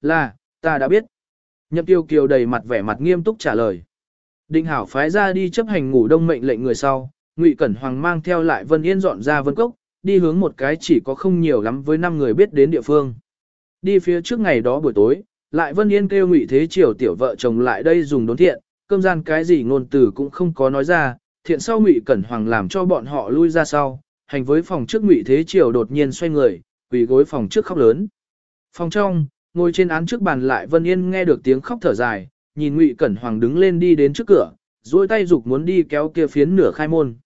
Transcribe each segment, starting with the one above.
Là, ta đã biết. Nhậm tiêu kiều đầy mặt vẻ mặt nghiêm túc trả lời. Định hảo phái ra đi chấp hành ngủ đông mệnh lệnh người sau, Ngụy Cẩn Hoàng mang theo lại Vân Yên dọn ra Vân Cốc, đi hướng một cái chỉ có không nhiều lắm với năm người biết đến địa phương. Đi phía trước ngày đó buổi tối, lại Vân Yên kêu Ngụy Thế Triều tiểu vợ chồng lại đây dùng đốn thiện, cơm gian cái gì ngôn từ cũng không có nói ra, thiện sau Ngụy Cẩn Hoàng làm cho bọn họ lui ra sau, hành với phòng trước Ngụy Thế Triều đột nhiên xoay người, quỳ gối phòng trước khóc lớn. Phòng trong, ngồi trên án trước bàn lại Vân Yên nghe được tiếng khóc thở dài, nhìn Ngụy Cẩn Hoàng đứng lên đi đến trước cửa, duỗi tay dục muốn đi kéo kia phiến nửa khai môn.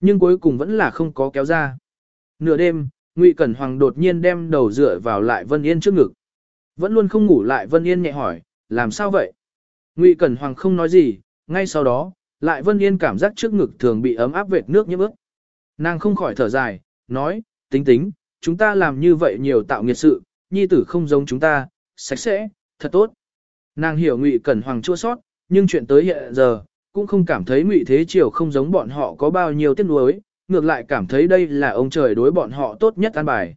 Nhưng cuối cùng vẫn là không có kéo ra. Nửa đêm, Ngụy Cẩn Hoàng đột nhiên đem đầu dựa vào lại Vân Yên trước ngực. Vẫn luôn không ngủ lại Vân Yên nhẹ hỏi, làm sao vậy? Ngụy Cẩn Hoàng không nói gì, ngay sau đó, lại Vân Yên cảm giác trước ngực thường bị ấm áp vệt nước nhiễm ướt. Nàng không khỏi thở dài, nói, tính tính, chúng ta làm như vậy nhiều tạo nghiệt sự, nhi tử không giống chúng ta, sạch sẽ, thật tốt. Nàng hiểu Ngụy Cẩn Hoàng chua sót, nhưng chuyện tới hiện giờ, cũng không cảm thấy Ngụy Thế Triều không giống bọn họ có bao nhiêu tiếc nuối, ngược lại cảm thấy đây là ông trời đối bọn họ tốt nhất an bài.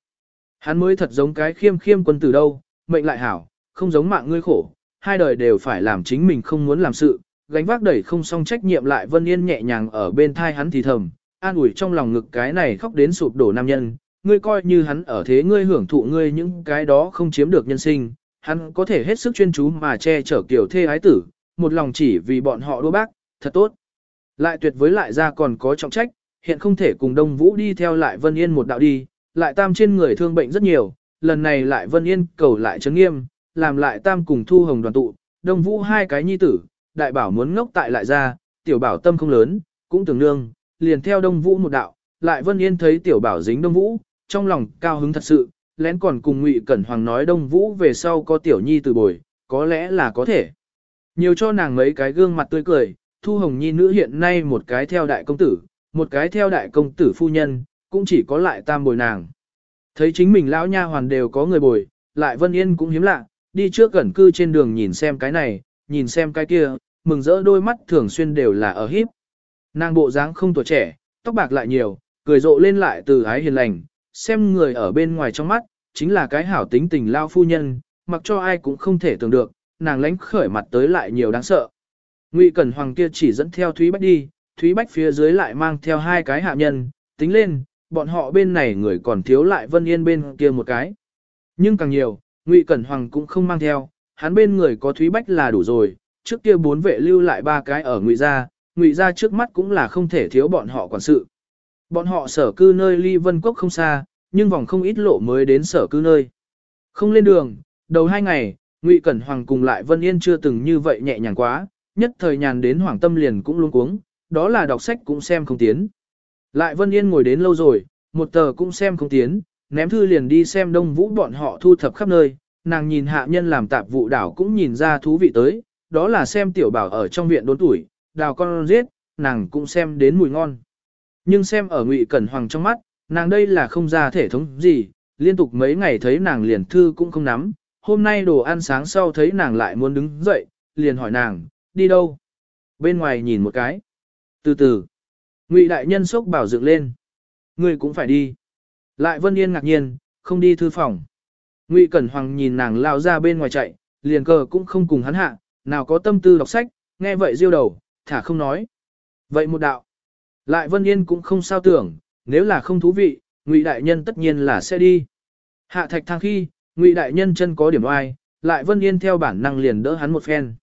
Hắn mới thật giống cái khiêm khiêm quân tử đâu, mệnh lại hảo, không giống mạng ngươi khổ, hai đời đều phải làm chính mình không muốn làm sự, gánh vác đẩy không xong trách nhiệm lại Vân Yên nhẹ nhàng ở bên thai hắn thì thầm, an ủi trong lòng ngực cái này khóc đến sụp đổ nam nhân, ngươi coi như hắn ở thế ngươi hưởng thụ ngươi những cái đó không chiếm được nhân sinh, hắn có thể hết sức chuyên chú mà che chở kiểu thê ái tử, một lòng chỉ vì bọn họ đua bác, thật tốt. Lại tuyệt với lại ra còn có trọng trách, hiện không thể cùng Đông Vũ đi theo lại Vân Yên một đạo đi, lại tam trên người thương bệnh rất nhiều, lần này lại Vân Yên cầu lại chứng nghiêm, làm lại tam cùng thu hồng đoàn tụ, Đông Vũ hai cái nhi tử, đại bảo muốn ngốc tại lại ra, tiểu bảo tâm không lớn, cũng tưởng nương, liền theo Đông Vũ một đạo, lại Vân Yên thấy tiểu bảo dính Đông Vũ, trong lòng cao hứng thật sự, lén còn cùng Ngụy Cẩn Hoàng nói Đông Vũ về sau có tiểu nhi từ bồi, có lẽ là có thể. Nhiều cho nàng mấy cái gương mặt tươi cười, Thu Hồng Nhi nữ hiện nay một cái theo đại công tử, một cái theo đại công tử phu nhân, cũng chỉ có lại tam bồi nàng. Thấy chính mình lão nha hoàn đều có người bồi, lại Vân Yên cũng hiếm lạ, đi trước gần cư trên đường nhìn xem cái này, nhìn xem cái kia, mừng rỡ đôi mắt thường xuyên đều là ở híp. Nàng bộ dáng không tuổi trẻ, tóc bạc lại nhiều, cười rộ lên lại từ ái hiền lành, xem người ở bên ngoài trong mắt, chính là cái hảo tính tình lao phu nhân, mặc cho ai cũng không thể tưởng được, nàng lánh khởi mặt tới lại nhiều đáng sợ. Ngụy Cẩn Hoàng kia chỉ dẫn theo Thúy Bách đi, Thúy Bách phía dưới lại mang theo hai cái hạ nhân, tính lên, bọn họ bên này người còn thiếu lại Vân Yên bên kia một cái. Nhưng càng nhiều, Ngụy Cẩn Hoàng cũng không mang theo, hắn bên người có Thúy Bách là đủ rồi, trước kia bốn vệ lưu lại ba cái ở Ngụy gia, Ngụy gia trước mắt cũng là không thể thiếu bọn họ quản sự. Bọn họ sở cư nơi ly Vân Quốc không xa, nhưng vòng không ít lộ mới đến sở cư nơi. Không lên đường, đầu hai ngày, Ngụy Cẩn Hoàng cùng lại Vân Yên chưa từng như vậy nhẹ nhàng quá, nhất thời nhàn đến Hoàng Tâm liền cũng luôn cuống, đó là đọc sách cũng xem không tiến. Lại Vân Yên ngồi đến lâu rồi, một tờ cũng xem không tiến, ném thư liền đi xem đông vũ bọn họ thu thập khắp nơi, nàng nhìn hạ nhân làm tạp vụ đảo cũng nhìn ra thú vị tới, đó là xem tiểu bảo ở trong viện đốn tuổi, đào con giết, nàng cũng xem đến mùi ngon. Nhưng xem ở ngụy cẩn hoàng trong mắt, nàng đây là không ra thể thống gì, liên tục mấy ngày thấy nàng liền thư cũng không nắm, hôm nay đồ ăn sáng sau thấy nàng lại muốn đứng dậy, liền hỏi nàng, đi đâu? Bên ngoài nhìn một cái. Từ từ, ngụy đại nhân sốc bảo dựng lên. Ngươi cũng phải đi. Lại Vân Yên ngạc nhiên, không đi thư phòng. Ngụy Cẩn Hoàng nhìn nàng lao ra bên ngoài chạy, liền cờ cũng không cùng hắn hạ, nào có tâm tư đọc sách, nghe vậy diêu đầu, thả không nói. Vậy một đạo. Lại Vân Yên cũng không sao tưởng, nếu là không thú vị, Ngụy đại nhân tất nhiên là sẽ đi. Hạ thạch thang khi, Ngụy đại nhân chân có điểm oai, lại Vân Yên theo bản năng liền đỡ hắn một phen.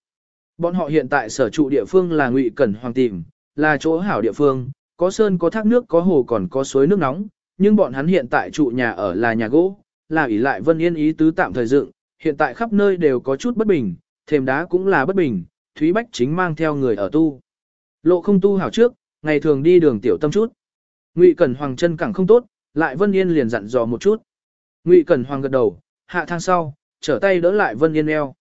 Bọn họ hiện tại sở trụ địa phương là Ngụy Cẩn Hoàng tìm, là chỗ hảo địa phương, có sơn có thác nước có hồ còn có suối nước nóng, nhưng bọn hắn hiện tại trụ nhà ở là nhà gỗ, là ỷ lại Vân Yên ý tứ tạm thời dựng, hiện tại khắp nơi đều có chút bất bình, thềm đá cũng là bất bình, Thúy Bách chính mang theo người ở tu. Lộ không tu hảo trước, ngày thường đi đường tiểu tâm chút. Ngụy Cẩn Hoàng chân cẳng không tốt, lại Vân Yên liền dặn dò một chút. Ngụy Cẩn Hoàng gật đầu, hạ thang sau, trở tay đỡ lại Vân Yên eo.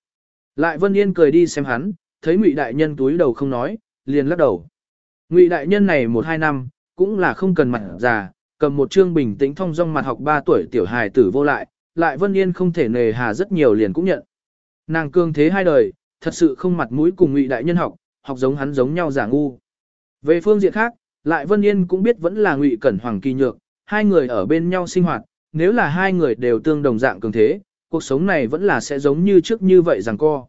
Lại Vân Yên cười đi xem hắn, thấy Ngụy đại nhân túi đầu không nói, liền lắc đầu. Ngụy đại nhân này một hai năm, cũng là không cần mặt già, cầm một chương bình tĩnh thông dong mặt học 3 tuổi tiểu hài tử vô lại, lại Vân Yên không thể nề hà rất nhiều liền cũng nhận. Nàng cương thế hai đời, thật sự không mặt mũi cùng Ngụy đại nhân học, học giống hắn giống nhau giả ngu. Về phương diện khác, lại Vân Yên cũng biết vẫn là Ngụy Cẩn Hoàng kỳ nhược, hai người ở bên nhau sinh hoạt, nếu là hai người đều tương đồng dạng cường thế, cuộc sống này vẫn là sẽ giống như trước như vậy rằng co.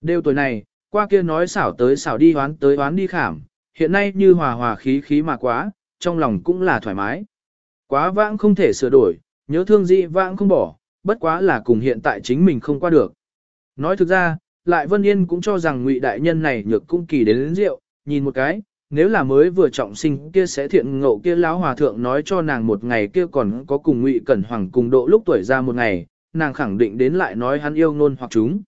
Đều tuổi này, qua kia nói xảo tới xảo đi hoán tới hoán đi khảm, hiện nay như hòa hòa khí khí mà quá, trong lòng cũng là thoải mái. Quá vãng không thể sửa đổi, nhớ thương dị vãng không bỏ, bất quá là cùng hiện tại chính mình không qua được. Nói thực ra, lại Vân Yên cũng cho rằng ngụy đại nhân này nhược cung kỳ đến, đến rượu, nhìn một cái, nếu là mới vừa trọng sinh kia sẽ thiện ngộ kia lão hòa thượng nói cho nàng một ngày kia còn có cùng ngụy cẩn hoàng cùng độ lúc tuổi ra một ngày, nàng khẳng định đến lại nói hắn yêu ngôn hoặc chúng.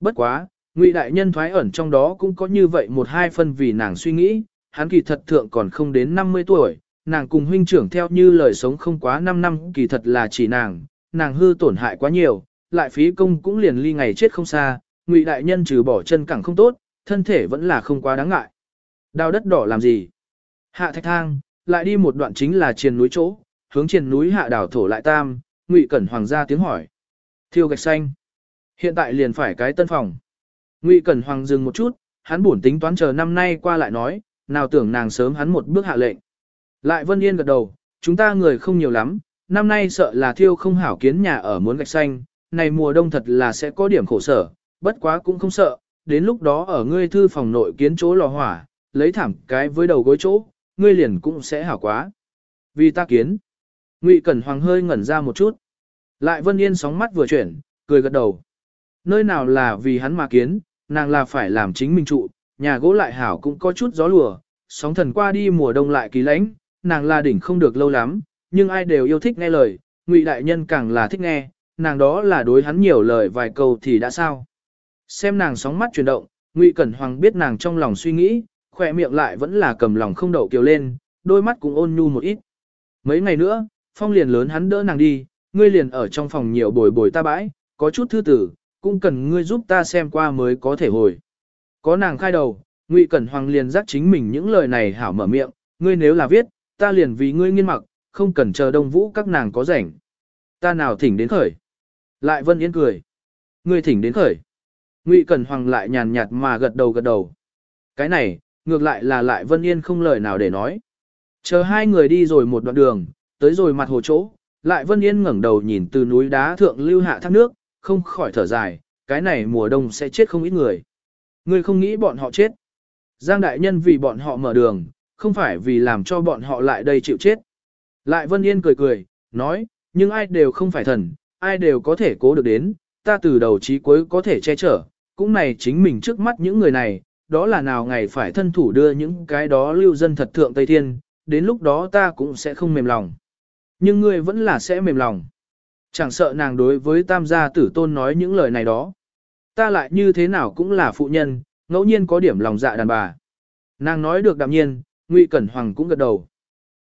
Bất quá, ngụy đại nhân thoái ẩn trong đó cũng có như vậy một hai phân vì nàng suy nghĩ, hắn kỳ thật thượng còn không đến 50 tuổi, nàng cùng huynh trưởng theo như lời sống không quá 5 năm kỳ thật là chỉ nàng, nàng hư tổn hại quá nhiều, lại phí công cũng liền ly ngày chết không xa, ngụy đại nhân trừ bỏ chân cẳng không tốt, thân thể vẫn là không quá đáng ngại. Đào đất đỏ làm gì? Hạ thạch thang, lại đi một đoạn chính là triền núi chỗ, hướng triền núi hạ đảo thổ lại tam, ngụy cẩn hoàng gia tiếng hỏi. Thiêu gạch xanh. Hiện tại liền phải cái tân phòng. Ngụy cẩn hoàng dừng một chút, hắn buồn tính toán chờ năm nay qua lại nói, nào tưởng nàng sớm hắn một bước hạ lệnh. Lại Vân Yên gật đầu, chúng ta người không nhiều lắm, năm nay sợ là thiêu không hảo kiến nhà ở muốn gạch xanh, này mùa đông thật là sẽ có điểm khổ sở, bất quá cũng không sợ, đến lúc đó ở ngươi thư phòng nội kiến chỗ lò hỏa, lấy thảm cái với đầu gối chỗ, ngươi liền cũng sẽ hảo quá. Vì ta kiến. Ngụy Cẩn Hoàng hơi ngẩn ra một chút. Lại Vân Yên sóng mắt vừa chuyển, cười gật đầu. Nơi nào là vì hắn mà kiến, nàng là phải làm chính mình trụ, nhà gỗ lại hảo cũng có chút gió lùa, sóng thần qua đi mùa đông lại kỳ lãnh, nàng là đỉnh không được lâu lắm, nhưng ai đều yêu thích nghe lời, Ngụy đại nhân càng là thích nghe, nàng đó là đối hắn nhiều lời vài câu thì đã sao. Xem nàng sóng mắt chuyển động, Ngụy Cẩn Hoàng biết nàng trong lòng suy nghĩ, khỏe miệng lại vẫn là cầm lòng không đậu kiều lên, đôi mắt cũng ôn nhu một ít. Mấy ngày nữa, phong liền lớn hắn đỡ nàng đi, ngươi liền ở trong phòng nhiều bồi bồi ta bãi, có chút thư tử, cũng cần ngươi giúp ta xem qua mới có thể hồi. Có nàng khai đầu, Ngụy Cẩn Hoàng liền dắt chính mình những lời này hảo mở miệng, ngươi nếu là viết, ta liền vì ngươi nghiên mặc, không cần chờ đông vũ các nàng có rảnh. Ta nào thỉnh đến khởi. Lại Vân Yên cười. Ngươi thỉnh đến khởi. Ngụy Cẩn Hoàng lại nhàn nhạt mà gật đầu gật đầu. Cái này, ngược lại là lại Vân Yên không lời nào để nói. Chờ hai người đi rồi một đoạn đường, tới rồi mặt hồ chỗ, lại Vân Yên ngẩng đầu nhìn từ núi đá thượng lưu hạ thác nước, không khỏi thở dài, cái này mùa đông sẽ chết không ít người. Ngươi không nghĩ bọn họ chết. Giang đại nhân vì bọn họ mở đường, không phải vì làm cho bọn họ lại đây chịu chết. Lại Vân Yên cười cười, nói, nhưng ai đều không phải thần, ai đều có thể cố được đến, ta từ đầu chí cuối có thể che chở, cũng này chính mình trước mắt những người này, đó là nào ngày phải thân thủ đưa những cái đó lưu dân thật thượng Tây Thiên, đến lúc đó ta cũng sẽ không mềm lòng. Nhưng ngươi vẫn là sẽ mềm lòng. Chẳng sợ nàng đối với tam gia tử tôn nói những lời này đó. Ta lại như thế nào cũng là phụ nhân, ngẫu nhiên có điểm lòng dạ đàn bà. Nàng nói được đạm nhiên, Ngụy Cẩn Hoàng cũng gật đầu.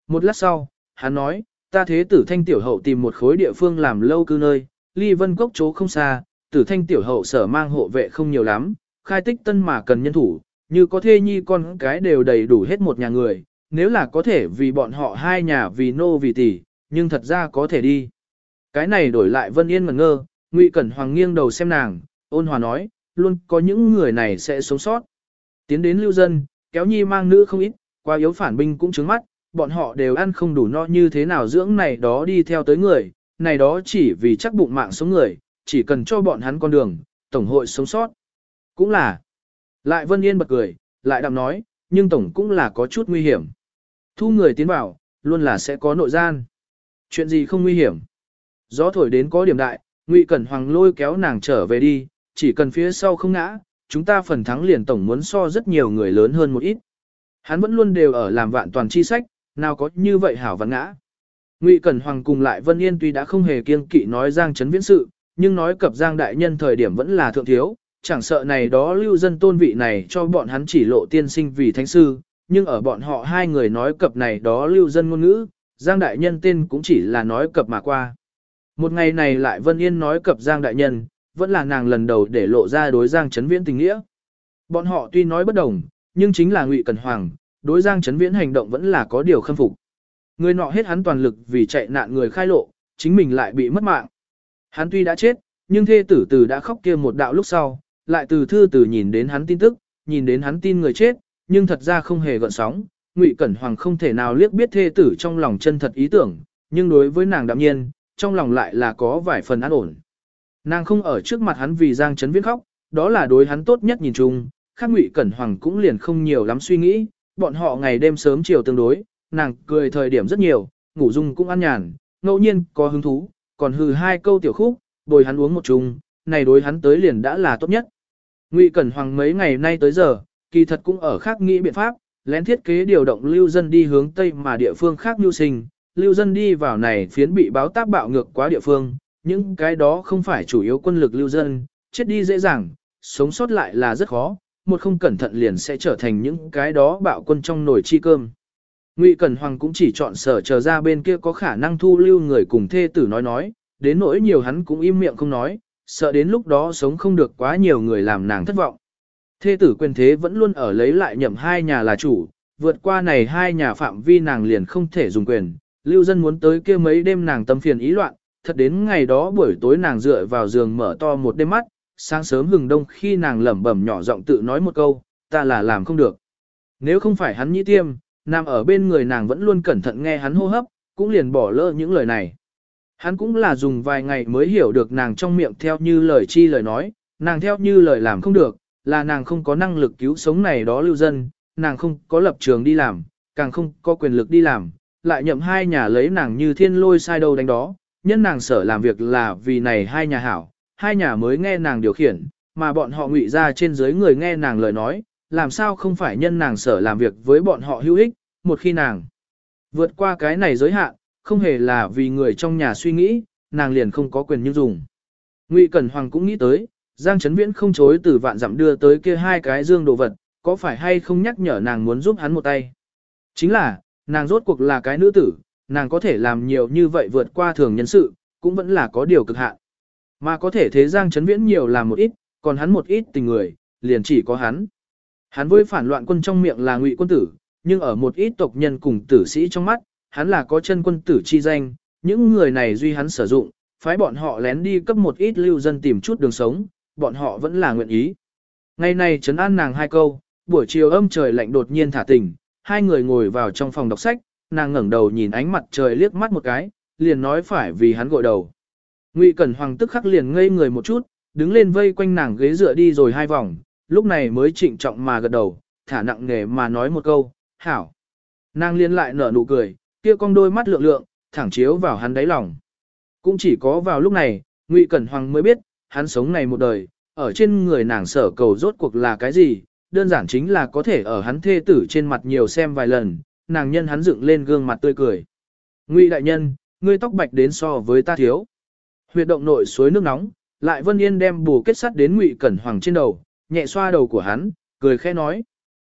Một lát sau, hắn nói, ta thế tử thanh tiểu hậu tìm một khối địa phương làm lâu cư nơi, ly vân cốc chỗ không xa, tử thanh tiểu hậu sở mang hộ vệ không nhiều lắm, khai tích tân mà cần nhân thủ, như có thê nhi con cái đều đầy đủ hết một nhà người, nếu là có thể vì bọn họ hai nhà vì nô vì tỷ, nhưng thật ra có thể đi. Cái này đổi lại Vân Yên ngẩn ngơ, Ngụy Cẩn Hoàng nghiêng đầu xem nàng, ôn hòa nói, luôn có những người này sẽ sống sót. Tiến đến lưu dân, kéo nhi mang nữ không ít, qua yếu phản binh cũng trứng mắt, bọn họ đều ăn không đủ no như thế nào dưỡng này đó đi theo tới người, này đó chỉ vì chắc bụng mạng sống người, chỉ cần cho bọn hắn con đường, tổng hội sống sót. Cũng là. Lại Vân Yên bật cười, lại đạm nói, nhưng tổng cũng là có chút nguy hiểm. Thu người tiến vào, luôn là sẽ có nội gian. Chuyện gì không nguy hiểm. Gió thổi đến có điểm đại, Ngụy Cẩn Hoàng lôi kéo nàng trở về đi, chỉ cần phía sau không ngã, chúng ta phần thắng liền tổng muốn so rất nhiều người lớn hơn một ít. Hắn vẫn luôn đều ở làm vạn toàn chi sách, nào có như vậy hảo văn ngã. Ngụy Cẩn Hoàng cùng lại Vân Yên tuy đã không hề kiêng kỵ nói Giang Trấn Viễn sự, nhưng nói cập Giang Đại Nhân thời điểm vẫn là thượng thiếu, chẳng sợ này đó lưu dân tôn vị này cho bọn hắn chỉ lộ tiên sinh vì thánh sư, nhưng ở bọn họ hai người nói cập này đó lưu dân ngôn ngữ, Giang Đại Nhân tên cũng chỉ là nói cập mà qua. Một ngày này lại Vân Yên nói cập Giang Đại Nhân, vẫn là nàng lần đầu để lộ ra đối Giang Trấn Viễn tình nghĩa. Bọn họ tuy nói bất đồng, nhưng chính là Ngụy Cẩn Hoàng, đối Giang Trấn Viễn hành động vẫn là có điều khâm phục. Người nọ hết hắn toàn lực vì chạy nạn người khai lộ, chính mình lại bị mất mạng. Hắn tuy đã chết, nhưng thê tử tử đã khóc kia một đạo lúc sau, lại từ thư từ nhìn đến hắn tin tức, nhìn đến hắn tin người chết, nhưng thật ra không hề gợn sóng. Ngụy Cẩn Hoàng không thể nào liếc biết thê tử trong lòng chân thật ý tưởng, nhưng đối với nàng đạm nhiên, trong lòng lại là có vài phần an ổn. Nàng không ở trước mặt hắn vì Giang Trấn Viễn khóc, đó là đối hắn tốt nhất nhìn chung, khác Ngụy Cẩn Hoàng cũng liền không nhiều lắm suy nghĩ, bọn họ ngày đêm sớm chiều tương đối, nàng cười thời điểm rất nhiều, ngủ dung cũng ăn nhàn, ngẫu nhiên có hứng thú, còn hừ hai câu tiểu khúc, bồi hắn uống một chung, này đối hắn tới liền đã là tốt nhất. Ngụy Cẩn Hoàng mấy ngày nay tới giờ, kỳ thật cũng ở khác nghĩ biện pháp, lén thiết kế điều động lưu dân đi hướng Tây mà địa phương khác nhu sinh, lưu dân đi vào này phiến bị báo tác bạo ngược quá địa phương, những cái đó không phải chủ yếu quân lực lưu dân, chết đi dễ dàng, sống sót lại là rất khó, một không cẩn thận liền sẽ trở thành những cái đó bạo quân trong nồi chi cơm. Ngụy Cẩn Hoàng cũng chỉ chọn sở chờ ra bên kia có khả năng thu lưu người cùng thê tử nói nói, đến nỗi nhiều hắn cũng im miệng không nói, sợ đến lúc đó sống không được quá nhiều người làm nàng thất vọng. Thê tử quyền thế vẫn luôn ở lấy lại nhậm hai nhà là chủ, vượt qua này hai nhà phạm vi nàng liền không thể dùng quyền, lưu dân muốn tới kia mấy đêm nàng tâm phiền ý loạn, thật đến ngày đó buổi tối nàng dựa vào giường mở to một đêm mắt, sáng sớm hừng đông khi nàng lẩm bẩm nhỏ giọng tự nói một câu, ta là làm không được. Nếu không phải hắn nhĩ tiêm, nằm ở bên người nàng vẫn luôn cẩn thận nghe hắn hô hấp, cũng liền bỏ lỡ những lời này. Hắn cũng là dùng vài ngày mới hiểu được nàng trong miệng theo như lời chi lời nói, nàng theo như lời làm không được, là nàng không có năng lực cứu sống này đó lưu dân, nàng không có lập trường đi làm, càng không có quyền lực đi làm, lại nhậm hai nhà lấy nàng như thiên lôi sai đâu đánh đó, nhân nàng sở làm việc là vì này hai nhà hảo, hai nhà mới nghe nàng điều khiển, mà bọn họ ngụy ra trên dưới người nghe nàng lời nói, làm sao không phải nhân nàng sở làm việc với bọn họ hữu ích, một khi nàng vượt qua cái này giới hạn, không hề là vì người trong nhà suy nghĩ, nàng liền không có quyền như dùng. Ngụy Cẩn Hoàng cũng nghĩ tới, Giang Trấn Viễn không chối từ vạn dặm đưa tới kia hai cái dương đồ vật, có phải hay không nhắc nhở nàng muốn giúp hắn một tay. Chính là, nàng rốt cuộc là cái nữ tử, nàng có thể làm nhiều như vậy vượt qua thường nhân sự, cũng vẫn là có điều cực hạn. Mà có thể thế Giang Trấn Viễn nhiều làm một ít, còn hắn một ít tình người, liền chỉ có hắn. Hắn với phản loạn quân trong miệng là ngụy quân tử, nhưng ở một ít tộc nhân cùng tử sĩ trong mắt, hắn là có chân quân tử chi danh, những người này duy hắn sử dụng, phái bọn họ lén đi cấp một ít lưu dân tìm chút đường sống, bọn họ vẫn là nguyện ý. Ngày này trấn an nàng hai câu, buổi chiều âm trời lạnh đột nhiên thả tỉnh, hai người ngồi vào trong phòng đọc sách, nàng ngẩng đầu nhìn ánh mặt trời liếc mắt một cái, liền nói phải vì hắn gội đầu. Ngụy Cẩn Hoàng tức khắc liền ngây người một chút, đứng lên vây quanh nàng ghế dựa đi rồi hai vòng, lúc này mới trịnh trọng mà gật đầu, thả nặng nề mà nói một câu, hảo. Nàng liên lại nở nụ cười, kia con đôi mắt lượng lượng, thẳng chiếu vào hắn đáy lòng. Cũng chỉ có vào lúc này, Ngụy Cẩn Hoàng mới biết, hắn sống này một đời, ở trên người nàng sở cầu rốt cuộc là cái gì, đơn giản chính là có thể ở hắn thê tử trên mặt nhiều xem vài lần, nàng nhân hắn dựng lên gương mặt tươi cười. Ngụy đại nhân, ngươi tóc bạch đến so với ta thiếu. Huyệt động nội suối nước nóng, lại Vân Yên đem bù kết sắt đến Ngụy Cẩn Hoàng trên đầu, nhẹ xoa đầu của hắn, cười khẽ nói.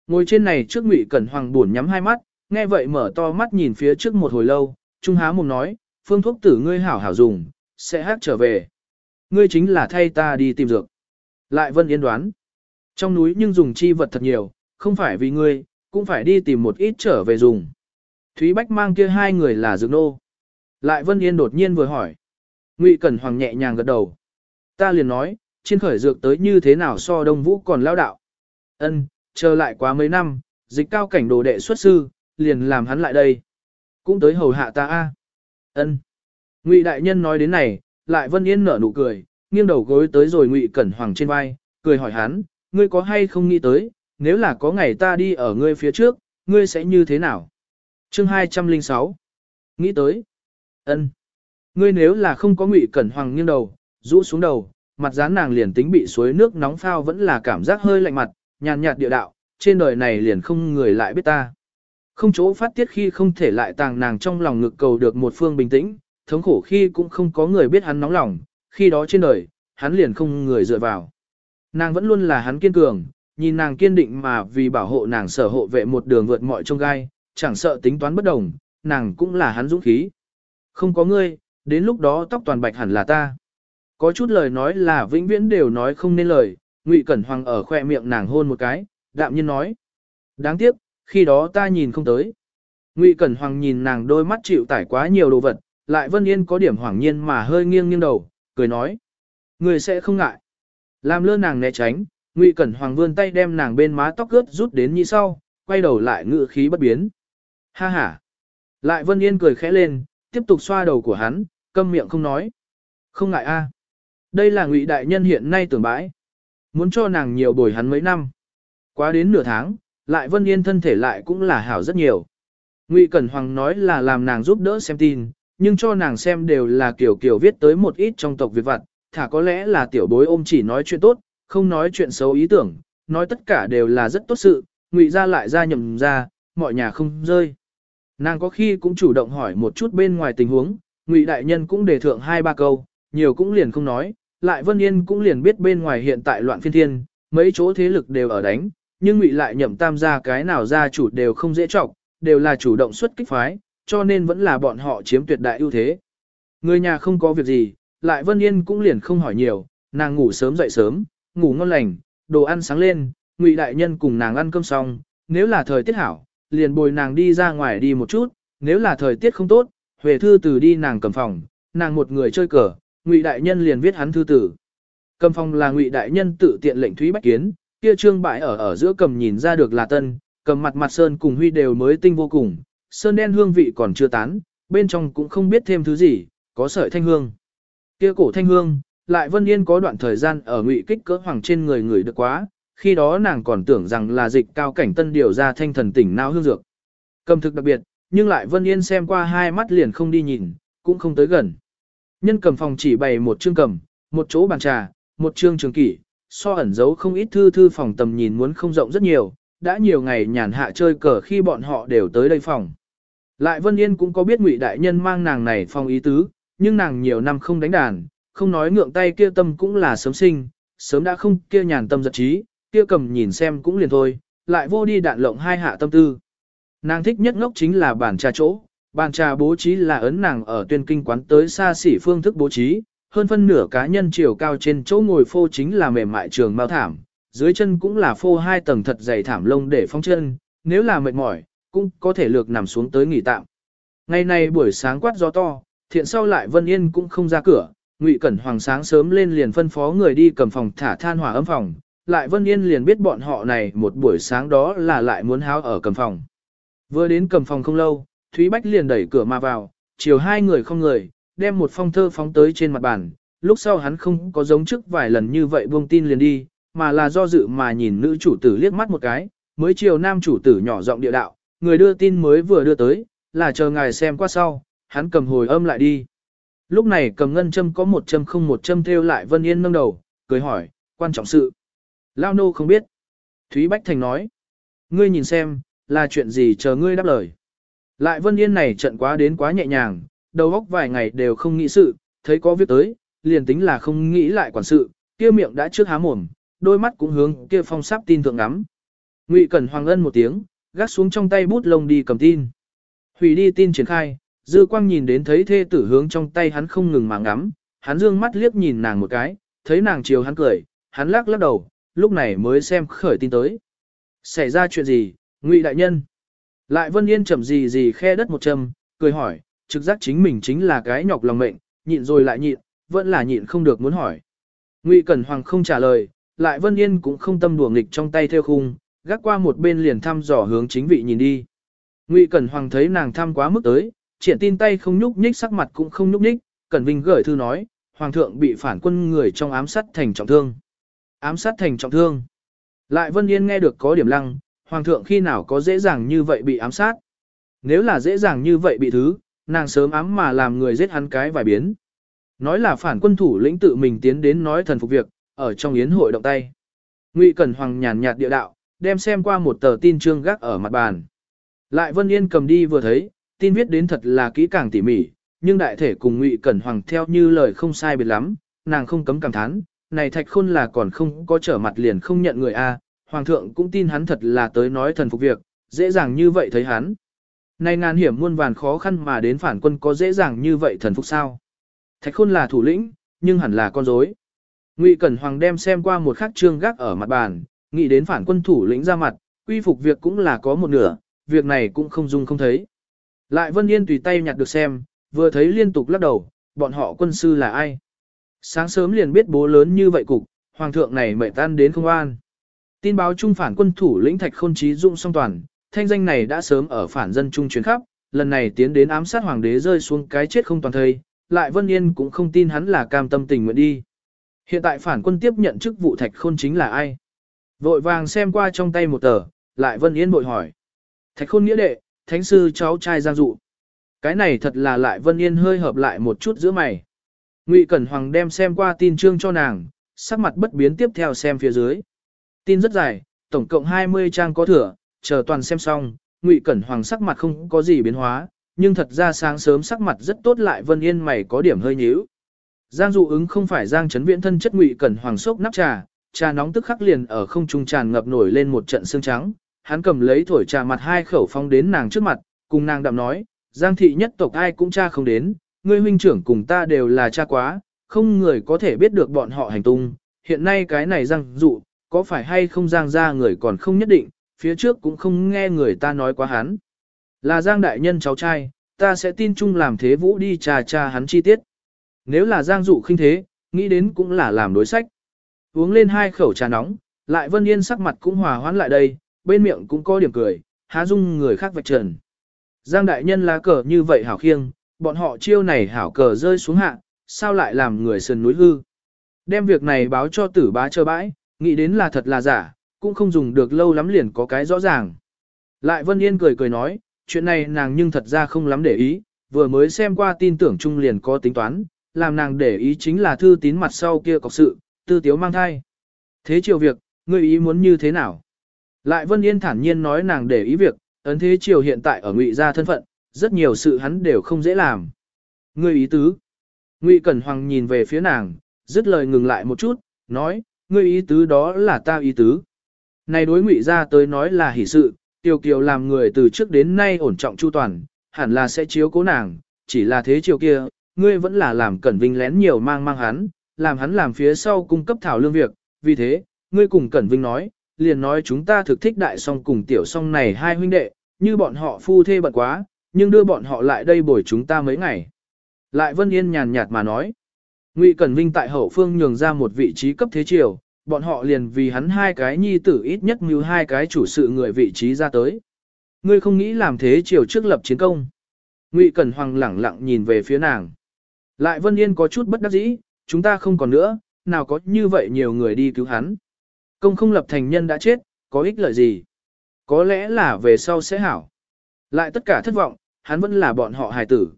Ngồi trên này trước Ngụy Cẩn Hoàng buồn nhắm hai mắt, nghe vậy mở to mắt nhìn phía trước một hồi lâu, trung há mồm nói, phương thuốc tử ngươi hảo hảo dùng, sẽ hát trở về. Ngươi chính là thay ta đi tìm dược. Lại Vân Yên đoán. Trong núi nhưng dùng chi vật thật nhiều, không phải vì ngươi, cũng phải đi tìm một ít trở về dùng. Thúy Bách mang kia hai người là dược nô. Lại Vân Yên đột nhiên vừa hỏi. Ngụy Cẩn Hoàng nhẹ nhàng gật đầu. Ta liền nói, trên khởi dược tới như thế nào so đông vũ còn lao đạo. Ân, chờ lại quá mấy năm, dịch cao cảnh đồ đệ xuất sư, liền làm hắn lại đây. Cũng tới hầu hạ ta a. Ân. Ngụy đại nhân nói đến này, lại Vân Yên nở nụ cười, nghiêng đầu gối tới rồi Ngụy Cẩn Hoàng trên vai, cười hỏi hắn, ngươi có hay không nghĩ tới, nếu là có ngày ta đi ở ngươi phía trước, ngươi sẽ như thế nào? Chương 206 Nghĩ tới. ân Ngươi nếu là không có Ngụy Cẩn Hoàng nghiêng đầu, rũ xuống đầu, mặt dán nàng liền tính bị suối nước nóng phao vẫn là cảm giác hơi lạnh mặt, nhàn nhạt địa đạo, trên đời này liền không người lại biết ta. Không chỗ phát tiết khi không thể lại tàng nàng trong lòng ngực cầu được một phương bình tĩnh, thống khổ khi cũng không có người biết hắn nóng lòng, khi đó trên đời, hắn liền không người dựa vào. Nàng vẫn luôn là hắn kiên cường, nhìn nàng kiên định mà vì bảo hộ nàng sở hộ vệ một đường vượt mọi trông gai, chẳng sợ tính toán bất đồng, nàng cũng là hắn dũng khí. Không có ngươi, đến lúc đó tóc toàn bạch hẳn là ta. Có chút lời nói là vĩnh viễn đều nói không nên lời, Ngụy Cẩn Hoàng ở khoe miệng nàng hôn một cái, đạm nhiên nói. Đáng tiếc, khi đó ta nhìn không tới. Ngụy Cẩn Hoàng nhìn nàng đôi mắt chịu tải quá nhiều đồ vật, lại Vân Yên có điểm hoảng nhiên mà hơi nghiêng nghiêng đầu, cười nói. Người sẽ không ngại. Làm lơ nàng né tránh, Ngụy Cẩn Hoàng vươn tay đem nàng bên má tóc ướt rút đến như sau, quay đầu lại ngự khí bất biến. Ha ha. Lại Vân Yên cười khẽ lên, tiếp tục xoa đầu của hắn, câm miệng không nói. Không ngại a. Đây là ngụy đại nhân hiện nay tưởng bãi. Muốn cho nàng nhiều bồi hắn mấy năm. Quá đến nửa tháng, lại Vân Yên thân thể lại cũng là hảo rất nhiều. Ngụy Cẩn Hoàng nói là làm nàng giúp đỡ xem tin, nhưng cho nàng xem đều là kiểu kiểu viết tới một ít trong tộc việc vặt, thả có lẽ là tiểu bối ôm chỉ nói chuyện tốt, không nói chuyện xấu ý tưởng, nói tất cả đều là rất tốt sự, Ngụy ra lại ra nhầm ra, mọi nhà không rơi. Nàng có khi cũng chủ động hỏi một chút bên ngoài tình huống, Ngụy đại nhân cũng đề thượng hai ba câu, nhiều cũng liền không nói, lại Vân Yên cũng liền biết bên ngoài hiện tại loạn phiên thiên, mấy chỗ thế lực đều ở đánh, nhưng Ngụy lại nhậm tam gia cái nào gia chủ đều không dễ trọng, đều là chủ động xuất kích phái, cho nên vẫn là bọn họ chiếm tuyệt đại ưu thế. Người nhà không có việc gì, lại Vân Yên cũng liền không hỏi nhiều, nàng ngủ sớm dậy sớm, ngủ ngon lành, đồ ăn sáng lên, Ngụy đại nhân cùng nàng ăn cơm xong, nếu là thời tiết hảo, liền bồi nàng đi ra ngoài đi một chút, nếu là thời tiết không tốt, Huệ thư từ đi nàng cầm phòng, nàng một người chơi cờ, Ngụy đại nhân liền viết hắn thư tử. Cầm phòng là Ngụy đại nhân tự tiện lệnh Thúy Bách Kiến, kia trương bãi ở ở giữa cầm nhìn ra được là tân, cầm mặt mặt sơn cùng huy đều mới tinh vô cùng, sơn đen hương vị còn chưa tán, bên trong cũng không biết thêm thứ gì, có sợi thanh hương. Kia cổ thanh hương, lại Vân Yên có đoạn thời gian ở ngụy kích cỡ hoàng trên người người được quá, khi đó nàng còn tưởng rằng là dịch cao cảnh tân điều ra thanh thần tỉnh não hương dược. Cầm thực đặc biệt, nhưng lại Vân Yên xem qua hai mắt liền không đi nhìn, cũng không tới gần. Nhân cầm phòng chỉ bày một chương cầm, một chỗ bàn trà, một chương trường kỷ, so ẩn giấu không ít thư thư phòng tầm nhìn muốn không rộng rất nhiều, đã nhiều ngày nhàn hạ chơi cờ khi bọn họ đều tới đây phòng. Lại Vân Yên cũng có biết Ngụy đại nhân mang nàng này phòng ý tứ, nhưng nàng nhiều năm không đánh đàn, không nói ngượng tay kia tâm cũng là sớm sinh, sớm đã không kia nhàn tâm giật trí, kia cầm nhìn xem cũng liền thôi, lại vô đi đạn lộng hai hạ tâm tư. Nàng thích nhất ngốc chính là bàn trà chỗ, bàn trà bố trí là ấn nàng ở tuyên kinh quán tới xa xỉ phương thức bố trí, hơn phân nửa cá nhân chiều cao trên chỗ ngồi phô chính là mềm mại trường mao thảm, dưới chân cũng là phô hai tầng thật dày thảm lông để phong chân, nếu là mệt mỏi, cũng có thể lược nằm xuống tới nghỉ tạm. Ngày nay buổi sáng quát gió to, thiện sau lại Vân Yên cũng không ra cửa, Ngụy Cẩn Hoàng sáng sớm lên liền phân phó người đi cầm phòng thả than hỏa ấm phòng, lại Vân Yên liền biết bọn họ này một buổi sáng đó là lại muốn háo ở cầm phòng. Vừa đến cầm phòng không lâu, Thúy Bách liền đẩy cửa mà vào, chiều hai người không người, đem một phong thơ phóng tới trên mặt bàn, lúc sau hắn không có giống trước vài lần như vậy buông tin liền đi, mà là do dự mà nhìn nữ chủ tử liếc mắt một cái, mới chiều nam chủ tử nhỏ giọng địa đạo, người đưa tin mới vừa đưa tới, là chờ ngài xem qua sau, hắn cầm hồi âm lại đi. Lúc này cầm ngân châm có một châm không một châm theo lại Vân Yên nâng đầu, cười hỏi, quan trọng sự. Lao nô không biết. Thúy Bách Thành nói, ngươi nhìn xem, là chuyện gì chờ ngươi đáp lời. Lại Vân Yên này trận quá đến quá nhẹ nhàng, đầu óc vài ngày đều không nghĩ sự, thấy có việc tới, liền tính là không nghĩ lại quản sự, kia miệng đã trước há mồm, đôi mắt cũng hướng kia phong sắp tin thượng ngắm. Ngụy Cẩn Hoàng ân một tiếng, gác xuống trong tay bút lông đi cầm tin. Hủy đi tin triển khai, Dư Quang nhìn đến thấy thê tử hướng trong tay hắn không ngừng mà ngắm, hắn dương mắt liếc nhìn nàng một cái, thấy nàng chiều hắn cười, hắn lắc lắc đầu, lúc này mới xem khởi tin tới. Xảy ra chuyện gì, Ngụy đại nhân? Lại Vân Yên chậm gì gì khe đất một châm, cười hỏi, trực giác chính mình chính là cái nhọc lòng mệnh, nhịn rồi lại nhịn, vẫn là nhịn không được muốn hỏi. Ngụy Cẩn Hoàng không trả lời, lại Vân Yên cũng không tâm đùa nghịch trong tay theo khung, gác qua một bên liền thăm dò hướng chính vị nhìn đi. Ngụy Cẩn Hoàng thấy nàng thăm quá mức tới, triển tin tay không nhúc nhích sắc mặt cũng không nhúc nhích, Cẩn Vinh gửi thư nói, Hoàng thượng bị phản quân người trong ám sát thành trọng thương. Ám sát thành trọng thương. Lại Vân Yên nghe được có điểm lăng, Hoàng thượng khi nào có dễ dàng như vậy bị ám sát. Nếu là dễ dàng như vậy bị thứ, nàng sớm ám mà làm người giết hắn cái vài biến. Nói là phản quân thủ lĩnh tự mình tiến đến nói thần phục việc, ở trong yến hội động tay. Ngụy Cẩn Hoàng nhàn nhạt địa đạo, đem xem qua một tờ tin trương gác ở mặt bàn. Lại Vân Yên cầm đi vừa thấy, tin viết đến thật là kỹ càng tỉ mỉ, nhưng đại thể cùng Ngụy Cẩn Hoàng theo như lời không sai biệt lắm, nàng không cấm cảm thán, này thạch khôn là còn không có trở mặt liền không nhận người a, hoàng thượng cũng tin hắn thật là tới nói thần phục việc, dễ dàng như vậy thấy hắn. Này ngàn hiểm muôn vàn khó khăn mà đến phản quân có dễ dàng như vậy thần phục sao? Thạch khôn là thủ lĩnh, nhưng hẳn là con rối. Ngụy Cẩn Hoàng đem xem qua một khắc trương gác ở mặt bàn, nghĩ đến phản quân thủ lĩnh ra mặt, quy phục việc cũng là có một nửa, việc này cũng không dung không thấy. Lại Vân Yên tùy tay nhặt được xem, vừa thấy liên tục lắc đầu, bọn họ quân sư là ai? Sáng sớm liền biết bố lớn như vậy cục, hoàng thượng này mệt tan đến không an. Tin báo trung phản quân thủ lĩnh Thạch Khôn Chí dụng song toàn, thanh danh này đã sớm ở phản dân trung chuyến khắp, lần này tiến đến ám sát hoàng đế rơi xuống cái chết không toàn thây, lại Vân Yên cũng không tin hắn là cam tâm tình nguyện đi. Hiện tại phản quân tiếp nhận chức vụ Thạch Khôn chính là ai? Vội vàng xem qua trong tay một tờ, lại Vân Yên bội hỏi. Thạch Khôn nghĩa đệ, thánh sư cháu trai Giang Dụ. Cái này thật là lại Vân Yên hơi hợp lại một chút giữa mày. Ngụy Cẩn Hoàng đem xem qua tin chương cho nàng, sắc mặt bất biến tiếp theo xem phía dưới. Tin rất dài, tổng cộng 20 trang có thừa, chờ toàn xem xong, Ngụy Cẩn Hoàng sắc mặt không có gì biến hóa, nhưng thật ra sáng sớm sắc mặt rất tốt lại Vân Yên mày có điểm hơi nhíu. Giang dụ ứng không phải Giang chấn viễn thân chất Ngụy Cẩn Hoàng sốc nắp trà, trà nóng tức khắc liền ở không trung tràn ngập nổi lên một trận sương trắng, hắn cầm lấy thổi trà mặt hai khẩu phong đến nàng trước mặt, cùng nàng đạm nói, Giang thị nhất tộc ai cũng cha không đến, ngươi huynh trưởng cùng ta đều là cha quá, không người có thể biết được bọn họ hành tung, hiện nay cái này Giang dụ, có phải hay không Giang ra người còn không nhất định, phía trước cũng không nghe người ta nói quá hắn. Là Giang đại nhân cháu trai, ta sẽ tin chung làm thế vũ đi trà trà hắn chi tiết. Nếu là Giang dụ khinh thế, nghĩ đến cũng là làm đối sách. Uống lên hai khẩu trà nóng, lại Vân Yên sắc mặt cũng hòa hoãn lại đây, bên miệng cũng có điểm cười, há dung người khác vạch trần. Giang đại nhân lá cờ như vậy hảo khiêng, bọn họ chiêu này hảo cờ rơi xuống hạ, sao lại làm người sườn núi hư. Đem việc này báo cho tử bá chờ bãi, nghĩ đến là thật là giả, cũng không dùng được lâu lắm liền có cái rõ ràng. Lại Vân Yên cười cười nói, chuyện này nàng nhưng thật ra không lắm để ý, vừa mới xem qua tin tưởng chung liền có tính toán, làm nàng để ý chính là thư tín mặt sau kia có sự, tư tiếu mang thai. Thế chiều việc, ngươi ý muốn như thế nào? Lại Vân Yên thản nhiên nói nàng để ý việc, ấn thế chiều hiện tại ở ngụy gia thân phận, rất nhiều sự hắn đều không dễ làm. Ngươi ý tứ. Ngụy Cẩn Hoàng nhìn về phía nàng, dứt lời ngừng lại một chút, nói, ngươi ý tứ đó là ta ý tứ. Này đối ngụy ra tới nói là hỷ sự, Tiêu Kiều làm người từ trước đến nay ổn trọng chu toàn, hẳn là sẽ chiếu cố nàng, chỉ là thế chiều kia, ngươi vẫn là làm Cẩn Vinh lén nhiều mang mang hắn, làm hắn làm phía sau cung cấp thảo lương việc, vì thế, ngươi cùng Cẩn Vinh nói, liền nói chúng ta thực thích đại song cùng tiểu song này hai huynh đệ, như bọn họ phu thê bận quá, nhưng đưa bọn họ lại đây bồi chúng ta mấy ngày. Lại Vân Yên nhàn nhạt mà nói, Ngụy Cẩn Vinh tại hậu phương nhường ra một vị trí cấp thế triều, bọn họ liền vì hắn hai cái nhi tử ít nhất như hai cái chủ sự người vị trí ra tới. Ngươi không nghĩ làm thế triều trước lập chiến công. Ngụy Cẩn Hoàng lẳng lặng nhìn về phía nàng. Lại Vân Yên có chút bất đắc dĩ, chúng ta không còn nữa, nào có như vậy nhiều người đi cứu hắn. Công không lập thành nhân đã chết, có ích lợi gì? Có lẽ là về sau sẽ hảo. Lại tất cả thất vọng, hắn vẫn là bọn họ hài tử.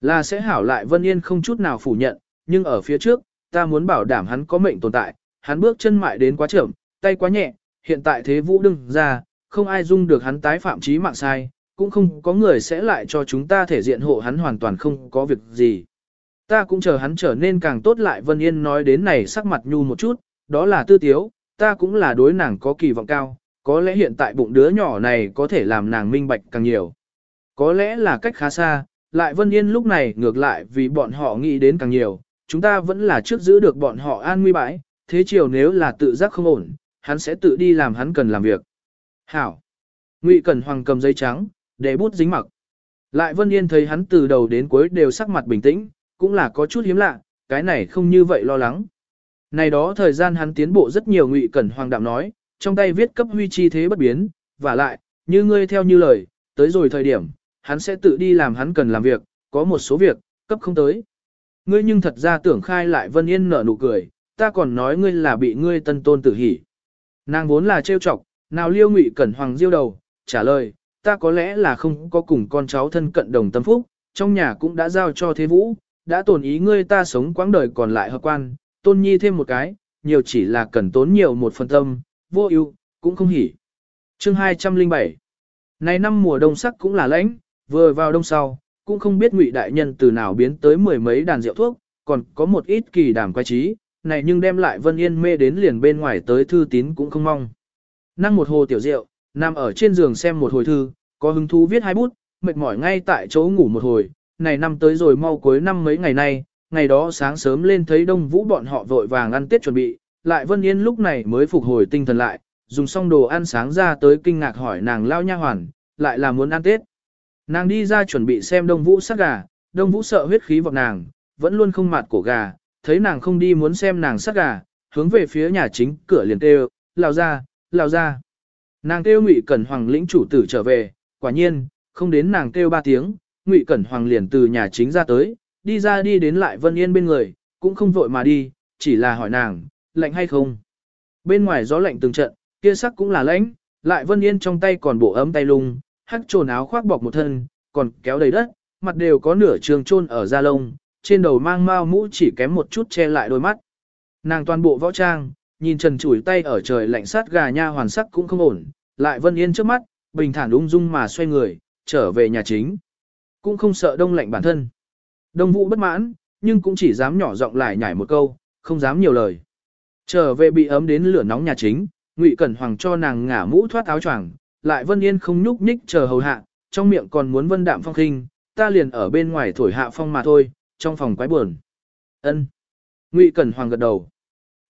Là sẽ hảo lại Vân Yên không chút nào phủ nhận, nhưng ở phía trước, ta muốn bảo đảm hắn có mệnh tồn tại, hắn bước chân mại đến quá chậm, tay quá nhẹ, hiện tại thế vũ đừng ra, không ai dung được hắn tái phạm trí mạng sai, cũng không có người sẽ lại cho chúng ta thể diện hộ hắn hoàn toàn không có việc gì. Ta cũng chờ hắn trở nên càng tốt lại Vân Yên nói đến này sắc mặt nhu một chút, đó là tư tiếu, ta cũng là đối nàng có kỳ vọng cao, có lẽ hiện tại bụng đứa nhỏ này có thể làm nàng minh bạch càng nhiều. Có lẽ là cách khá xa, lại Vân Yên lúc này ngược lại vì bọn họ nghĩ đến càng nhiều, chúng ta vẫn là trước giữ được bọn họ an nguy bãi, thế chiều nếu là tự giác không ổn, hắn sẽ tự đi làm hắn cần làm việc. Hảo! Ngụy Cẩn Hoàng cầm giấy trắng, để bút dính mặc. Lại Vân Yên thấy hắn từ đầu đến cuối đều sắc mặt bình tĩnh, cũng là có chút hiếm lạ, cái này không như vậy lo lắng. Này đó thời gian hắn tiến bộ rất nhiều ngụy cẩn hoàng đạm nói, trong tay viết cấp huy chi thế bất biến, và lại, như ngươi theo như lời, tới rồi thời điểm, hắn sẽ tự đi làm hắn cần làm việc, có một số việc, cấp không tới. Ngươi nhưng thật ra tưởng khai lại Vân Yên nở nụ cười, ta còn nói ngươi là bị ngươi tân tôn tử hỉ. Nàng vốn là trêu chọc, nào liêu ngụy cẩn hoàng diêu đầu, trả lời, ta có lẽ là không có cùng con cháu thân cận đồng tâm phúc, trong nhà cũng đã giao cho thế vũ, đã tổn ý ngươi ta sống quãng đời còn lại hợp quan, tôn nhi thêm một cái, nhiều chỉ là cần tốn nhiều một phần tâm, vô ưu cũng không hỉ. Chương 207 Này năm mùa đông sắc cũng là lãnh, vừa vào đông sau, cũng không biết ngụy đại nhân từ nào biến tới mười mấy đàn rượu thuốc, còn có một ít kỳ đàm quay trí, này nhưng đem lại Vân Yên mê đến liền bên ngoài tới thư tín cũng không mong. Năng một hồ tiểu rượu, nằm ở trên giường xem một hồi thư, có hứng thú viết hai bút, mệt mỏi ngay tại chỗ ngủ một hồi, này năm tới rồi mau cuối năm mấy ngày nay, ngày đó sáng sớm lên thấy đông vũ bọn họ vội vàng ăn tết chuẩn bị, lại Vân Yên lúc này mới phục hồi tinh thần lại, dùng xong đồ ăn sáng ra tới kinh ngạc hỏi nàng lao nha hoàn, lại là muốn ăn tết. Nàng đi ra chuẩn bị xem đông vũ sát gà, đông vũ sợ huyết khí vào nàng, vẫn luôn không mạt cổ gà, thấy nàng không đi muốn xem nàng sát gà, hướng về phía nhà chính cửa liền kêu, lao ra, lao ra. Nàng kêu ngụy cẩn hoàng lĩnh chủ tử trở về, quả nhiên, không đến nàng kêu ba tiếng, ngụy cẩn hoàng liền từ nhà chính ra tới, đi ra đi đến lại Vân Yên bên người, cũng không vội mà đi, chỉ là hỏi nàng, lạnh hay không. Bên ngoài gió lạnh từng trận, kia sắc cũng là lạnh, lại Vân Yên trong tay còn bộ ấm tay lung, hắc trồn áo khoác bọc một thân, còn kéo đầy đất, mặt đều có nửa trường trôn ở da lông, trên đầu mang mao mũ chỉ kém một chút che lại đôi mắt. Nàng toàn bộ võ trang, nhìn trần chủi tay ở trời lạnh sát gà nha hoàn sắc cũng không ổn, lại Vân Yên trước mắt, bình thản ung dung mà xoay người, trở về nhà chính. Cũng không sợ đông lạnh bản thân. Đông vũ bất mãn, nhưng cũng chỉ dám nhỏ giọng lại nhảy một câu, không dám nhiều lời. Trở về bị ấm đến lửa nóng nhà chính, Ngụy Cẩn Hoàng cho nàng ngả mũ thoát áo choàng, lại Vân Yên không nhúc nhích chờ hầu hạ, trong miệng còn muốn vân đạm phong khinh, ta liền ở bên ngoài thổi hạ phong mà thôi, trong phòng quái buồn. Ân. Ngụy Cẩn Hoàng gật đầu.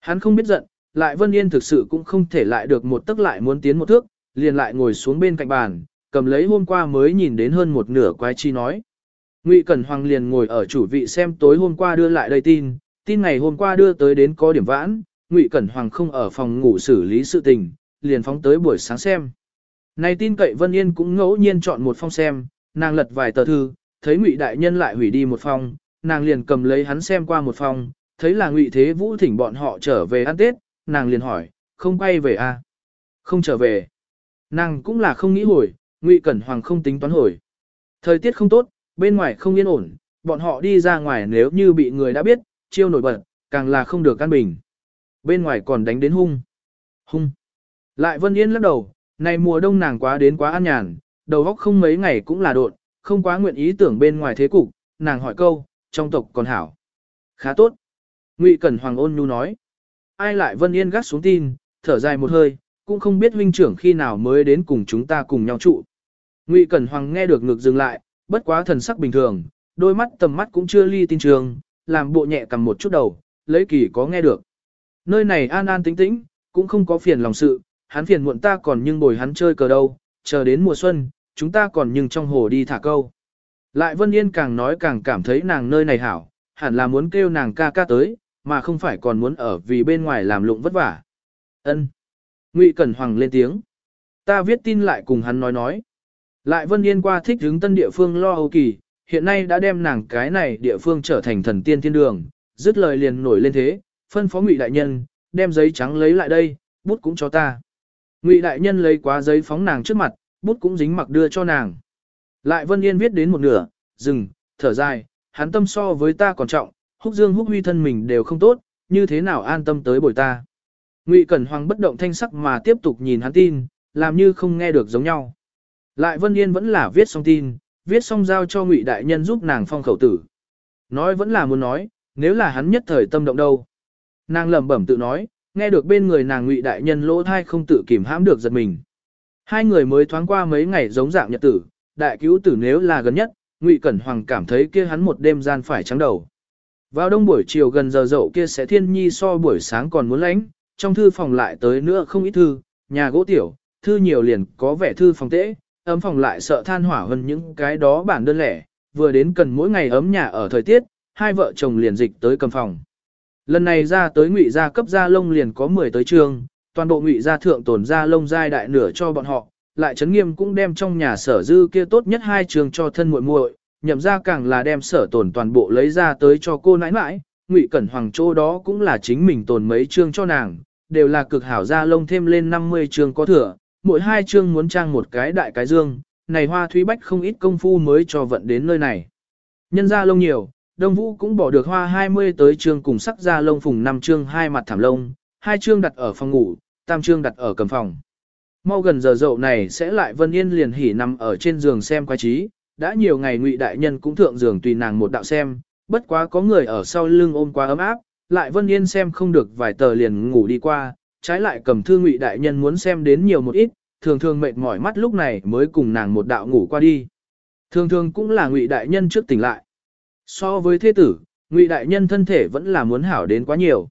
Hắn không biết giận, lại Vân Yên thực sự cũng không thể lại được một tức lại muốn tiến một thước, liền lại ngồi xuống bên cạnh bàn, cầm lấy hôm qua mới nhìn đến hơn một nửa quái chi nói. Ngụy Cẩn Hoàng liền ngồi ở chủ vị xem tối hôm qua đưa lại đây tin, tin ngày hôm qua đưa tới đến có điểm vãn, Ngụy Cẩn Hoàng không ở phòng ngủ xử lý sự tình, liền phóng tới buổi sáng xem. Này tin cậy Vân Yên cũng ngẫu nhiên chọn một phong xem, nàng lật vài tờ thư, thấy Ngụy đại nhân lại hủy đi một phong, nàng liền cầm lấy hắn xem qua một phòng, thấy là Ngụy Thế Vũ thỉnh bọn họ trở về ăn Tết, nàng liền hỏi, không quay về à? Không trở về. Nàng cũng là không nghĩ hồi, Ngụy Cẩn Hoàng không tính toán hồi. Thời tiết không tốt, bên ngoài không yên ổn, bọn họ đi ra ngoài nếu như bị người đã biết, chiêu nổi bật, càng là không được căn bình. Bên ngoài còn đánh đến hung. Hung. Lại Vân Yên lắc đầu, này mùa đông nàng quá đến quá an nhàn, đầu óc không mấy ngày cũng là đột, không quá nguyện ý tưởng bên ngoài thế cục, nàng hỏi câu, trong tộc còn hảo. Khá tốt. Ngụy Cẩn Hoàng ôn nhu nói. Ai lại Vân Yên gắt xuống tin, thở dài một hơi, cũng không biết huynh trưởng khi nào mới đến cùng chúng ta cùng nhau trụ. Ngụy Cẩn Hoàng nghe được ngực dừng lại, bất quá thần sắc bình thường, đôi mắt tầm mắt cũng chưa ly tin trường, làm bộ nhẹ cầm một chút đầu, lấy kỳ có nghe được. Nơi này an an tĩnh tĩnh, cũng không có phiền lòng sự, hắn phiền muộn ta còn nhưng bồi hắn chơi cờ đâu, chờ đến mùa xuân, chúng ta còn nhưng trong hồ đi thả câu. Lại Vân Yên càng nói càng cảm thấy nàng nơi này hảo, hẳn là muốn kêu nàng ca ca tới, mà không phải còn muốn ở vì bên ngoài làm lụng vất vả. Ân. Ngụy Cẩn Hoàng lên tiếng. Ta viết tin lại cùng hắn nói nói. Lại Vân Yên qua thích hướng tân địa phương lo âu kỳ, hiện nay đã đem nàng cái này địa phương trở thành thần tiên thiên đường, dứt lời liền nổi lên thế, phân phó Ngụy đại nhân, đem giấy trắng lấy lại đây, bút cũng cho ta. Ngụy đại nhân lấy quá giấy phóng nàng trước mặt, bút cũng dính mặc đưa cho nàng. Lại Vân Yên viết đến một nửa, dừng, thở dài, hắn tâm so với ta còn trọng, húc dương húc huy thân mình đều không tốt, như thế nào an tâm tới bồi ta. Ngụy Cẩn Hoàng bất động thanh sắc mà tiếp tục nhìn hắn tin, làm như không nghe được giống nhau. Lại Vân Yên vẫn là viết xong tin, viết xong giao cho Ngụy đại nhân giúp nàng phong khẩu tử. Nói vẫn là muốn nói, nếu là hắn nhất thời tâm động đâu. Nàng lẩm bẩm tự nói, nghe được bên người nàng Ngụy đại nhân lỗ thai không tự kìm hãm được giật mình. Hai người mới thoáng qua mấy ngày giống dạng nhật tử, đại cứu tử nếu là gần nhất, Ngụy Cẩn Hoàng cảm thấy kia hắn một đêm gian phải trắng đầu. Vào đông buổi chiều gần giờ dậu kia sẽ thiên nhi so buổi sáng còn muốn lánh, trong thư phòng lại tới nữa không ít thư, nhà gỗ tiểu, thư nhiều liền có vẻ thư phòng tễ, ấm phòng lại sợ than hỏa hơn những cái đó bản đơn lẻ, vừa đến cần mỗi ngày ấm nhà ở thời tiết, hai vợ chồng liền dịch tới cầm phòng. Lần này ra tới ngụy gia cấp gia lông liền có 10 tới trường, toàn bộ ngụy gia thượng tồn gia lông giai đại nửa cho bọn họ, lại chấn nghiêm cũng đem trong nhà sở dư kia tốt nhất hai trường cho thân muội muội, nhậm ra càng là đem sở tồn toàn bộ lấy ra tới cho cô nãi nãi, ngụy cẩn hoàng chỗ đó cũng là chính mình tồn mấy chương cho nàng, đều là cực hảo gia lông thêm lên 50 chương có thừa, mỗi hai chương muốn trang một cái đại cái dương, này hoa thúy bách không ít công phu mới cho vận đến nơi này. Nhân gia lông nhiều, Đông Vũ cũng bỏ được hoa 20 tới chương cùng sắc gia lông phùng năm chương hai mặt thảm lông, hai chương đặt ở phòng ngủ, tam chương đặt ở cầm phòng. Mau gần giờ dậu này sẽ lại Vân Yên liền hỉ nằm ở trên giường xem quái trí, đã nhiều ngày ngụy đại nhân cũng thượng giường tùy nàng một đạo xem, bất quá có người ở sau lưng ôm quá ấm áp, lại Vân Yên xem không được vài tờ liền ngủ đi qua, trái lại cầm thư ngụy đại nhân muốn xem đến nhiều một ít, thường thường mệt mỏi mắt lúc này mới cùng nàng một đạo ngủ qua đi. Thường thường cũng là ngụy đại nhân trước tỉnh lại. So với thế tử, ngụy đại nhân thân thể vẫn là muốn hảo đến quá nhiều.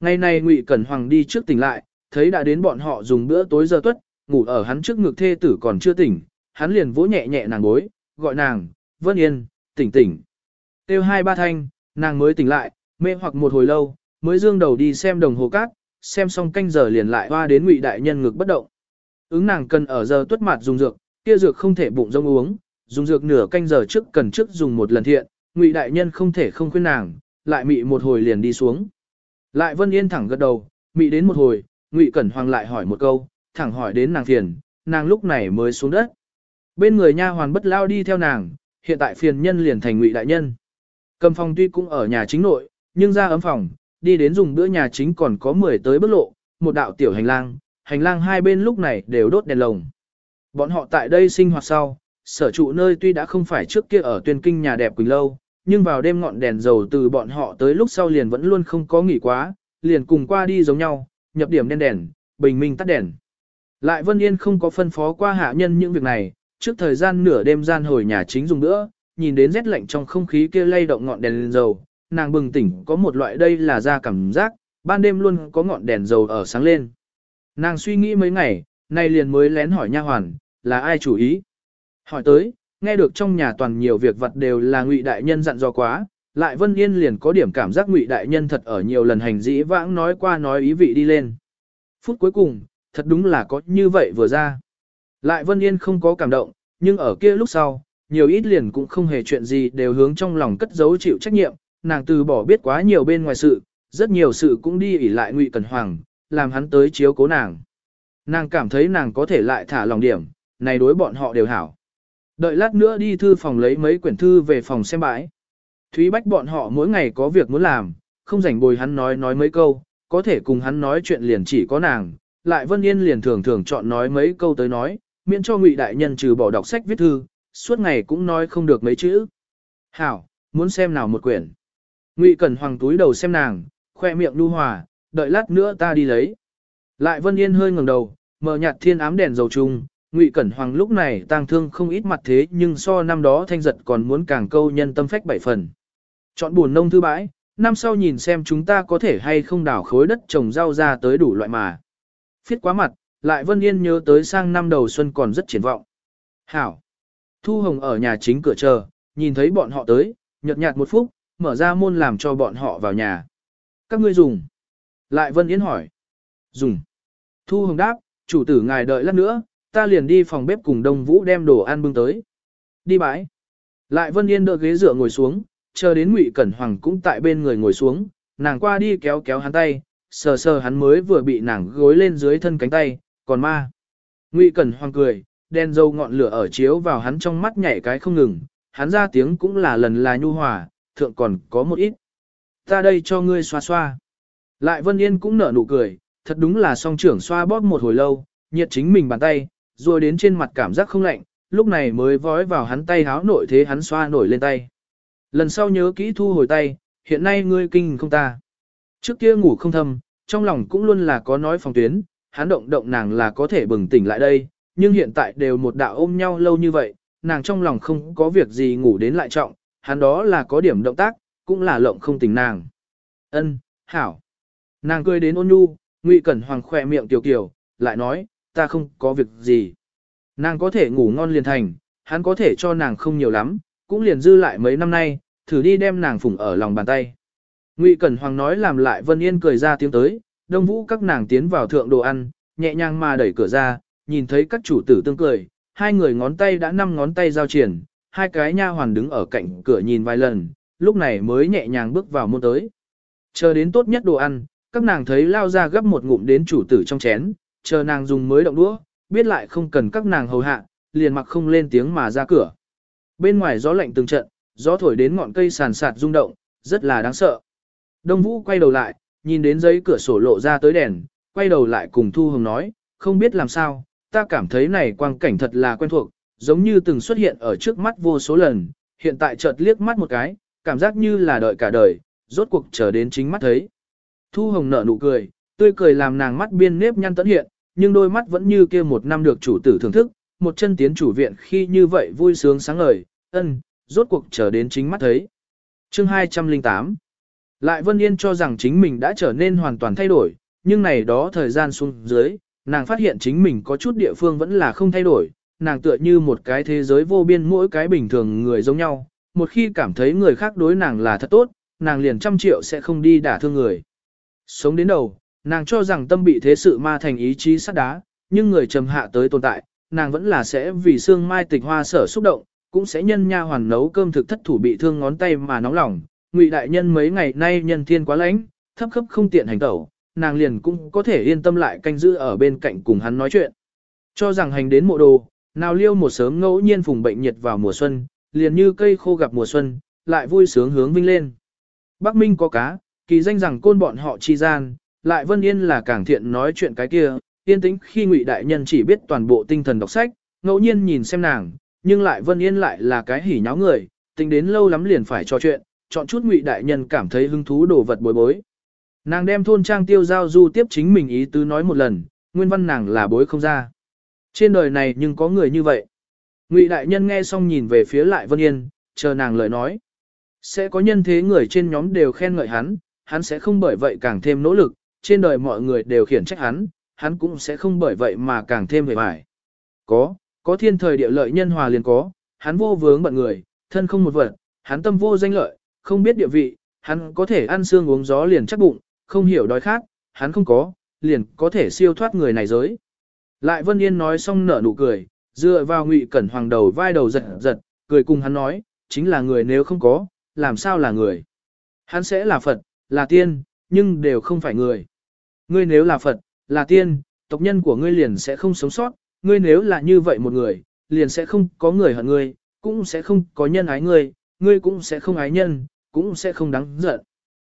Ngày nay ngụy Cẩn Hoàng đi trước tỉnh lại, thấy đã đến bọn họ dùng bữa tối giờ tuất, ngủ ở hắn trước ngực thê tử còn chưa tỉnh, hắn liền vỗ nhẹ nhẹ nàng gối, gọi nàng, Vân Yên, tỉnh tỉnh. Tiêu hai ba thanh, nàng mới tỉnh lại, mê hoặc một hồi lâu, mới dương đầu đi xem đồng hồ cát, xem xong canh giờ liền lại hoa đến ngụy đại nhân ngực bất động. Ứng nàng cần ở giờ tuất mặt dùng dược, kia dược không thể bụng rông uống, dùng dược nửa canh giờ trước cần trước dùng một lần thiện, ngụy đại nhân không thể không khuyên nàng, lại mị một hồi liền đi xuống. Lại Vân Yên thẳng gật đầu, mị đến một hồi, Ngụy Cẩn Hoàng lại hỏi một câu, thẳng hỏi đến nàng phiền, nàng lúc này mới xuống đất. Bên người nha hoàn bất lao đi theo nàng, hiện tại phiền nhân liền thành Ngụy đại nhân. Cầm phòng tuy cũng ở nhà chính nội, nhưng ra ấm phòng, đi đến dùng bữa nhà chính còn có 10 tới bước lộ, một đạo tiểu hành lang, hành lang hai bên lúc này đều đốt đèn lồng. Bọn họ tại đây sinh hoạt sau, sở trụ nơi tuy đã không phải trước kia ở tuyên kinh nhà đẹp Quỳnh Lâu, nhưng vào đêm ngọn đèn dầu từ bọn họ tới lúc sau liền vẫn luôn không có nghỉ quá, liền cùng qua đi giống nhau, nhập điểm đen đèn, bình minh tắt đèn. Lại Vân Yên không có phân phó qua hạ nhân những việc này, trước thời gian nửa đêm gian hồi nhà chính dùng nữa, nhìn đến rét lạnh trong không khí kia lay động ngọn đèn dầu, nàng bừng tỉnh có một loại đây là ra cảm giác, ban đêm luôn có ngọn đèn dầu ở sáng lên. Nàng suy nghĩ mấy ngày, nay liền mới lén hỏi nha hoàn, là ai chủ ý? Hỏi tới, nghe được trong nhà toàn nhiều việc vật đều là ngụy đại nhân dặn dò quá, lại Vân Yên liền có điểm cảm giác ngụy đại nhân thật ở nhiều lần hành dĩ vãng nói qua nói ý vị đi lên. Phút cuối cùng, thật đúng là có như vậy vừa ra. Lại Vân Yên không có cảm động, nhưng ở kia lúc sau, nhiều ít liền cũng không hề chuyện gì đều hướng trong lòng cất giấu chịu trách nhiệm, nàng từ bỏ biết quá nhiều bên ngoài sự, rất nhiều sự cũng đi ỉ lại Ngụy Cẩn Hoàng, làm hắn tới chiếu cố nàng. Nàng cảm thấy nàng có thể lại thả lòng điểm, này đối bọn họ đều hảo. Đợi lát nữa đi thư phòng lấy mấy quyển thư về phòng xem bãi. Thúy Bách bọn họ mỗi ngày có việc muốn làm, không rảnh bồi hắn nói nói mấy câu, có thể cùng hắn nói chuyện liền chỉ có nàng, lại Vân Yên liền thường thường chọn nói mấy câu tới nói, miễn cho Ngụy đại nhân trừ bỏ đọc sách viết thư, suốt ngày cũng nói không được mấy chữ. Hảo, muốn xem nào một quyển. Ngụy Cẩn Hoàng túi đầu xem nàng, khoe miệng nu hòa, đợi lát nữa ta đi lấy. Lại Vân Yên hơi ngẩng đầu, mở nhạt thiên ám đèn dầu chung, Ngụy Cẩn Hoàng lúc này tang thương không ít mặt thế nhưng so năm đó thanh giật còn muốn càng câu nhân tâm phách bảy phần. Chọn buồn nông thư bãi, năm sau nhìn xem chúng ta có thể hay không đảo khối đất trồng rau ra tới đủ loại mà. Phiết quá mặt, lại Vân Yên nhớ tới sang năm đầu xuân còn rất triển vọng. Hảo! Thu Hồng ở nhà chính cửa chờ, nhìn thấy bọn họ tới, nhợt nhạt một phút, mở ra môn làm cho bọn họ vào nhà. Các ngươi dùng. Lại Vân Yến hỏi. Dùng. Thu Hồng đáp, chủ tử ngài đợi lát nữa, ta liền đi phòng bếp cùng Đông Vũ đem đồ ăn bưng tới. Đi bãi. Lại Vân Yên đỡ ghế dựa ngồi xuống, chờ đến Ngụy Cẩn Hoàng cũng tại bên người ngồi xuống, nàng qua đi kéo kéo hắn tay, sờ sờ hắn mới vừa bị nàng gối lên dưới thân cánh tay, còn ma. Ngụy Cẩn Hoàng cười, đen dâu ngọn lửa ở chiếu vào hắn trong mắt nhảy cái không ngừng, hắn ra tiếng cũng là lần là nhu hòa, thượng còn có một ít. Ta đây cho ngươi xoa xoa. Lại Vân Yên cũng nở nụ cười, thật đúng là song trưởng xoa bóp một hồi lâu, nhiệt chính mình bàn tay, rồi đến trên mặt cảm giác không lạnh, lúc này mới vói vào hắn tay háo nội thế hắn xoa nổi lên tay. Lần sau nhớ kỹ thu hồi tay, hiện nay ngươi kinh không ta. Trước kia ngủ không thâm, trong lòng cũng luôn là có nói phòng tuyến, hắn động động nàng là có thể bừng tỉnh lại đây, nhưng hiện tại đều một đạo ôm nhau lâu như vậy, nàng trong lòng không có việc gì ngủ đến lại trọng, hắn đó là có điểm động tác, cũng là lộng không tỉnh nàng. Ân, hảo. Nàng cười đến ôn nhu, Ngụy Cẩn Hoàng khỏe miệng tiểu kiểu, lại nói, ta không có việc gì. Nàng có thể ngủ ngon liền thành, hắn có thể cho nàng không nhiều lắm, cũng liền dư lại mấy năm nay, thử đi đem nàng phủng ở lòng bàn tay. Ngụy Cẩn Hoàng nói làm lại Vân Yên cười ra tiếng tới, đông vũ các nàng tiến vào thượng đồ ăn, nhẹ nhàng mà đẩy cửa ra, nhìn thấy các chủ tử tương cười, hai người ngón tay đã năm ngón tay giao triển, hai cái nha hoàn đứng ở cạnh cửa nhìn vài lần, lúc này mới nhẹ nhàng bước vào môn tới. Chờ đến tốt nhất đồ ăn, các nàng thấy lao ra gấp một ngụm đến chủ tử trong chén, chờ nàng dùng mới động đũa, biết lại không cần các nàng hầu hạ, liền mặc không lên tiếng mà ra cửa. Bên ngoài gió lạnh từng trận, gió thổi đến ngọn cây sàn sạt rung động, rất là đáng sợ. Đông Vũ quay đầu lại, nhìn đến giấy cửa sổ lộ ra tới đèn, quay đầu lại cùng Thu Hồng nói, không biết làm sao, ta cảm thấy này quang cảnh thật là quen thuộc, giống như từng xuất hiện ở trước mắt vô số lần, hiện tại chợt liếc mắt một cái, cảm giác như là đợi cả đời, rốt cuộc chờ đến chính mắt thấy. Thu Hồng nở nụ cười, tươi cười làm nàng mắt biên nếp nhăn tận hiện, nhưng đôi mắt vẫn như kia một năm được chủ tử thưởng thức, một chân tiến chủ viện khi như vậy vui sướng sáng ngời, ân, rốt cuộc chờ đến chính mắt thấy. Chương 208 Lại Vân Yên cho rằng chính mình đã trở nên hoàn toàn thay đổi, nhưng này đó thời gian xuống dưới, nàng phát hiện chính mình có chút địa phương vẫn là không thay đổi, nàng tựa như một cái thế giới vô biên mỗi cái bình thường người giống nhau, một khi cảm thấy người khác đối nàng là thật tốt, nàng liền trăm triệu sẽ không đi đả thương người. Sống đến đầu, nàng cho rằng tâm bị thế sự ma thành ý chí sắt đá, nhưng người trầm hạ tới tồn tại, nàng vẫn là sẽ vì xương mai tịch hoa sở xúc động, cũng sẽ nhân nha hoàn nấu cơm thực thất thủ bị thương ngón tay mà nóng lòng. Ngụy đại nhân mấy ngày nay nhân thiên quá lãnh, thấp khớp không tiện hành tẩu, nàng liền cũng có thể yên tâm lại canh giữ ở bên cạnh cùng hắn nói chuyện. Cho rằng hành đến mộ đồ, nào liêu một sớm ngẫu nhiên phùng bệnh nhiệt vào mùa xuân, liền như cây khô gặp mùa xuân, lại vui sướng hướng vinh lên. Bắc Minh có cá, kỳ danh rằng côn bọn họ chi gian, lại Vân Yên là càng thiện nói chuyện cái kia, yên tĩnh khi Ngụy đại nhân chỉ biết toàn bộ tinh thần đọc sách, ngẫu nhiên nhìn xem nàng, nhưng lại Vân Yên lại là cái hỉ nháo người, tính đến lâu lắm liền phải trò chuyện, chọn chút Ngụy đại nhân cảm thấy hứng thú đồ vật bối bối. Nàng đem thôn trang tiêu giao du tiếp chính mình ý tứ nói một lần, nguyên văn nàng là bối không ra. Trên đời này nhưng có người như vậy. Ngụy đại nhân nghe xong nhìn về phía lại Vân Yên, chờ nàng lời nói. Sẽ có nhân thế người trên nhóm đều khen ngợi hắn, hắn sẽ không bởi vậy càng thêm nỗ lực, trên đời mọi người đều khiển trách hắn, hắn cũng sẽ không bởi vậy mà càng thêm về bài. Có, có thiên thời địa lợi nhân hòa liền có, hắn vô vướng bận người, thân không một vật, hắn tâm vô danh lợi, không biết địa vị, hắn có thể ăn xương uống gió liền chắc bụng, không hiểu đói khát, hắn không có, liền có thể siêu thoát người này giới. Lại Vân Yên nói xong nở nụ cười, dựa vào Ngụy Cẩn Hoàng đầu vai đầu giật giật, cười cùng hắn nói, chính là người nếu không có, làm sao là người. Hắn sẽ là Phật, là tiên, nhưng đều không phải người. Ngươi nếu là Phật, là tiên, tộc nhân của ngươi liền sẽ không sống sót, ngươi nếu là như vậy một người, liền sẽ không có người hận ngươi, cũng sẽ không có nhân ái ngươi, ngươi cũng sẽ không ái nhân, cũng sẽ không đáng giận.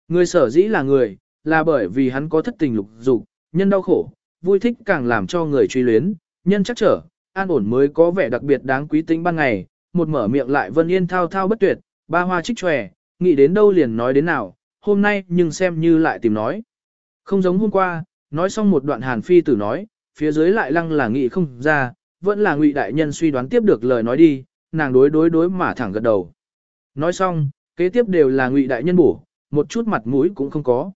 Ngươi sở dĩ là người, là bởi vì hắn có thất tình lục dục, nhân đau khổ, vui thích càng làm cho người truy luyến, nhân chắc trở, an ổn mới có vẻ đặc biệt đáng quý tính ban ngày, một mở miệng lại vân yên thao thao bất tuyệt, ba hoa trích tròe, nghĩ đến đâu liền nói đến nào, hôm nay nhưng xem như lại tìm nói. Không giống hôm qua, nói xong một đoạn hàn phi tử nói, phía dưới lại lăng là nghĩ không ra, vẫn là ngụy đại nhân suy đoán tiếp được lời nói đi, nàng đối đối đối mà thẳng gật đầu. Nói xong, kế tiếp đều là ngụy đại nhân bổ, một chút mặt mũi cũng không có.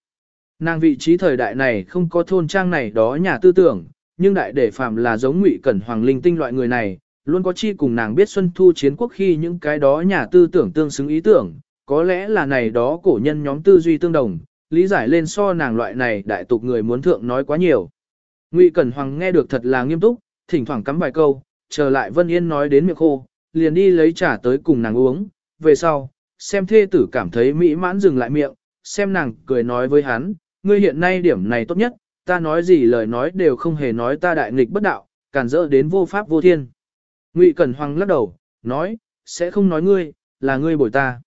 Nàng vị trí thời đại này không có thôn trang này đó nhà tư tưởng, nhưng đại để phàm là giống ngụy cẩn hoàng linh tinh loại người này, luôn có chi cùng nàng biết xuân thu chiến quốc khi những cái đó nhà tư tưởng tương xứng ý tưởng, có lẽ là này đó cổ nhân nhóm tư duy tương đồng, lý giải lên so nàng loại này đại tục người muốn thượng nói quá nhiều. Ngụy Cẩn Hoàng nghe được thật là nghiêm túc, thỉnh thoảng cắm vài câu, trở lại Vân Yên nói đến miệng khô, liền đi lấy trà tới cùng nàng uống, về sau, xem thê tử cảm thấy mỹ mãn dừng lại miệng, xem nàng cười nói với hắn, ngươi hiện nay điểm này tốt nhất, ta nói gì lời nói đều không hề nói ta đại nghịch bất đạo, cản rỡ đến vô pháp vô thiên. Ngụy Cẩn Hoàng lắc đầu, nói, sẽ không nói ngươi, là ngươi bồi ta.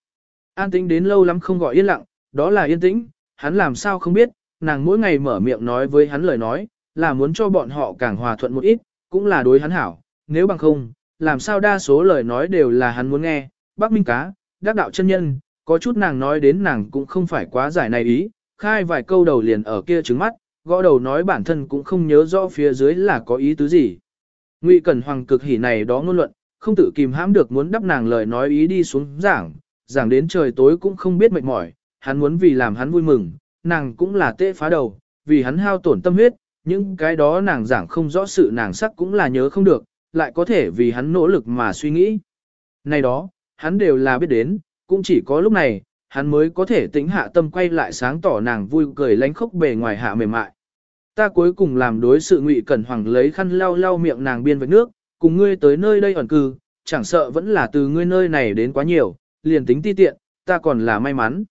An tĩnh đến lâu lắm không gọi yên lặng, đó là yên tĩnh, hắn làm sao không biết, nàng mỗi ngày mở miệng nói với hắn lời nói, là muốn cho bọn họ càng hòa thuận một ít, cũng là đối hắn hảo, nếu bằng không, làm sao đa số lời nói đều là hắn muốn nghe, bác minh cá, đắc đạo chân nhân, có chút nàng nói đến nàng cũng không phải quá giải này ý, khai vài câu đầu liền ở kia trứng mắt, gõ đầu nói bản thân cũng không nhớ rõ phía dưới là có ý tứ gì. Ngụy Cẩn Hoàng cực hỉ này đó ngôn luận, không tự kìm hãm được muốn đắp nàng lời nói ý đi xuống giảng, giảng đến trời tối cũng không biết mệt mỏi, hắn muốn vì làm hắn vui mừng, nàng cũng là tê phá đầu, vì hắn hao tổn tâm huyết, những cái đó nàng giảng không rõ sự nàng sắc cũng là nhớ không được, lại có thể vì hắn nỗ lực mà suy nghĩ. Này đó, hắn đều là biết đến, cũng chỉ có lúc này, hắn mới có thể tính hạ tâm quay lại sáng tỏ nàng vui cười lánh khóc bề ngoài hạ mềm mại. Ta cuối cùng làm đối sự ngụy cẩn hoàng lấy khăn lau lau miệng nàng biên với nước, cùng ngươi tới nơi đây ẩn cư, chẳng sợ vẫn là từ ngươi nơi này đến quá nhiều, liền tính ti tiện, ta còn là may mắn.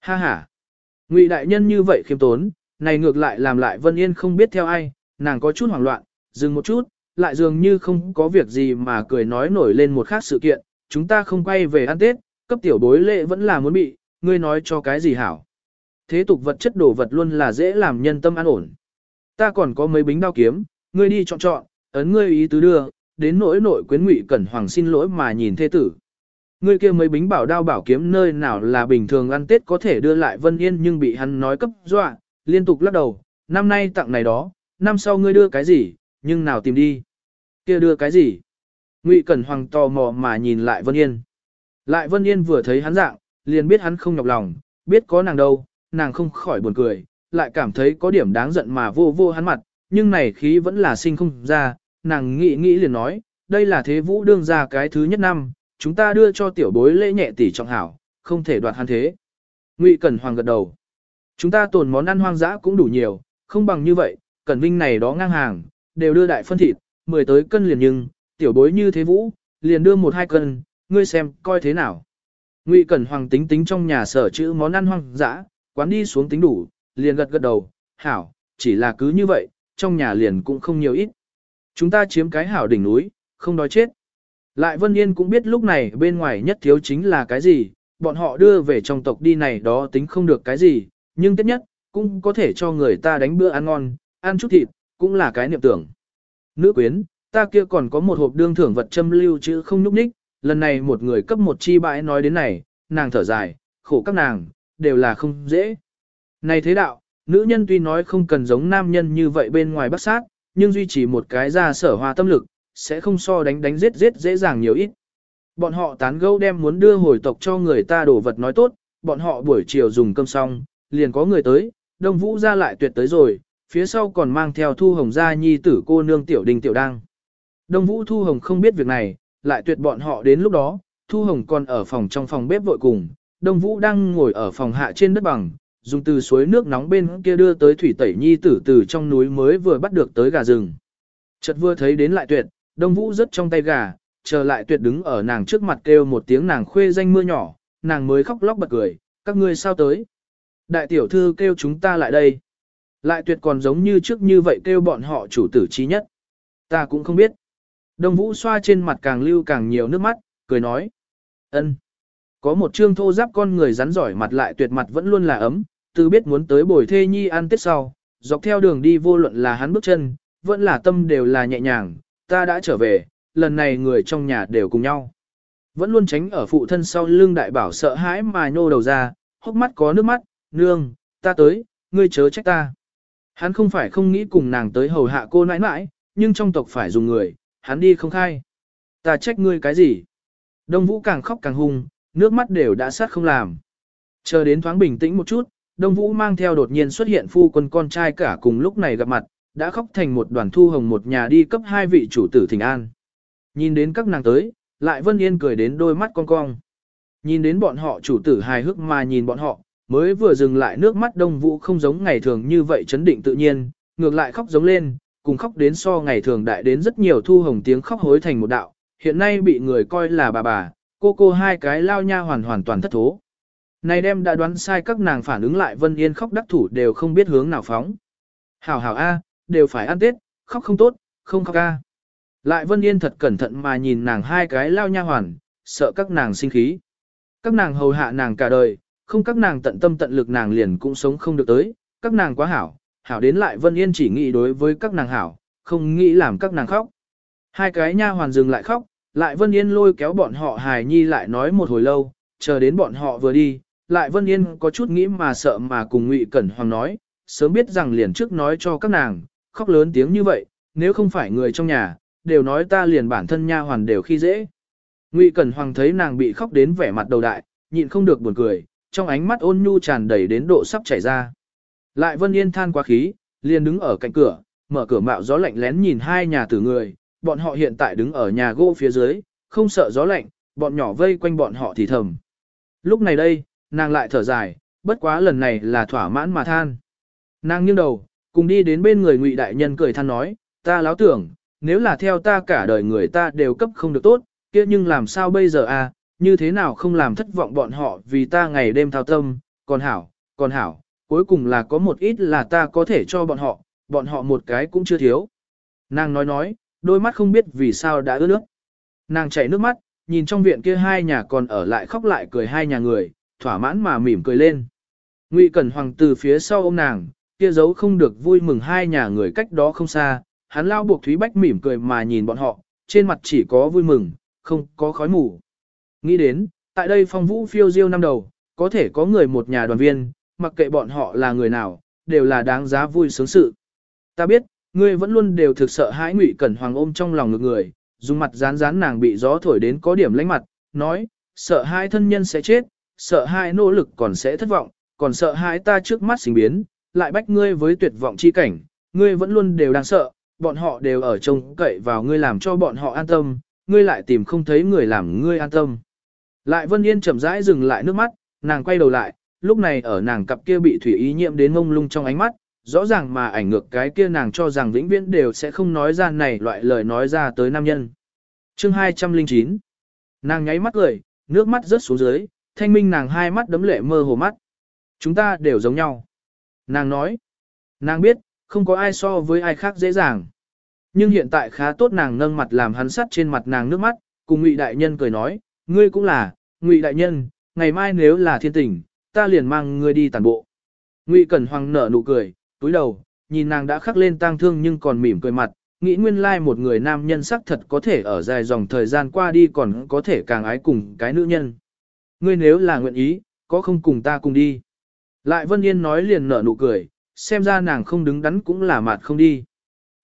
Ha ha. Ngụy đại nhân như vậy khiêm tốn, này ngược lại làm lại Vân Yên không biết theo ai, nàng có chút hoảng loạn, dừng một chút, lại dường như không có việc gì mà cười nói nổi lên một khác sự kiện, chúng ta không quay về ăn Tết, cấp tiểu bối lệ vẫn là muốn bị, ngươi nói cho cái gì hảo. Thế tục vật chất đồ vật luôn là dễ làm nhân tâm an ổn. Ta còn có mấy bính đao kiếm, ngươi đi chọn chọn, ấn ngươi ý tứ đưa, đến nỗi nội quyến ngụy cẩn hoàng xin lỗi mà nhìn thế tử. Ngươi kia mấy bính bảo đao bảo kiếm nơi nào là bình thường ăn Tết có thể đưa lại Vân Yên nhưng bị hắn nói cấp dọa, liên tục lắc đầu, năm nay tặng này đó, năm sau ngươi đưa cái gì, nhưng nào tìm đi. kia đưa cái gì? Ngụy Cẩn Hoàng tò mò mà nhìn lại Vân Yên. Lại Vân Yên vừa thấy hắn dạng, liền biết hắn không nhọc lòng, biết có nàng đâu, nàng không khỏi buồn cười, lại cảm thấy có điểm đáng giận mà vô vô hắn mặt, nhưng này khí vẫn là sinh không ra, nàng nghĩ nghĩ liền nói, đây là thế vũ đương ra cái thứ nhất năm, chúng ta đưa cho tiểu bối lễ nhẹ tỷ trọng hảo, không thể đoạt hắn thế. Ngụy Cẩn Hoàng gật đầu. Chúng ta tồn món ăn hoang dã cũng đủ nhiều, không bằng như vậy, Cẩn Vinh này đó ngang hàng, đều đưa đại phân thịt, mười tới cân liền nhưng, tiểu bối như thế vũ, liền đưa một hai cân, ngươi xem, coi thế nào. Ngụy Cẩn Hoàng tính tính trong nhà sở chữ món ăn hoang dã, quán đi xuống tính đủ, liền gật gật đầu, hảo, chỉ là cứ như vậy, trong nhà liền cũng không nhiều ít. Chúng ta chiếm cái hảo đỉnh núi, không đói chết. Lại Vân Yên cũng biết lúc này bên ngoài nhất thiếu chính là cái gì, bọn họ đưa về trong tộc đi này đó tính không được cái gì, nhưng tất nhất, cũng có thể cho người ta đánh bữa ăn ngon, ăn chút thịt, cũng là cái niệm tưởng. Nữ quyến, ta kia còn có một hộp đương thưởng vật châm lưu chứ không núp ních, lần này một người cấp một chi bãi nói đến này, nàng thở dài, khổ các nàng, đều là không dễ. Này thế đạo, nữ nhân tuy nói không cần giống nam nhân như vậy bên ngoài bắt sát, nhưng duy trì một cái ra sở hoa tâm lực, sẽ không so đánh đánh giết giết dễ dàng nhiều ít. Bọn họ tán gẫu đem muốn đưa hồi tộc cho người ta đổ vật nói tốt, bọn họ buổi chiều dùng cơm xong, liền có người tới, đông vũ ra lại tuyệt tới rồi, phía sau còn mang theo thu hồng gia nhi tử cô nương tiểu đình tiểu đăng. Đông vũ thu hồng không biết việc này, lại tuyệt bọn họ đến lúc đó, thu hồng còn ở phòng trong phòng bếp vội cùng, đông vũ đang ngồi ở phòng hạ trên đất bằng, dùng từ suối nước nóng bên kia đưa tới thủy tẩy nhi tử từ trong núi mới vừa bắt được tới gà rừng. Chợt vừa thấy đến lại tuyệt, đông vũ rất trong tay gà, chờ lại tuyệt đứng ở nàng trước mặt kêu một tiếng nàng khuê danh mưa nhỏ, nàng mới khóc lóc bật cười, các ngươi sao tới. Đại tiểu thư kêu chúng ta lại đây. Lại tuyệt còn giống như trước như vậy kêu bọn họ chủ tử trí nhất. Ta cũng không biết. Đông vũ xoa trên mặt càng lưu càng nhiều nước mắt, cười nói. ân Có một trương thô giáp con người rắn giỏi mặt lại tuyệt mặt vẫn luôn là ấm, từ biết muốn tới bồi thê nhi ăn tết sau, dọc theo đường đi vô luận là hắn bước chân, vẫn là tâm đều là nhẹ nhàng, ta đã trở về, lần này người trong nhà đều cùng nhau. Vẫn luôn tránh ở phụ thân sau lưng đại bảo sợ hãi mà nhô đầu ra, hốc mắt có nước mắt, nương, ta tới, ngươi chớ trách ta. Hắn không phải không nghĩ cùng nàng tới hầu hạ cô nãi nãi, nhưng trong tộc phải dùng người, hắn đi không khai. Ta trách ngươi cái gì? Đông Vũ càng khóc càng hung, nước mắt đều đã sát không làm. Chờ đến thoáng bình tĩnh một chút, Đông Vũ mang theo đột nhiên xuất hiện phu quân con trai cả cùng lúc này gặp mặt, đã khóc thành một đoàn thu hồng một nhà đi cấp hai vị chủ tử thỉnh an. Nhìn đến các nàng tới, lại Vân Yên cười đến đôi mắt con cong. Nhìn đến bọn họ chủ tử hài hước mà nhìn bọn họ, mới vừa dừng lại nước mắt Đông Vũ không giống ngày thường như vậy chấn định tự nhiên, ngược lại khóc giống lên, cùng khóc đến so ngày thường đại đến rất nhiều thu hồng tiếng khóc hối thành một đạo, hiện nay bị người coi là bà bà, cô cô hai cái lao nha hoàn hoàn toàn thất thố. Này đem đã đoán sai các nàng phản ứng lại Vân Yên khóc đắc thủ đều không biết hướng nào phóng. Hảo hảo A, đều phải ăn Tết, khóc không tốt, không khóc A. Lại Vân Yên thật cẩn thận mà nhìn nàng hai cái lao nha hoàn, sợ các nàng sinh khí. Các nàng hầu hạ nàng cả đời, không các nàng tận tâm tận lực nàng liền cũng sống không được tới, các nàng quá hảo, hảo đến lại Vân Yên chỉ nghĩ đối với các nàng hảo, không nghĩ làm các nàng khóc. Hai cái nha hoàn dừng lại khóc, lại Vân Yên lôi kéo bọn họ hài nhi lại nói một hồi lâu, chờ đến bọn họ vừa đi, lại Vân Yên có chút nghĩ mà sợ mà cùng Ngụy Cẩn Hoàng nói, sớm biết rằng liền trước nói cho các nàng, khóc lớn tiếng như vậy, nếu không phải người trong nhà, đều nói ta liền bản thân nha hoàn đều khi dễ. Ngụy Cẩn Hoàng thấy nàng bị khóc đến vẻ mặt đầu đại, nhịn không được buồn cười, trong ánh mắt ôn nhu tràn đầy đến độ sắp chảy ra. Lại Vân Yên than quá khí, liền đứng ở cạnh cửa, mở cửa mạo gió lạnh lén nhìn hai nhà tử người, bọn họ hiện tại đứng ở nhà gỗ phía dưới, không sợ gió lạnh, bọn nhỏ vây quanh bọn họ thì thầm. Lúc này đây, nàng lại thở dài, bất quá lần này là thỏa mãn mà than. Nàng nghiêng đầu, cùng đi đến bên người ngụy đại nhân cười than nói, ta láo tưởng, nếu là theo ta cả đời người ta đều cấp không được tốt, kia nhưng làm sao bây giờ à, như thế nào không làm thất vọng bọn họ vì ta ngày đêm thao tâm, còn hảo, còn hảo, cuối cùng là có một ít là ta có thể cho bọn họ, bọn họ một cái cũng chưa thiếu. Nàng nói nói, đôi mắt không biết vì sao đã ướt nước. Nàng chảy nước mắt, nhìn trong viện kia hai nhà còn ở lại khóc lại cười hai nhà người, thỏa mãn mà mỉm cười lên. Ngụy Cẩn Hoàng từ phía sau ôm nàng, kia giấu không được vui mừng hai nhà người cách đó không xa, hắn lao buộc Thúy Bách mỉm cười mà nhìn bọn họ, trên mặt chỉ có vui mừng, không có khói mù. Nghĩ đến, tại đây phong vũ phiêu diêu năm đầu, có thể có người một nhà đoàn viên, mặc kệ bọn họ là người nào, đều là đáng giá vui sướng sự. Ta biết, ngươi vẫn luôn đều thực sợ hãi Ngụy Cẩn Hoàng ôm trong lòng ngực người, dùng mặt rán rán nàng bị gió thổi đến có điểm lánh mặt, nói, sợ hai thân nhân sẽ chết, sợ hai nỗ lực còn sẽ thất vọng, còn sợ hai ta trước mắt sinh biến, lại bách ngươi với tuyệt vọng chi cảnh, ngươi vẫn luôn đều đang sợ, bọn họ đều ở trông cậy vào ngươi làm cho bọn họ an tâm, ngươi lại tìm không thấy người làm ngươi an tâm. Lại Vân Yên chậm rãi dừng lại nước mắt, nàng quay đầu lại, lúc này ở nàng cặp kia bị thủy ý nhiễm đến ngông lung trong ánh mắt, rõ ràng mà ảnh ngược cái kia nàng cho rằng vĩnh viễn đều sẽ không nói ra này loại lời nói ra tới nam nhân. Chương 209 Nàng nháy mắt cười, nước mắt rớt xuống dưới, thanh minh nàng hai mắt đấm lệ mơ hồ mắt. Chúng ta đều giống nhau. Nàng nói, nàng biết, không có ai so với ai khác dễ dàng. Nhưng hiện tại khá tốt nàng nâng mặt làm hắn sắt trên mặt nàng nước mắt, cùng Ngụy đại nhân cười nói, ngươi cũng là, Ngụy đại nhân, ngày mai nếu là thiên tình, ta liền mang ngươi đi tàn bộ. Ngụy Cẩn Hoàng nở nụ cười, túi đầu, nhìn nàng đã khắc lên tang thương nhưng còn mỉm cười mặt, nghĩ nguyên lai một người nam nhân sắc thật có thể ở dài dòng thời gian qua đi còn có thể càng ái cùng cái nữ nhân. Ngươi nếu là nguyện ý, có không cùng ta cùng đi. Lại Vân Yên nói liền nở nụ cười, xem ra nàng không đứng đắn cũng là mạt không đi.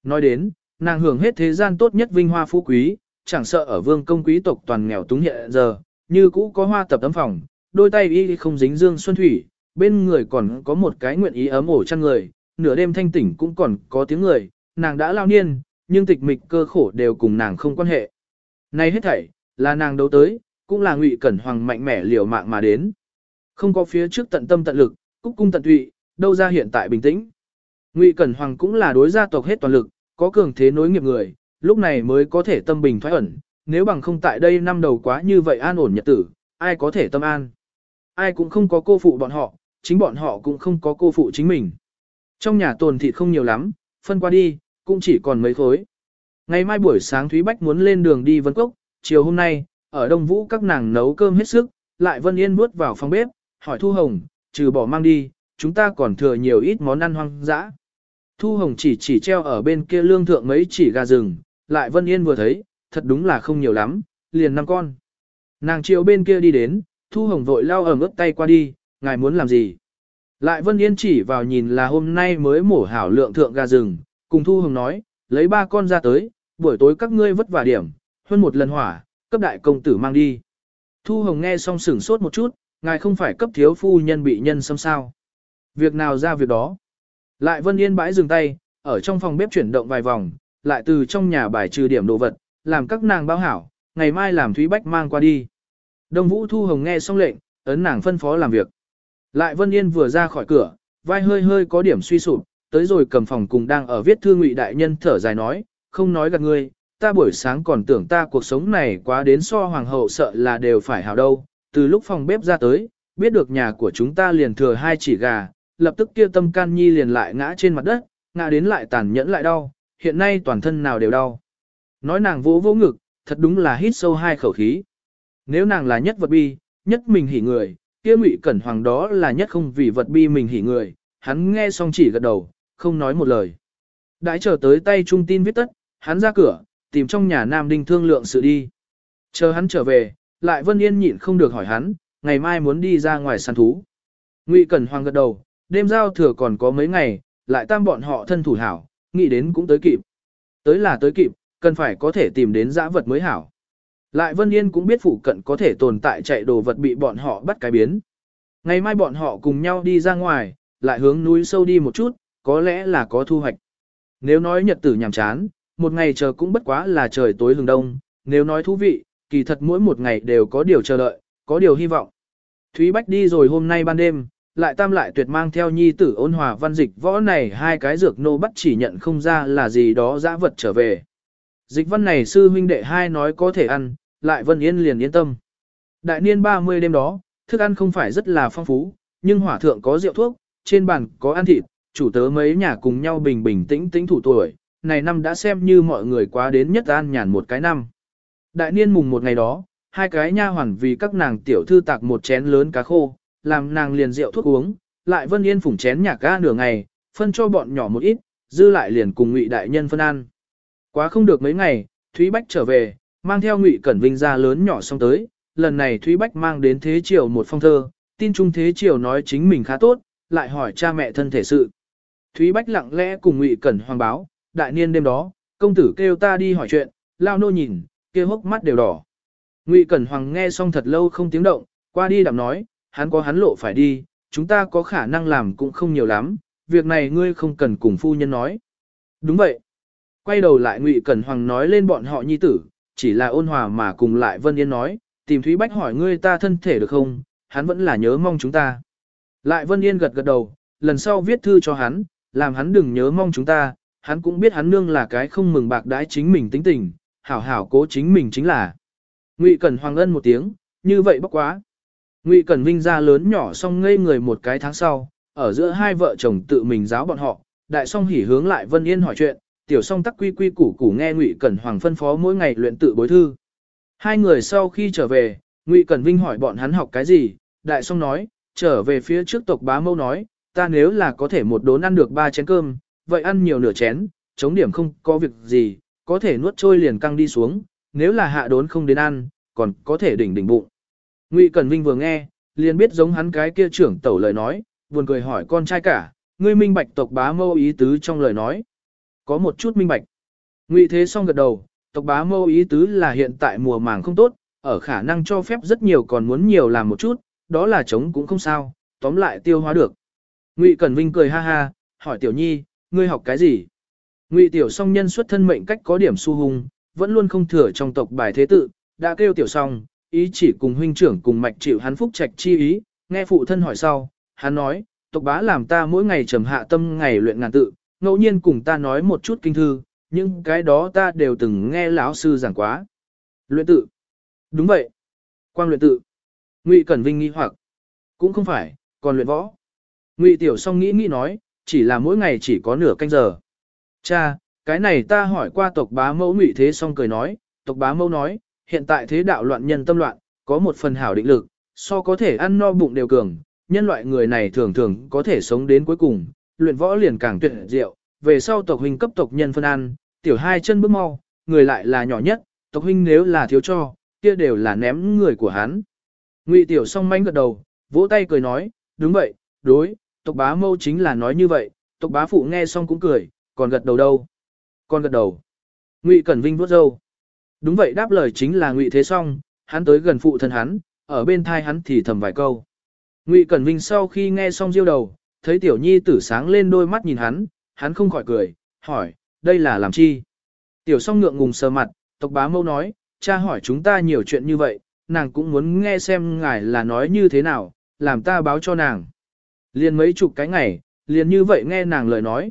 Nói đến, nàng hưởng hết thế gian tốt nhất vinh hoa phú quý, chẳng sợ ở vương công quý tộc toàn nghèo túng hiện giờ, như cũ có hoa tập tấm phòng, đôi tay y không dính dương xuân thủy, bên người còn có một cái nguyện ý ấm ổ chăn người, nửa đêm thanh tỉnh cũng còn có tiếng người, nàng đã lao niên, nhưng tịch mịch cơ khổ đều cùng nàng không quan hệ. Này hết thảy, là nàng đấu tới, cũng là ngụy cẩn hoàng mạnh mẽ liều mạng mà đến. Không có phía trước tận tâm tận lực, cúc cung tận tụy, đâu ra hiện tại bình tĩnh. Ngụy Cẩn Hoàng cũng là đối gia tộc hết toàn lực, có cường thế nối nghiệp người, lúc này mới có thể tâm bình thoái ẩn, nếu bằng không tại đây năm đầu quá như vậy an ổn nhật tử, ai có thể tâm an. Ai cũng không có cô phụ bọn họ, chính bọn họ cũng không có cô phụ chính mình. Trong nhà tồn thịt không nhiều lắm, phân qua đi, cũng chỉ còn mấy khối. Ngày mai buổi sáng Thúy Bách muốn lên đường đi Vân Cốc, chiều hôm nay, ở Đông Vũ các nàng nấu cơm hết sức, lại Vân Yên bước vào phòng bếp, hỏi Thu Hồng, trừ bỏ mang đi, chúng ta còn thừa nhiều ít món ăn hoang dã. Thu Hồng chỉ chỉ treo ở bên kia lương thượng mấy chỉ gà rừng, lại Vân Yên vừa thấy, thật đúng là không nhiều lắm, liền năm con. Nàng chiều bên kia đi đến, Thu Hồng vội lao ẩm ướt tay qua đi, ngài muốn làm gì? Lại Vân Yên chỉ vào nhìn là hôm nay mới mổ hảo lượng thượng gà rừng, cùng Thu Hồng nói, lấy ba con ra tới, buổi tối các ngươi vất vả điểm, hơn một lần hỏa, cấp đại công tử mang đi. Thu Hồng nghe xong sửng sốt một chút, ngài không phải cấp thiếu phu nhân bị nhân xâm sao. Việc nào ra việc đó. Lại Vân Yên bãi dừng tay, ở trong phòng bếp chuyển động vài vòng, lại từ trong nhà bài trừ điểm đồ vật, làm các nàng bao hảo, ngày mai làm Thúy Bách mang qua đi. Đông Vũ Thu Hồng nghe xong lệnh, ấn nàng phân phó làm việc. Lại Vân Yên vừa ra khỏi cửa, vai hơi hơi có điểm suy sụp, tới rồi cầm phòng cùng đang ở viết thư ngụy đại nhân thở dài nói, không nói gạt ngươi, ta buổi sáng còn tưởng ta cuộc sống này quá đến so hoàng hậu sợ là đều phải hảo đâu, từ lúc phòng bếp ra tới, biết được nhà của chúng ta liền thừa hai chỉ gà, lập tức kia tâm can nhi liền lại ngã trên mặt đất, ngã đến lại tàn nhẫn lại đau, hiện nay toàn thân nào đều đau. Nói nàng vỗ vỗ ngực, thật đúng là hít sâu hai khẩu khí. Nếu nàng là nhất vật bi, nhất mình hỉ người, kia ngụy cẩn hoàng đó là nhất không vì vật bi mình hỉ người, hắn nghe xong chỉ gật đầu, không nói một lời. Đãi chờ tới tay trung tin viết tất, hắn ra cửa, tìm trong nhà Nam Đinh thương lượng sự đi. Chờ hắn trở về, lại Vân Yên nhịn không được hỏi hắn, ngày mai muốn đi ra ngoài săn thú. Ngụy Cẩn Hoàng gật đầu, đêm giao thừa còn có mấy ngày, lại tam bọn họ thân thủ hảo, nghĩ đến cũng tới kịp. Tới là tới kịp, cần phải có thể tìm đến dã vật mới hảo. Lại Vân Yên cũng biết phụ cận có thể tồn tại chạy đồ vật bị bọn họ bắt cái biến. Ngày mai bọn họ cùng nhau đi ra ngoài, lại hướng núi sâu đi một chút, có lẽ là có thu hoạch. Nếu nói nhật tử nhàm chán, một ngày chờ cũng bất quá là trời tối hừng đông, nếu nói thú vị, kỳ thật mỗi một ngày đều có điều chờ đợi, có điều hy vọng. Thúy Bách đi rồi hôm nay ban đêm, lại tam lại tuyệt mang theo nhi tử ôn hòa văn dịch võ này hai cái dược nô bắt chỉ nhận không ra là gì đó dã vật trở về. Dịch văn này sư huynh đệ hai nói có thể ăn, lại vân yên liền yên tâm. Đại niên 30 đêm đó, thức ăn không phải rất là phong phú, nhưng hỏa thượng có rượu thuốc, trên bàn có ăn thịt, chủ tớ mấy nhà cùng nhau bình bình tĩnh tĩnh thủ tuổi, này năm đã xem như mọi người quá đến nhất an nhàn một cái năm. Đại niên mùng một ngày đó, hai cái nha hoàn vì các nàng tiểu thư tạc một chén lớn cá khô, làm nàng liền rượu thuốc uống, lại Vân Yên phủng chén nhạc ga nửa ngày, phân cho bọn nhỏ một ít, dư lại liền cùng Ngụy đại nhân phân ăn. Quá không được mấy ngày, Thúy Bách trở về, mang theo Ngụy Cẩn Vinh ra lớn nhỏ xong tới, lần này Thúy Bách mang đến Thế Triều một phong thơ, tin Trung Thế Triều nói chính mình khá tốt, lại hỏi cha mẹ thân thể sự. Thúy Bách lặng lẽ cùng Ngụy Cẩn hoàng báo, đại niên đêm đó, công tử kêu ta đi hỏi chuyện, lao nô nhìn, kia hốc mắt đều đỏ. Ngụy Cẩn Hoàng nghe xong thật lâu không tiếng động, qua đi đạm nói, hắn có hắn lộ phải đi, chúng ta có khả năng làm cũng không nhiều lắm, việc này ngươi không cần cùng phu nhân nói. Đúng vậy. Quay đầu lại Ngụy Cẩn Hoàng nói lên bọn họ nhi tử, chỉ là ôn hòa mà cùng lại Vân Yên nói, tìm Thúy Bách hỏi ngươi ta thân thể được không, hắn vẫn là nhớ mong chúng ta. Lại Vân Yên gật gật đầu, lần sau viết thư cho hắn, làm hắn đừng nhớ mong chúng ta, hắn cũng biết hắn nương là cái không mừng bạc đãi chính mình tính tình, hảo hảo cố chính mình chính là. Ngụy Cẩn Hoàng ân một tiếng, như vậy bốc quá. Ngụy Cẩn Vinh ra lớn nhỏ xong ngây người một cái tháng sau, ở giữa hai vợ chồng tự mình giáo bọn họ, đại song hỉ hướng lại Vân Yên hỏi chuyện, tiểu song tắc quy quy củ củ nghe Ngụy Cẩn Hoàng phân phó mỗi ngày luyện tự bối thư. Hai người sau khi trở về, Ngụy Cẩn Vinh hỏi bọn hắn học cái gì, đại song nói, trở về phía trước tộc bá mâu nói, ta nếu là có thể một đốn ăn được ba chén cơm, vậy ăn nhiều nửa chén, chống điểm không có việc gì, có thể nuốt trôi liền căng đi xuống, nếu là hạ đốn không đến ăn, còn có thể đỉnh đỉnh bụng. Ngụy Cẩn Vinh vừa nghe, liền biết giống hắn cái kia trưởng tẩu lời nói, buồn cười hỏi con trai cả, ngươi minh bạch tộc bá mâu ý tứ trong lời nói. Có một chút minh bạch. Ngụy Thế song gật đầu, tộc bá mâu ý tứ là hiện tại mùa màng không tốt, ở khả năng cho phép rất nhiều còn muốn nhiều làm một chút, đó là chống cũng không sao, tóm lại tiêu hóa được. Ngụy Cẩn Vinh cười ha ha, hỏi Tiểu Nhi, ngươi học cái gì? Ngụy Tiểu Song nhân xuất thân mệnh cách có điểm su hùng, vẫn luôn không thừa trong tộc bài thế tự, đã kêu Tiểu Song, ý chỉ cùng huynh trưởng cùng mạch chịu hắn phúc trạch chi ý, nghe phụ thân hỏi sau, hắn nói, tộc bá làm ta mỗi ngày trầm hạ tâm ngày luyện ngàn tự, ngẫu nhiên cùng ta nói một chút kinh thư, nhưng cái đó ta đều từng nghe lão sư giảng quá. Luyện tự. Đúng vậy. Quang luyện tự. Ngụy Cẩn Vinh nghi hoặc. Cũng không phải, còn luyện võ. Ngụy Tiểu Song nghĩ nghĩ nói, chỉ là mỗi ngày chỉ có nửa canh giờ. Cha, cái này ta hỏi qua tộc bá mẫu Ngụy Thế Song cười nói, tộc bá mẫu nói, hiện tại thế đạo loạn nhân tâm loạn, có một phần hảo định lực, so có thể ăn no bụng đều cường, nhân loại người này thường thường có thể sống đến cuối cùng, luyện võ liền càng tuyệt diệu, về sau tộc huynh cấp tộc nhân phân ăn, tiểu hai chân bước mau, người lại là nhỏ nhất, tộc huynh nếu là thiếu cho, kia đều là ném người của hắn. Ngụy tiểu song manh gật đầu, vỗ tay cười nói, đúng vậy, đối, tộc bá mâu chính là nói như vậy, tộc bá phụ nghe xong cũng cười, còn gật đầu đâu. Còn gật đầu. Ngụy Cẩn Vinh vuốt râu. Đúng vậy đáp lời chính là Ngụy Thế Song, hắn tới gần phụ thân hắn, ở bên thai hắn thì thầm vài câu. Ngụy Cẩn Vinh sau khi nghe xong diêu đầu, thấy tiểu nhi tử sáng lên đôi mắt nhìn hắn, hắn không khỏi cười, hỏi, đây là làm chi? Tiểu song ngượng ngùng sờ mặt, tộc bá mâu nói, cha hỏi chúng ta nhiều chuyện như vậy, nàng cũng muốn nghe xem ngài là nói như thế nào, làm ta báo cho nàng. Liền mấy chục cái ngày, liền như vậy nghe nàng lời nói.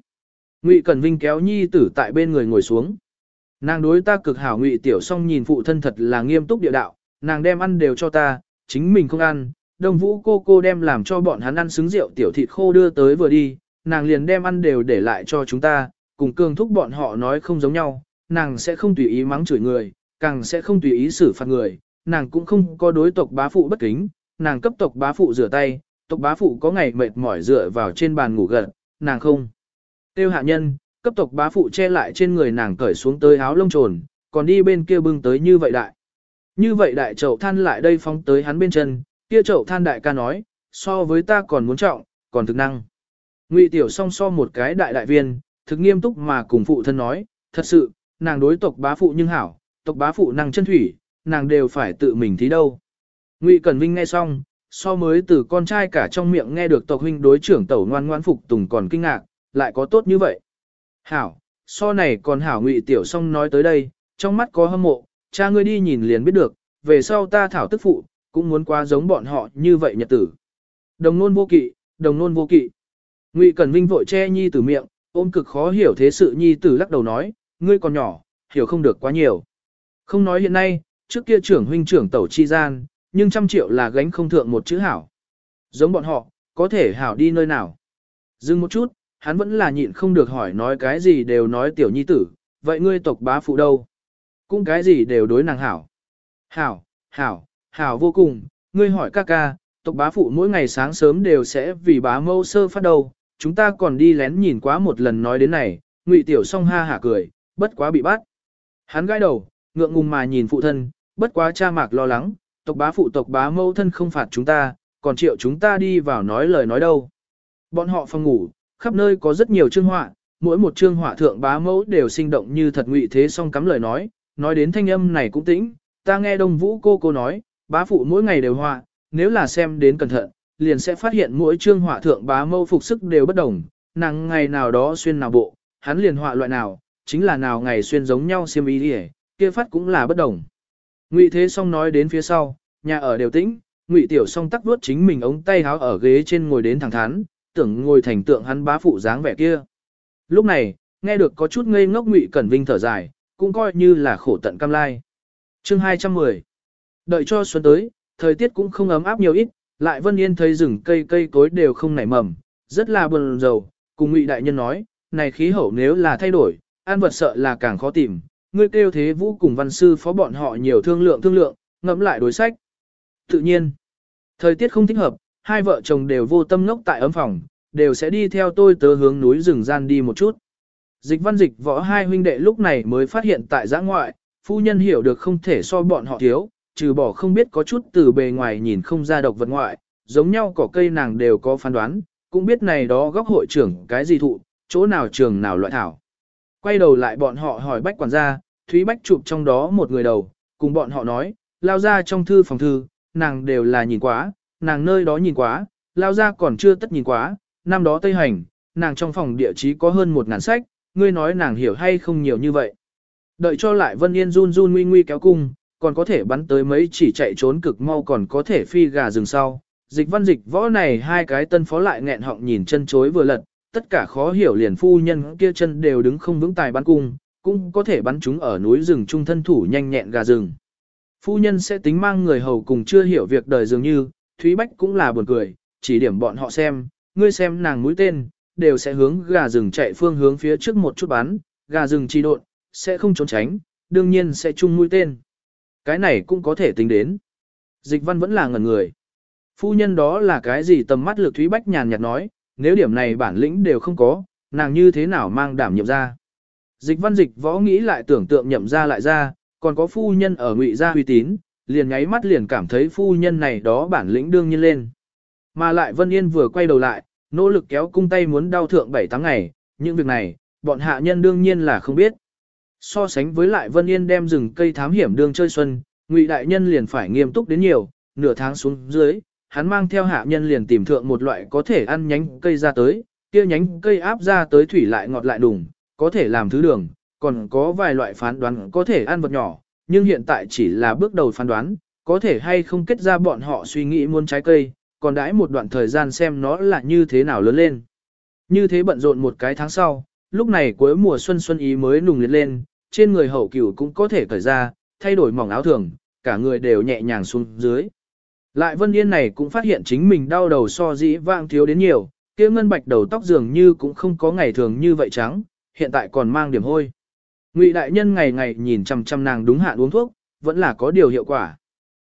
Ngụy Cẩn Vinh kéo nhi tử tại bên người ngồi xuống. Nàng đối ta cực hảo Ngụy Tiểu Song nhìn phụ thân thật là nghiêm túc địa đạo, nàng đem ăn đều cho ta, chính mình không ăn, Đông Vũ cô cô đem làm cho bọn hắn ăn xứng rượu tiểu thịt khô đưa tới vừa đi, nàng liền đem ăn đều để lại cho chúng ta, cùng cường thúc bọn họ nói không giống nhau, nàng sẽ không tùy ý mắng chửi người, càng sẽ không tùy ý xử phạt người, nàng cũng không có đối tộc bá phụ bất kính, nàng cấp tộc bá phụ rửa tay, tộc bá phụ có ngày mệt mỏi dựa vào trên bàn ngủ gật, nàng không. Tiêu hạ nhân, cấp tộc bá phụ che lại trên người nàng cởi xuống tới áo lông trồn, còn đi bên kia bưng tới như vậy đại. Như vậy đại chậu than lại đây phóng tới hắn bên chân, kia chậu than đại ca nói, so với ta còn muốn trọng, còn thực năng. Ngụy Tiểu song so một cái đại đại viên, thực nghiêm túc mà cùng phụ thân nói, thật sự, nàng đối tộc bá phụ nhưng hảo, tộc bá phụ năng chân thủy, nàng đều phải tự mình thí đâu. Ngụy Cẩn Vinh nghe xong, so mới từ con trai cả trong miệng nghe được tộc huynh đối trưởng tẩu ngoan ngoan phục tùng còn kinh ngạc, lại có tốt như vậy. Hảo, so này còn hảo Ngụy Tiểu song nói tới đây, trong mắt có hâm mộ, cha ngươi đi nhìn liền biết được, về sau ta thảo tức phụ, cũng muốn qua giống bọn họ như vậy nhật tử. Đồng nôn vô kỵ, đồng nôn vô kỵ. Ngụy Cẩn Vinh vội che nhi tử miệng, ôm cực khó hiểu thế sự nhi tử lắc đầu nói, ngươi còn nhỏ, hiểu không được quá nhiều. Không nói hiện nay, trước kia trưởng huynh trưởng tẩu chi gian, nhưng trăm triệu là gánh không thượng một chữ hảo. Giống bọn họ, có thể hảo đi nơi nào. Dừng một chút, hắn vẫn là nhịn không được hỏi nói cái gì đều nói tiểu nhi tử, vậy ngươi tộc bá phụ đâu? Cũng cái gì đều đối nàng hảo. Hảo, hảo, hảo vô cùng, ngươi hỏi ca ca, tộc bá phụ mỗi ngày sáng sớm đều sẽ vì bá mâu sơ phát đầu, chúng ta còn đi lén nhìn quá một lần nói đến này, ngụy tiểu song ha hả cười, bất quá bị bắt. Hắn gãi đầu, ngượng ngùng mà nhìn phụ thân, bất quá cha mạc lo lắng, tộc bá phụ tộc bá mâu thân không phạt chúng ta, còn triệu chúng ta đi vào nói lời nói đâu. Bọn họ phòng ngủ, khắp nơi có rất nhiều chương họa, mỗi một chương họa thượng bá mẫu đều sinh động như thật ngụy thế song cắm lời nói, nói đến thanh âm này cũng tĩnh, ta nghe đông vũ cô cô nói, bá phụ mỗi ngày đều họa, nếu là xem đến cẩn thận, liền sẽ phát hiện mỗi chương họa thượng bá mâu phục sức đều bất đồng, nàng ngày nào đó xuyên nào bộ, hắn liền họa loại nào, chính là nào ngày xuyên giống nhau xiêm y đi kia phát cũng là bất đồng. Ngụy Thế Song nói đến phía sau, nhà ở đều tĩnh, Ngụy Tiểu Song tắc vuốt chính mình ống tay háo ở ghế trên ngồi đến thẳng thắn, tưởng ngồi thành tượng hắn bá phụ dáng vẻ kia. Lúc này, nghe được có chút ngây ngốc Ngụy Cẩn Vinh thở dài, cũng coi như là khổ tận cam lai. Chương 210 Đợi cho xuân tới, thời tiết cũng không ấm áp nhiều ít, lại Vân Yên thấy rừng cây cây cối đều không nảy mầm, Rất là buồn rầu, cùng Ngụy đại nhân nói, này khí hậu nếu là thay đổi, an vật sợ là càng khó tìm, ngươi kêu thế vũ cùng văn sư phó bọn họ nhiều thương lượng thương lượng, ngẫm lại đối sách. Tự nhiên, thời tiết không thích hợp, hai vợ chồng đều vô tâm ngốc tại ấm phòng, đều sẽ đi theo tôi tớ hướng núi rừng gian đi một chút. Dịch văn dịch võ hai huynh đệ lúc này mới phát hiện tại giã ngoại, phu nhân hiểu được không thể so bọn họ thiếu, trừ bỏ không biết có chút từ bề ngoài nhìn không ra độc vật ngoại, giống nhau cỏ cây nàng đều có phán đoán, cũng biết này đó góc hội trưởng cái gì thụ, chỗ nào trường nào loại thảo. Quay đầu lại bọn họ hỏi bách quản gia, Thúy Bách chụp trong đó một người đầu, cùng bọn họ nói, lao ra trong thư phòng thư, nàng đều là nhìn quá, nàng nơi đó nhìn quá, lao ra còn chưa tất nhìn quá, năm đó Tây Hành, nàng trong phòng địa chí có hơn một ngàn sách, ngươi nói nàng hiểu hay không nhiều như vậy. Đợi cho lại Vân Yên run run nguy nguy kéo cung, còn có thể bắn tới mấy chỉ chạy trốn cực mau còn có thể phi gà rừng sau. Dịch văn dịch võ này hai cái tân phó lại nghẹn họng nhìn chân chối vừa lật, tất cả khó hiểu liền phu nhân kia chân đều đứng không vững tài bắn cung, cũng có thể bắn chúng ở núi rừng trung thân thủ nhanh nhẹn gà rừng. Phu nhân sẽ tính mang người hầu cùng chưa hiểu việc đời dường như, Thúy Bách cũng là buồn cười, chỉ điểm bọn họ xem, ngươi xem nàng mũi tên, đều sẽ hướng gà rừng chạy phương hướng phía trước một chút bắn, gà rừng chi độn, sẽ không trốn tránh, đương nhiên sẽ chung mũi tên. Cái này cũng có thể tính đến. Dịch văn vẫn là ngẩn người. Phu nhân đó là cái gì tầm mắt lược Thúy Bách nhàn nhạt nói, nếu điểm này bản lĩnh đều không có, nàng như thế nào mang đảm nhiệm ra. Dịch văn dịch võ nghĩ lại tưởng tượng nhậm ra lại ra, còn có phu nhân ở ngụy gia uy tín, liền nháy mắt liền cảm thấy phu nhân này đó bản lĩnh đương nhiên lên. Mà lại Vân Yên vừa quay đầu lại, nỗ lực kéo cung tay muốn đau thượng 7 tháng ngày, những việc này, bọn hạ nhân đương nhiên là không biết. So sánh với lại Vân Yên đem rừng cây thám hiểm đương chơi xuân, Ngụy đại nhân liền phải nghiêm túc đến nhiều, nửa tháng xuống dưới, hắn mang theo hạ nhân liền tìm thượng một loại có thể ăn nhánh cây ra tới, kia nhánh cây áp ra tới thủy lại ngọt lại đùng, có thể làm thứ đường, còn có vài loại phán đoán có thể ăn vật nhỏ, nhưng hiện tại chỉ là bước đầu phán đoán, có thể hay không kết ra bọn họ suy nghĩ muốn trái cây, còn đãi một đoạn thời gian xem nó là như thế nào lớn lên. Như thế bận rộn một cái tháng sau, lúc này cuối mùa xuân xuân ý mới nùng liệt lên, trên người hậu cửu cũng có thể cởi ra, thay đổi mỏng áo thường, cả người đều nhẹ nhàng xuống dưới. Lại Vân Yên này cũng phát hiện chính mình đau đầu so dĩ vang thiếu đến nhiều, kia ngân bạch đầu tóc dường như cũng không có ngày thường như vậy trắng, hiện tại còn mang điểm hôi. Ngụy đại nhân ngày ngày nhìn chăm chăm nàng đúng hạn uống thuốc, vẫn là có điều hiệu quả.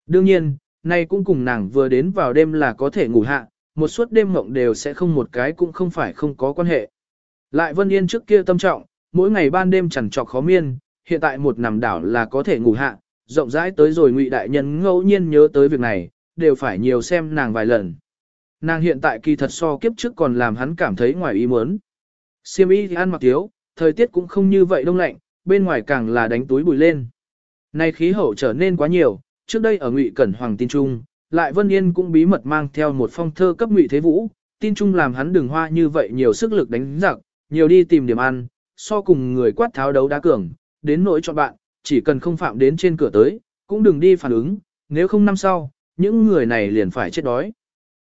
Đương nhiên, nay cũng cùng nàng vừa đến vào đêm là có thể ngủ hạ, một suốt đêm mộng đều sẽ không một cái cũng không phải không có quan hệ. Lại Vân Yên trước kia tâm trọng, mỗi ngày ban đêm chẳng trọc khó miên, hiện tại một nằm đảo là có thể ngủ hạ, rộng rãi tới rồi Ngụy đại nhân ngẫu nhiên nhớ tới việc này, đều phải nhiều xem nàng vài lần. Nàng hiện tại kỳ thật so kiếp trước còn làm hắn cảm thấy ngoài ý muốn. Siêm y thì ăn mặc thiếu, thời tiết cũng không như vậy đông lạnh, bên ngoài càng là đánh túi bùi lên. Nay khí hậu trở nên quá nhiều, trước đây ở Ngụy Cẩn Hoàng tin trung, lại Vân Yên cũng bí mật mang theo một phong thơ cấp Ngụy Thế Vũ, tin trung làm hắn đừng hoa như vậy nhiều sức lực đánh giặc, nhiều đi tìm điểm ăn, so cùng người quát tháo đấu đá cường, đến nỗi cho bạn, chỉ cần không phạm đến trên cửa tới, cũng đừng đi phản ứng, nếu không năm sau, những người này liền phải chết đói.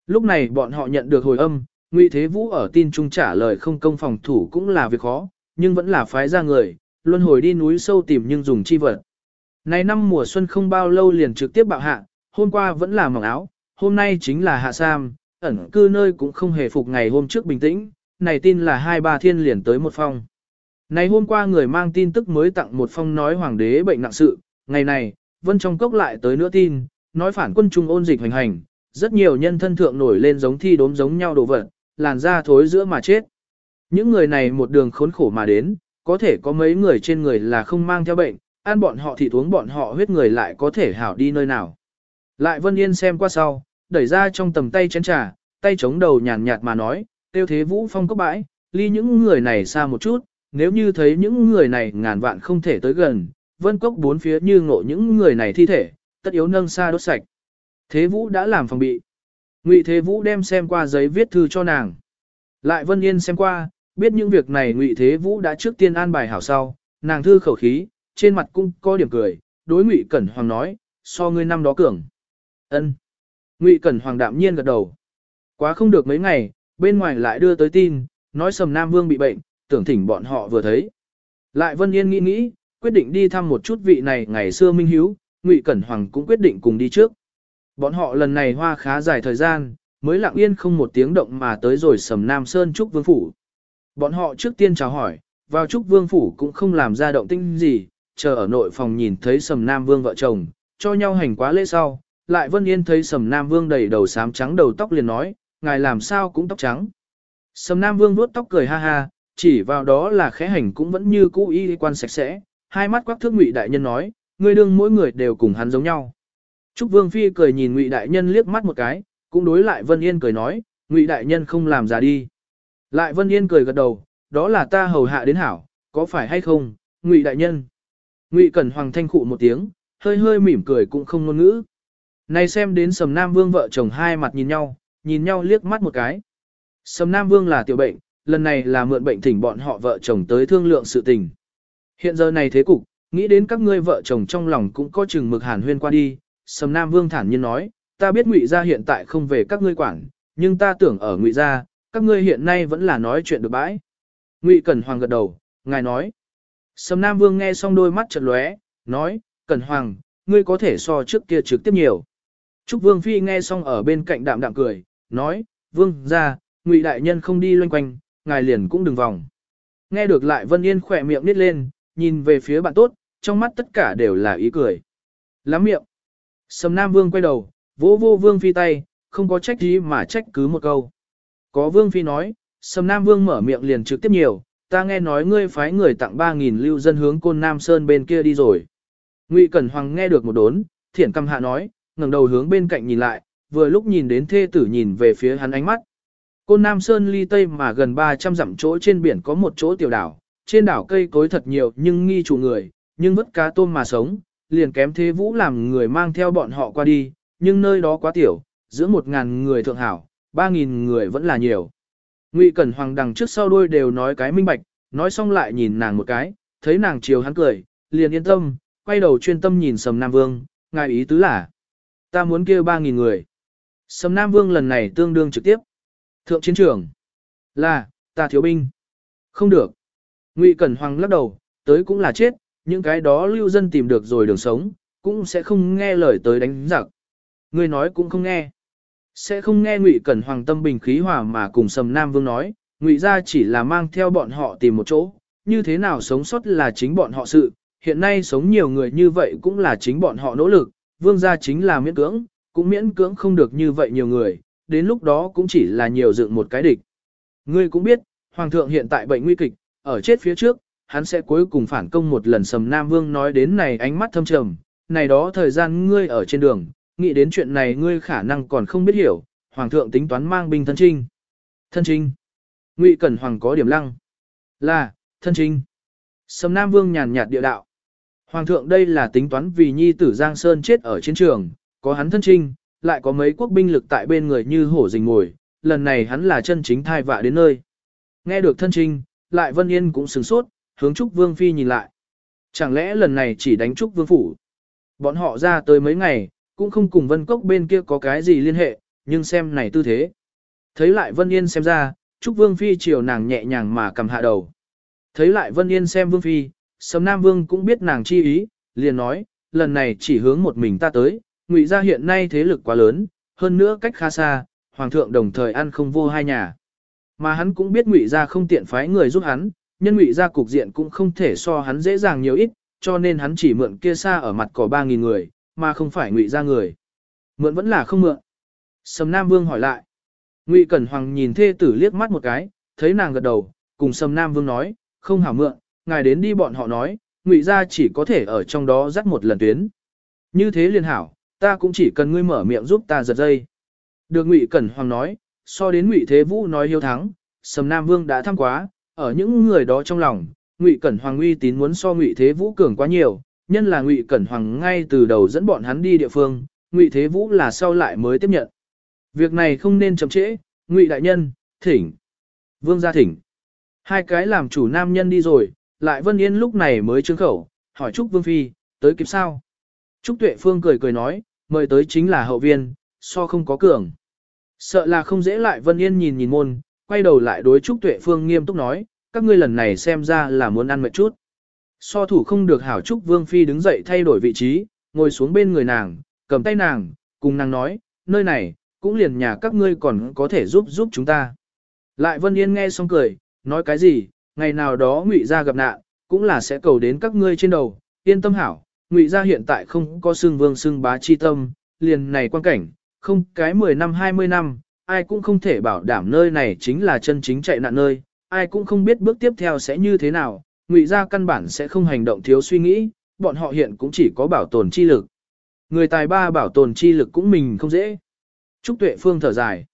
Lúc này bọn họ nhận được hồi âm, Ngụy Thế Vũ ở tin trung trả lời không công phòng thủ cũng là việc khó, nhưng vẫn là phái ra người, luân hồi đi núi sâu tìm nhưng dùng chi vật. Này năm mùa xuân không bao lâu liền trực tiếp bạo hạ, hôm qua vẫn là mỏng áo, hôm nay chính là hạ sam, ẩn cư nơi cũng không hề phục ngày hôm trước bình tĩnh, này tin là hai ba thiên liền tới một phòng. Này hôm qua người mang tin tức mới tặng một phong nói hoàng đế bệnh nặng sự, ngày này, vân trong cốc lại tới nữa tin, nói phản quân trung ôn dịch hành hành, rất nhiều nhân thân thượng nổi lên giống thi đốm giống nhau đồ vật, làn da thối giữa mà chết. Những người này một đường khốn khổ mà đến, có thể có mấy người trên người là không mang theo bệnh, ăn bọn họ thì uống bọn họ huyết người lại có thể hảo đi nơi nào. Lại Vân Yên xem qua sau, đẩy ra trong tầm tay chén trà, tay chống đầu nhàn nhạt mà nói, tiêu thế vũ phong cấp bãi, ly những người này xa một chút, nếu như thấy những người này ngàn vạn không thể tới gần, vân cốc bốn phía như ngộ những người này thi thể, tất yếu nâng xa đốt sạch. Thế vũ đã làm phòng bị. Ngụy Thế Vũ đem xem qua giấy viết thư cho nàng. Lại Vân Yên xem qua, biết những việc này Ngụy Thế Vũ đã trước tiên an bài hảo sau, nàng thư khẩu khí, trên mặt cũng có điểm cười, đối Ngụy Cẩn Hoàng nói, so ngươi năm đó cường. Ân. Ngụy Cẩn Hoàng đạm nhiên gật đầu. Quá không được mấy ngày, bên ngoài lại đưa tới tin, nói Sầm Nam Vương bị bệnh, tưởng thỉnh bọn họ vừa thấy. Lại Vân Yên nghĩ nghĩ, quyết định đi thăm một chút vị này ngày xưa minh hiếu, Ngụy Cẩn Hoàng cũng quyết định cùng đi trước. Bọn họ lần này hoa khá dài thời gian, mới lặng yên không một tiếng động mà tới rồi sầm Nam Sơn Trúc Vương Phủ. Bọn họ trước tiên chào hỏi, vào Trúc Vương Phủ cũng không làm ra động tinh gì, chờ ở nội phòng nhìn thấy sầm Nam Vương vợ chồng, cho nhau hành quá lễ sau, lại Vân Yên thấy sầm Nam Vương đầy đầu xám trắng đầu tóc liền nói, ngài làm sao cũng tóc trắng. Sầm Nam Vương vuốt tóc cười ha ha, chỉ vào đó là khẽ hành cũng vẫn như cũ y quan sạch sẽ, hai mắt quắc thước ngụy đại nhân nói, ngươi đương mỗi người đều cùng hắn giống nhau. Trúc Vương Phi cười nhìn ngụy đại nhân liếc mắt một cái, cũng đối lại Vân Yên cười nói, ngụy đại nhân không làm giả đi. Lại Vân Yên cười gật đầu, đó là ta hầu hạ đến hảo, có phải hay không, ngụy đại nhân. Ngụy Cẩn Hoàng thanh khụ một tiếng, hơi hơi mỉm cười cũng không ngôn ngữ. Này xem đến Sầm Nam Vương vợ chồng hai mặt nhìn nhau, nhìn nhau liếc mắt một cái. Sầm Nam Vương là tiểu bệnh, lần này là mượn bệnh thỉnh bọn họ vợ chồng tới thương lượng sự tình. Hiện giờ này thế cục, nghĩ đến các ngươi vợ chồng trong lòng cũng có chừng mực hàn huyên qua đi. Sầm Nam Vương thản nhiên nói, ta biết Ngụy gia hiện tại không về các ngươi quản, nhưng ta tưởng ở Ngụy gia, các ngươi hiện nay vẫn là nói chuyện được bãi. Ngụy Cẩn Hoàng gật đầu, ngài nói. Sầm Nam Vương nghe xong đôi mắt chợt lóe, nói, Cẩn Hoàng, ngươi có thể so trước kia trực tiếp nhiều. Trúc Vương Phi nghe xong ở bên cạnh đạm đạm cười, nói, Vương gia Ngụy Đại Nhân không đi loanh quanh, ngài liền cũng đừng vòng. Nghe được lại Vân Yên khỏe miệng nít lên, nhìn về phía bạn tốt, trong mắt tất cả đều là ý cười. Lắm miệng. Sầm Nam Vương quay đầu, vỗ vô Vương Phi tay, không có trách gì mà trách cứ một câu. Có Vương Phi nói, Sầm Nam Vương mở miệng liền trực tiếp nhiều, ta nghe nói ngươi phái người tặng 3.000 lưu dân hướng côn Nam Sơn bên kia đi rồi. Ngụy Cẩn Hoàng nghe được một đốn, thiển cầm hạ nói, ngẩng đầu hướng bên cạnh nhìn lại, vừa lúc nhìn đến thê tử nhìn về phía hắn ánh mắt. Côn Nam Sơn ly tây mà gần 300 dặm chỗ trên biển có một chỗ tiểu đảo, trên đảo cây cối thật nhiều nhưng nghi chủ người, nhưng vất cá tôm mà sống, liền kém thế vũ làm người mang theo bọn họ qua đi, nhưng nơi đó quá tiểu, giữa 1.000 người thượng hảo, 3.000 người vẫn là nhiều. Ngụy Cẩn Hoàng đằng trước sau đuôi đều nói cái minh bạch, nói xong lại nhìn nàng một cái, thấy nàng chiều hắn cười, liền yên tâm, quay đầu chuyên tâm nhìn Sầm Nam Vương, ngài ý tứ là, ta muốn kêu 3.000 người. Sầm Nam Vương lần này tương đương trực tiếp. Thượng chiến trường, là, ta thiếu binh. Không được. Ngụy Cẩn Hoàng lắc đầu, tới cũng là chết, những cái đó lưu dân tìm được rồi đường sống, cũng sẽ không nghe lời tới đánh giặc. Người nói cũng không nghe. Sẽ không nghe Ngụy Cẩn Hoàng tâm bình khí hòa mà cùng Sầm Nam Vương nói, Ngụy gia chỉ là mang theo bọn họ tìm một chỗ, như thế nào sống sót là chính bọn họ sự, hiện nay sống nhiều người như vậy cũng là chính bọn họ nỗ lực, vương gia chính là miễn cưỡng, cũng miễn cưỡng không được như vậy nhiều người, đến lúc đó cũng chỉ là nhiều dựng một cái địch. Ngươi cũng biết, Hoàng thượng hiện tại bệnh nguy kịch, ở chết phía trước, hắn sẽ cuối cùng phản công một lần sầm Nam Vương nói đến này ánh mắt thâm trầm, này đó thời gian ngươi ở trên đường, nghĩ đến chuyện này ngươi khả năng còn không biết hiểu, Hoàng thượng tính toán mang binh thân trinh. Thân trinh. Ngụy Cẩn Hoàng có điểm lăng. Là, thân trinh. Sầm Nam Vương nhàn nhạt địa đạo. Hoàng thượng đây là tính toán vì nhi tử Giang Sơn chết ở chiến trường, có hắn thân trinh, lại có mấy quốc binh lực tại bên người như hổ rình ngồi, lần này hắn là chân chính thai vạ đến nơi. Nghe được thân trinh, lại Vân Yên cũng sửng sốt, hướng Trúc Vương Phi nhìn lại. Chẳng lẽ lần này chỉ đánh Trúc Vương Phủ? Bọn họ ra tới mấy ngày, cũng không cùng Vân Cốc bên kia có cái gì liên hệ, nhưng xem này tư thế. Thấy lại Vân Yên xem ra, Trúc Vương Phi chiều nàng nhẹ nhàng mà cầm hạ đầu. Thấy lại Vân Yên xem Vương Phi, Sầm Nam Vương cũng biết nàng chi ý, liền nói, lần này chỉ hướng một mình ta tới, ngụy gia hiện nay thế lực quá lớn, hơn nữa cách khá xa, hoàng thượng đồng thời ăn không vô hai nhà. Mà hắn cũng biết ngụy gia không tiện phái người giúp hắn, nhân ngụy gia cục diện cũng không thể so hắn dễ dàng nhiều ít, cho nên hắn chỉ mượn kia xa ở mặt cỏ 3.000 người, mà không phải ngụy gia người. Mượn vẫn là không mượn. Sầm Nam Vương hỏi lại. Ngụy Cẩn Hoàng nhìn thê tử liếc mắt một cái, thấy nàng gật đầu, cùng Sầm Nam Vương nói, không hảo mượn, ngài đến đi bọn họ nói, ngụy gia chỉ có thể ở trong đó dắt một lần tuyến. Như thế liền hảo, ta cũng chỉ cần ngươi mở miệng giúp ta giật dây. Được ngụy Cẩn Hoàng nói, so đến ngụy Thế Vũ nói hiếu thắng, Sầm Nam Vương đã thăm quá, ở những người đó trong lòng, ngụy Cẩn Hoàng uy tín muốn so ngụy Thế Vũ cường quá nhiều, nhân là ngụy Cẩn Hoàng ngay từ đầu dẫn bọn hắn đi địa phương, ngụy Thế Vũ là sau lại mới tiếp nhận. Việc này không nên chậm trễ, ngụy đại nhân, thỉnh. Vương gia thỉnh. Hai cái làm chủ nam nhân đi rồi, lại Vân Yên lúc này mới trương khẩu, hỏi Trúc Vương Phi, tới kịp sao? Trúc Tuệ Phương cười cười nói, mời tới chính là hậu viên, so không có cường. Sợ là không dễ lại Vân Yên nhìn nhìn môn, quay đầu lại đối Trúc Tuệ Phương nghiêm túc nói, các ngươi lần này xem ra là muốn ăn mệt chút. So thủ không được hảo Trúc Vương Phi đứng dậy thay đổi vị trí, ngồi xuống bên người nàng, cầm tay nàng, cùng nàng nói, nơi này, cũng liền nhà các ngươi còn có thể giúp giúp chúng ta. Lại Vân Yên nghe xong cười, nói cái gì, ngày nào đó ngụy ra gặp nạn, cũng là sẽ cầu đến các ngươi trên đầu, yên tâm hảo, ngụy Gia hiện tại không có xương vương xương bá chi tâm, liền này quan cảnh, không cái 10 năm 20 năm, ai cũng không thể bảo đảm nơi này chính là chân chính chạy nạn nơi, ai cũng không biết bước tiếp theo sẽ như thế nào, ngụy Gia căn bản sẽ không hành động thiếu suy nghĩ, bọn họ hiện cũng chỉ có bảo tồn chi lực. Người tài ba bảo tồn chi lực cũng mình không dễ. Trúc Tuệ Phương thở dài.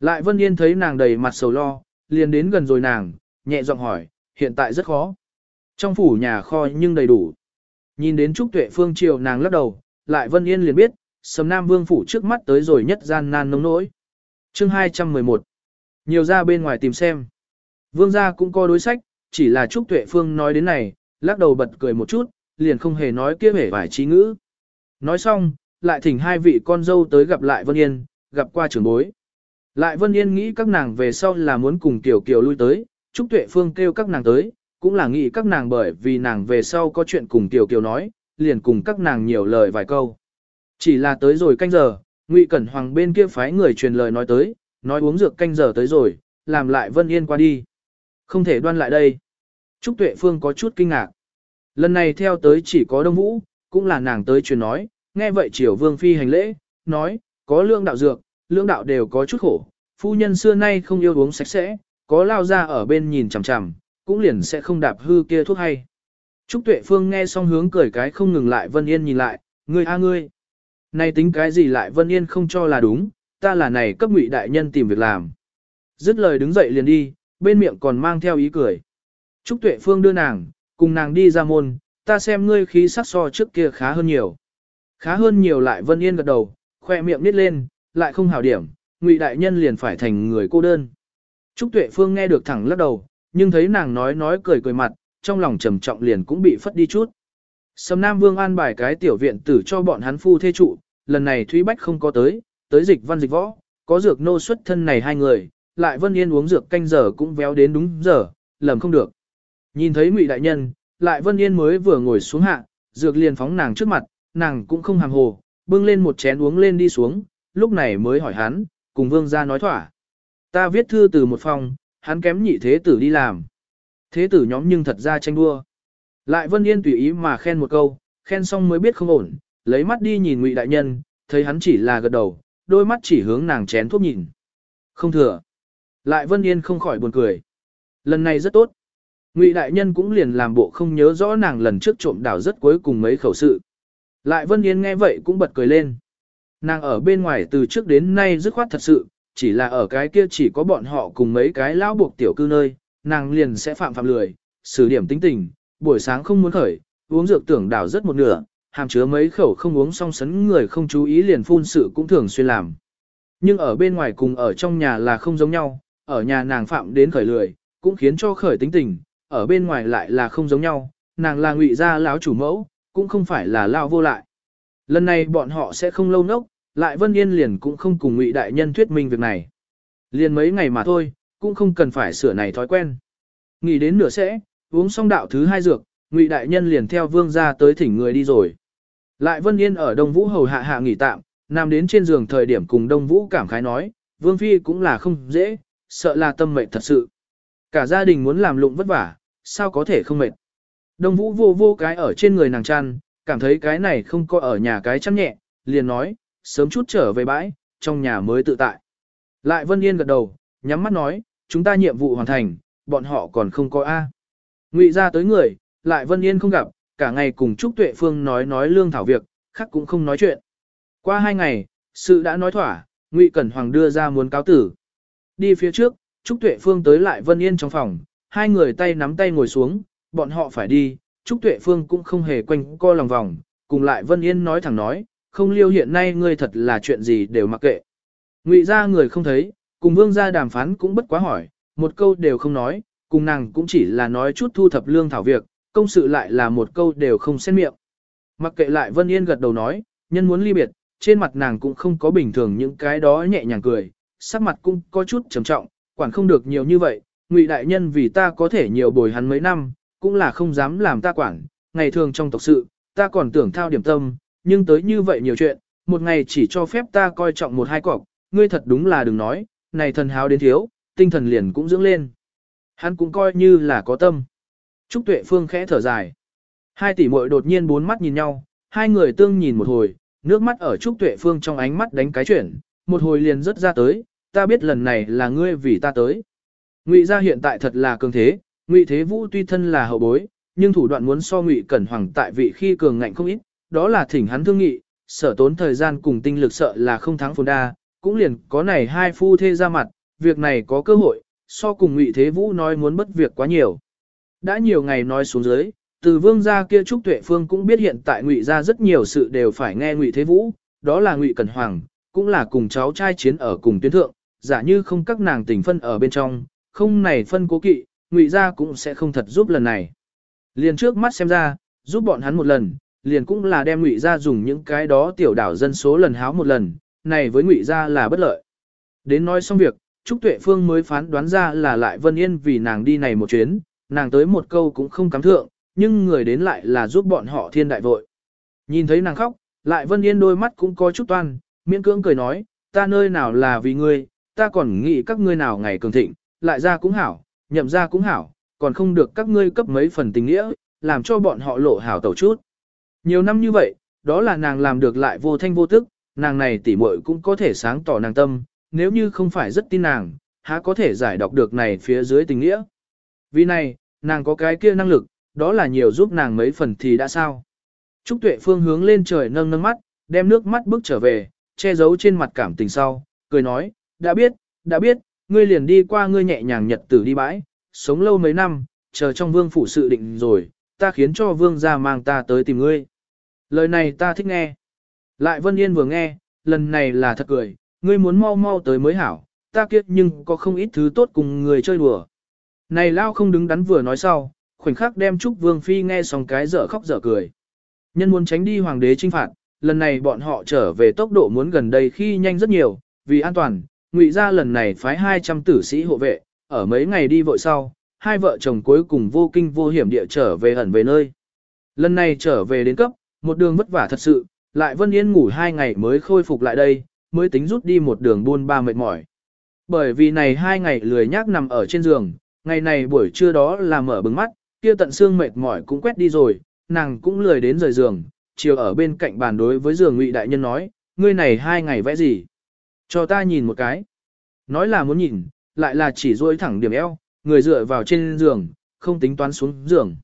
Lại Vân Yên thấy nàng đầy mặt sầu lo, liền đến gần rồi nàng, nhẹ giọng hỏi, hiện tại rất khó. Trong phủ nhà kho nhưng đầy đủ. Nhìn đến Trúc Tuệ Phương chiều nàng lắc đầu, lại Vân Yên liền biết, Sầm Nam Vương phủ trước mắt tới rồi nhất gian nan nông nỗi. Chương 211. Nhiều ra bên ngoài tìm xem. Vương gia cũng có đối sách, chỉ là Trúc Tuệ Phương nói đến này, lắc đầu bật cười một chút, liền không hề nói kia vẻ vài trí ngữ. Nói xong, lại thỉnh hai vị con dâu tới gặp lại Vân Yên, gặp qua trưởng bối. Lại Vân Yên nghĩ các nàng về sau là muốn cùng Kiều Kiều lui tới, Trúc Tuệ Phương kêu các nàng tới, cũng là nghĩ các nàng bởi vì nàng về sau có chuyện cùng tiểu Kiều nói, liền cùng các nàng nhiều lời vài câu. Chỉ là tới rồi canh giờ, Ngụy Cẩn Hoàng bên kia phái người truyền lời nói tới, nói uống dược canh giờ tới rồi, làm lại Vân Yên qua đi. Không thể đoan lại đây. Trúc Tuệ Phương có chút kinh ngạc. Lần này theo tới chỉ có Đông Vũ, cũng là nàng tới truyền nói, nghe vậy Triều Vương Phi hành lễ, nói, có lương đạo dược, lương đạo đều có chút khổ, phu nhân xưa nay không yêu uống sạch sẽ, có lao ra ở bên nhìn chằm chằm, cũng liền sẽ không đạp hư kia thuốc hay. Trúc Tuệ Phương nghe xong hướng cười cái không ngừng lại Vân Yên nhìn lại, ngươi a ngươi. Này tính cái gì lại Vân Yên không cho là đúng, ta là này cấp ngụy đại nhân tìm việc làm. Dứt lời đứng dậy liền đi, bên miệng còn mang theo ý cười. Trúc Tuệ Phương đưa nàng, cùng nàng đi ra môn, ta xem ngươi khí sắc so trước kia khá hơn nhiều. Khá hơn nhiều lại Vân Yên gật đầu, khoe miệng nít lên, lại không hảo điểm, ngụy đại nhân liền phải thành người cô đơn. Trúc Tuệ Phương nghe được thẳng lắc đầu, nhưng thấy nàng nói nói cười cười mặt, trong lòng trầm trọng liền cũng bị phất đi chút. Sầm Nam Vương an bài cái tiểu viện tử cho bọn hắn phu thê trụ, lần này Thúy Bách không có tới, tới dịch văn dịch võ, có dược nô xuất thân này hai người, lại Vân Yên uống dược canh giờ cũng véo đến đúng giờ, lầm không được. Nhìn thấy Ngụy đại nhân, lại Vân Yên mới vừa ngồi xuống hạ, dược liền phóng nàng trước mặt, nàng cũng không hàm hồ, bưng lên một chén uống lên đi xuống, lúc này mới hỏi hắn, cùng vương gia nói thỏa. Ta viết thư từ một phòng, hắn kém nhị thế tử đi làm. Thế tử nhóm nhưng thật ra tranh đua. Lại Vân Yên tùy ý mà khen một câu, khen xong mới biết không ổn, lấy mắt đi nhìn Ngụy đại nhân, thấy hắn chỉ là gật đầu, đôi mắt chỉ hướng nàng chén thuốc nhìn. Không thừa. Lại Vân Yên không khỏi buồn cười. Lần này rất tốt. Ngụy đại nhân cũng liền làm bộ không nhớ rõ nàng lần trước trộm đảo rất cuối cùng mấy khẩu sự. Lại Vân Yên nghe vậy cũng bật cười lên. Nàng ở bên ngoài từ trước đến nay dứt khoát thật sự, chỉ là ở cái kia chỉ có bọn họ cùng mấy cái lão buộc tiểu cư nơi, nàng liền sẽ phạm phạm lười, xử điểm tính tình, buổi sáng không muốn khởi, uống dược tưởng đảo rất một nửa, hàm chứa mấy khẩu không uống xong sấn người không chú ý liền phun sự cũng thường xuyên làm. Nhưng ở bên ngoài cùng ở trong nhà là không giống nhau, ở nhà nàng phạm đến khởi lười, cũng khiến cho khởi tính tình, ở bên ngoài lại là không giống nhau, nàng là ngụy gia lão chủ mẫu, cũng không phải là lao vô lại. Lần này bọn họ sẽ không lâu nốc, lại Vân Yên liền cũng không cùng ngụy đại nhân thuyết minh việc này. Liền mấy ngày mà thôi, cũng không cần phải sửa này thói quen. Nghỉ đến nửa sẽ, uống xong đạo thứ hai dược, ngụy đại nhân liền theo vương gia tới thỉnh người đi rồi. Lại Vân Yên ở Đông Vũ hầu hạ hạ nghỉ tạm, nằm đến trên giường thời điểm cùng Đông Vũ cảm khái nói, vương phi cũng là không dễ, sợ là tâm mệnh thật sự. Cả gia đình muốn làm lụng vất vả, sao có thể không mệt. Đông Vũ vô vô cái ở trên người nàng chăn, cảm thấy cái này không có ở nhà cái chăn nhẹ, liền nói, sớm chút trở về bãi, trong nhà mới tự tại. Lại Vân Yên gật đầu, nhắm mắt nói, chúng ta nhiệm vụ hoàn thành, bọn họ còn không có A. Ngụy ra tới người, lại Vân Yên không gặp, cả ngày cùng Trúc Tuệ Phương nói nói lương thảo việc, khác cũng không nói chuyện. Qua hai ngày, sự đã nói thỏa, Ngụy Cẩn Hoàng đưa ra muốn cáo tử. Đi phía trước, Trúc Tuệ Phương tới lại Vân Yên trong phòng, hai người tay nắm tay ngồi xuống, bọn họ phải đi, Trúc Tuệ Phương cũng không hề quanh co lòng vòng, cùng lại Vân Yên nói thẳng nói, không liêu hiện nay ngươi thật là chuyện gì đều mặc kệ. Ngụy ra người không thấy, cùng vương gia đàm phán cũng bất quá hỏi, một câu đều không nói, cùng nàng cũng chỉ là nói chút thu thập lương thảo việc, công sự lại là một câu đều không xen miệng. Mặc kệ lại Vân Yên gật đầu nói, nhân muốn ly biệt, trên mặt nàng cũng không có bình thường những cái đó nhẹ nhàng cười, sắc mặt cũng có chút trầm trọng, quản không được nhiều như vậy, ngụy đại nhân vì ta có thể nhiều bồi hắn mấy năm, cũng là không dám làm ta quản, ngày thường trong tộc sự, ta còn tưởng thao điểm tâm, nhưng tới như vậy nhiều chuyện, một ngày chỉ cho phép ta coi trọng một hai cọc, ngươi thật đúng là đừng nói, này thần háo đến thiếu, tinh thần liền cũng dưỡng lên. Hắn cũng coi như là có tâm. Trúc Tuệ Phương khẽ thở dài. Hai tỷ muội đột nhiên bốn mắt nhìn nhau, hai người tương nhìn một hồi, nước mắt ở Trúc Tuệ Phương trong ánh mắt đánh cái chuyển, một hồi liền rớt ra tới, ta biết lần này là ngươi vì ta tới. Ngụy gia hiện tại thật là cường thế, Ngụy Thế Vũ tuy thân là hậu bối, nhưng thủ đoạn muốn so Ngụy Cẩn Hoàng tại vị khi cường ngạnh không ít, đó là thỉnh hắn thương nghị, sở tốn thời gian cùng tinh lực sợ là không thắng phồn đa, cũng liền có này hai phu thê ra mặt, việc này có cơ hội, so cùng Ngụy Thế Vũ nói muốn bất việc quá nhiều. Đã nhiều ngày nói xuống dưới, từ vương gia kia Trúc Tuệ Phương cũng biết hiện tại Ngụy gia rất nhiều sự đều phải nghe Ngụy Thế Vũ, đó là Ngụy Cẩn Hoàng, cũng là cùng cháu trai chiến ở cùng tuyến thượng, giả như không các nàng tình phân ở bên trong, không này phân cố kỵ, Ngụy gia cũng sẽ không thật giúp lần này. Liền trước mắt xem ra, giúp bọn hắn một lần, liền cũng là đem Ngụy gia dùng những cái đó tiểu đảo dân số lần háo một lần, này với Ngụy gia là bất lợi. Đến nói xong việc, Trúc Tuệ Phương mới phán đoán ra là lại Vân Yên vì nàng đi này một chuyến, nàng tới một câu cũng không cắm thượng, nhưng người đến lại là giúp bọn họ thiên đại vội. Nhìn thấy nàng khóc, lại Vân Yên đôi mắt cũng có chút toan, miễn cưỡng cười nói, ta nơi nào là vì ngươi, ta còn nghĩ các ngươi nào ngày cường thịnh, lại ra cũng hảo, nhậm ra cũng hảo, còn không được các ngươi cấp mấy phần tình nghĩa, làm cho bọn họ lộ hảo tẩu chút. Nhiều năm như vậy, đó là nàng làm được lại vô thanh vô tức, nàng này tỉ muội cũng có thể sáng tỏ nàng tâm, nếu như không phải rất tin nàng, há có thể giải đọc được này phía dưới tình nghĩa. Vì này, nàng có cái kia năng lực, đó là nhiều giúp nàng mấy phần thì đã sao. Trúc Tuệ Phương hướng lên trời nâng nâng mắt, đem nước mắt bước trở về, che giấu trên mặt cảm tình sau, cười nói, đã biết, đã biết, ngươi liền đi qua ngươi nhẹ nhàng nhật tử đi bãi, sống lâu mấy năm, chờ trong vương phủ sự định rồi, ta khiến cho vương ra mang ta tới tìm ngươi. Lời này ta thích nghe. Lại Vân Yên vừa nghe, lần này là thật cười, ngươi muốn mau mau tới mới hảo, ta kiết nhưng có không ít thứ tốt cùng người chơi đùa. Này Lao không đứng đắn vừa nói sau, khoảnh khắc đem Trúc Vương Phi nghe xong cái dở khóc dở cười. Nhân muốn tránh đi hoàng đế trinh phạt, lần này bọn họ trở về tốc độ muốn gần đây khi nhanh rất nhiều, vì an toàn, ngụy ra lần này phái 200 tử sĩ hộ vệ, ở mấy ngày đi vội sau, hai vợ chồng cuối cùng vô kinh vô hiểm địa trở về ẩn về nơi. Lần này trở về đến cấp, một đường vất vả thật sự, lại Vân Yên ngủ hai ngày mới khôi phục lại đây, mới tính rút đi một đường buôn ba mệt mỏi. Bởi vì này hai ngày lười nhác nằm ở trên giường, ngày này buổi trưa đó là mở bừng mắt, kia tận xương mệt mỏi cũng quét đi rồi, nàng cũng lười đến rời giường, chiều ở bên cạnh bàn đối với giường ngụy đại nhân nói, ngươi này hai ngày vẽ gì? Cho ta nhìn một cái. Nói là muốn nhìn, lại là chỉ duỗi thẳng điểm eo, người dựa vào trên giường, không tính toán xuống giường.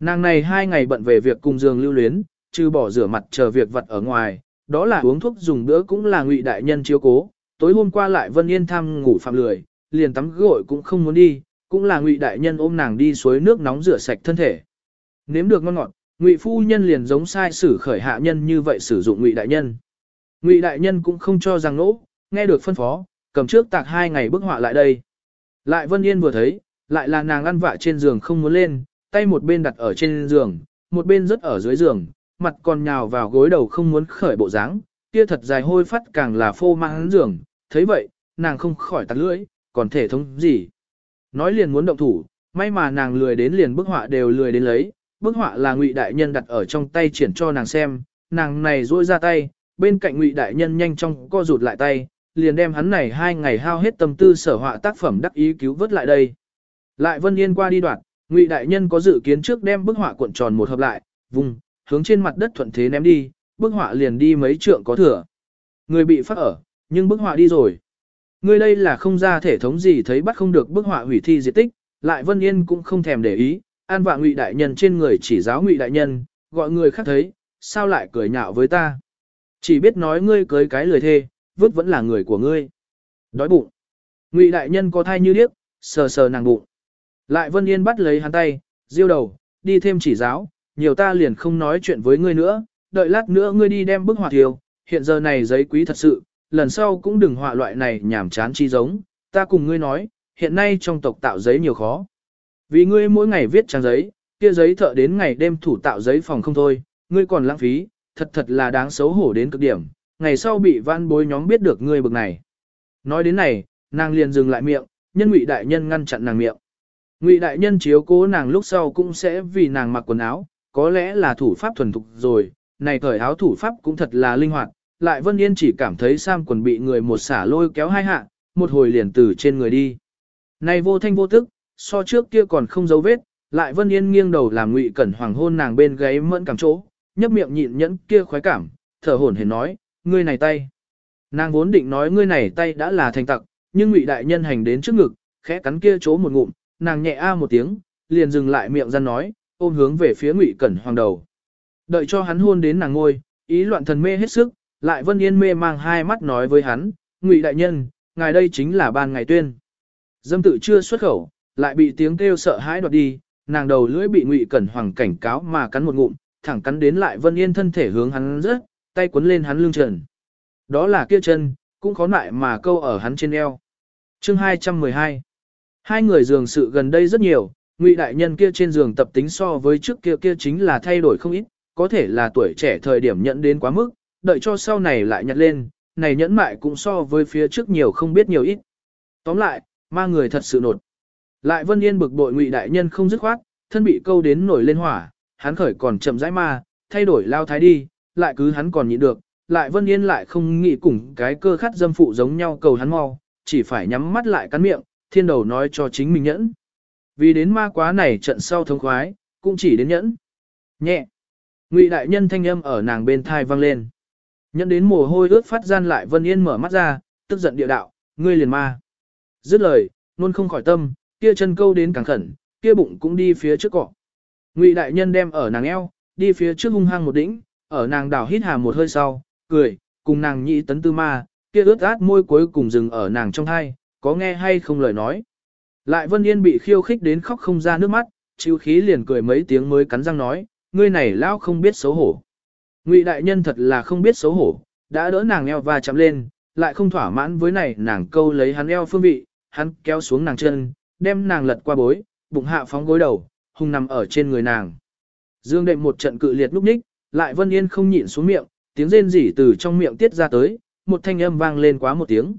Nàng này hai ngày bận về việc cùng giường lưu luyến, trừ bỏ rửa mặt chờ việc vật ở ngoài, đó là uống thuốc dùng bữa cũng là ngụy đại nhân chiếu cố. Tối hôm qua lại Vân Yên thăm ngủ phạm lười, liền tắm gội cũng không muốn đi, cũng là ngụy đại nhân ôm nàng đi suối nước nóng rửa sạch thân thể. Nếm được ngon ngọt, ngụy phu nhân liền giống sai sử khởi hạ nhân như vậy sử dụng ngụy đại nhân. Ngụy đại nhân cũng không cho rằng nỗ, nghe được phân phó, cầm trước tạc hai ngày bức họa lại đây. Lại Vân Yên vừa thấy, lại là nàng ăn vạ trên giường không muốn lên, tay một bên đặt ở trên giường, một bên rất ở dưới giường, mặt còn nhào vào gối đầu không muốn khởi bộ dáng, kia thật dài hôi phát càng là phô mang giường, thấy vậy, nàng không khỏi tắt lưỡi, còn thể thống gì. Nói liền muốn động thủ, may mà nàng lười đến liền bức họa đều lười đến lấy, bức họa là ngụy đại nhân đặt ở trong tay triển cho nàng xem, nàng này duỗi ra tay, bên cạnh ngụy đại nhân nhanh chóng co rụt lại tay, liền đem hắn này hai ngày hao hết tâm tư sở họa tác phẩm đắc ý cứu vớt lại đây. Lại Vân Yên qua đi đoạn, ngụy đại nhân có dự kiến trước đem bức họa cuộn tròn một hợp lại, vùng, hướng trên mặt đất thuận thế ném đi, bức họa liền đi mấy trượng có thừa. Người bị phát ở, nhưng bức họa đi rồi. Người đây là không ra thể thống gì thấy bắt không được bức họa hủy thi diệt tích, lại Vân Yên cũng không thèm để ý, an vạ ngụy đại nhân trên người chỉ giáo ngụy đại nhân, gọi người khác thấy, sao lại cười nhạo với ta. Chỉ biết nói ngươi cưới cái lười thê, vứt vẫn là người của ngươi. Đói bụng. Ngụy đại nhân có thai như điếc, sờ sờ nàng bụng. Lại Vân Yên bắt lấy hắn tay, diêu đầu, đi thêm chỉ giáo, nhiều ta liền không nói chuyện với ngươi nữa, đợi lát nữa ngươi đi đem bức họa thiêu, hiện giờ này giấy quý thật sự, lần sau cũng đừng họa loại này nhảm chán chi giống, ta cùng ngươi nói, hiện nay trong tộc tạo giấy nhiều khó. Vì ngươi mỗi ngày viết trang giấy, kia giấy thợ đến ngày đêm thủ tạo giấy phòng không thôi, ngươi còn lãng phí, thật thật là đáng xấu hổ đến cực điểm, ngày sau bị văn bối nhóm biết được ngươi bực này. Nói đến này, nàng liền dừng lại miệng, nhân ngụy đại nhân ngăn chặn nàng miệng. Ngụy đại nhân chiếu cố nàng lúc sau cũng sẽ vì nàng mặc quần áo, có lẽ là thủ pháp thuần thục rồi, này cởi áo thủ pháp cũng thật là linh hoạt, lại Vân Yên chỉ cảm thấy Sam quần bị người một xả lôi kéo hai hạ, một hồi liền từ trên người đi. Này vô thanh vô tức, so trước kia còn không dấu vết, lại Vân Yên nghiêng đầu làm Ngụy Cẩn Hoàng hôn nàng bên gáy mẫn cảm chỗ, nhấp miệng nhịn nhẫn kia khoái cảm, thở hổn hển nói, ngươi này tay. Nàng vốn định nói ngươi này tay đã là thành tặc, nhưng Ngụy đại nhân hành đến trước ngực, khẽ cắn kia chỗ một ngụm, nàng nhẹ a một tiếng, liền dừng lại miệng ra nói, ôm hướng về phía Ngụy Cẩn Hoàng đầu. Đợi cho hắn hôn đến nàng ngôi, ý loạn thần mê hết sức, lại Vân Yên mê mang hai mắt nói với hắn, Ngụy đại nhân, ngài đây chính là ban ngày tuyên. Dâm tự chưa xuất khẩu, lại bị tiếng kêu sợ hãi đoạt đi, nàng đầu lưỡi bị Ngụy Cẩn Hoàng cảnh cáo mà cắn một ngụm, thẳng cắn đến lại Vân Yên thân thể hướng hắn rớt, tay quấn lên hắn lưng trần. Đó là kia chân, cũng khó lại mà câu ở hắn trên eo. Chương 212 Hai người giường sự gần đây rất nhiều, Ngụy đại nhân kia trên giường tập tính so với trước kia kia chính là thay đổi không ít, có thể là tuổi trẻ thời điểm nhận đến quá mức, đợi cho sau này lại nhặt lên, này nhẫn mại cũng so với phía trước nhiều không biết nhiều ít. Tóm lại, ma người thật sự nột. Lại Vân Yên bực bội Ngụy đại nhân không dứt khoát, thân bị câu đến nổi lên hỏa, hắn khởi còn chậm rãi ma, thay đổi lao thái đi, lại cứ hắn còn nhịn được, lại Vân Yên lại không nghĩ cùng cái cơ khát dâm phụ giống nhau cầu hắn mau, chỉ phải nhắm mắt lại cắn miệng, thiên đầu nói cho chính mình nhẫn. Vì đến ma quá này trận sau thống khoái, cũng chỉ đến nhẫn. Nhẹ. Ngụy đại nhân thanh âm ở nàng bên thai vang lên. Nhẫn đến mồ hôi ướt phát gian lại Vân Yên mở mắt ra, tức giận địa đạo, ngươi liền ma. Dứt lời, luôn không khỏi tâm, kia chân câu đến càng khẩn, kia bụng cũng đi phía trước cọ. Ngụy đại nhân đem ở nàng eo, đi phía trước hung hăng một đỉnh, ở nàng đảo hít hà một hơi sau, cười, cùng nàng nhị tấn tư ma, kia ướt át môi cuối cùng dừng ở nàng trong thai có nghe hay không lời nói. Lại Vân Yên bị khiêu khích đến khóc không ra nước mắt, chịu khí liền cười mấy tiếng mới cắn răng nói, ngươi này lão không biết xấu hổ. Ngụy đại nhân thật là không biết xấu hổ, đã đỡ nàng eo và chạm lên, lại không thỏa mãn với này nàng câu lấy hắn eo phương vị, hắn kéo xuống nàng chân, đem nàng lật qua bối, bụng hạ phóng gối đầu, hung nằm ở trên người nàng. Dương đệm một trận cự liệt lúc ních, lại Vân Yên không nhịn xuống miệng, tiếng rên rỉ từ trong miệng tiết ra tới, một thanh âm vang lên quá một tiếng.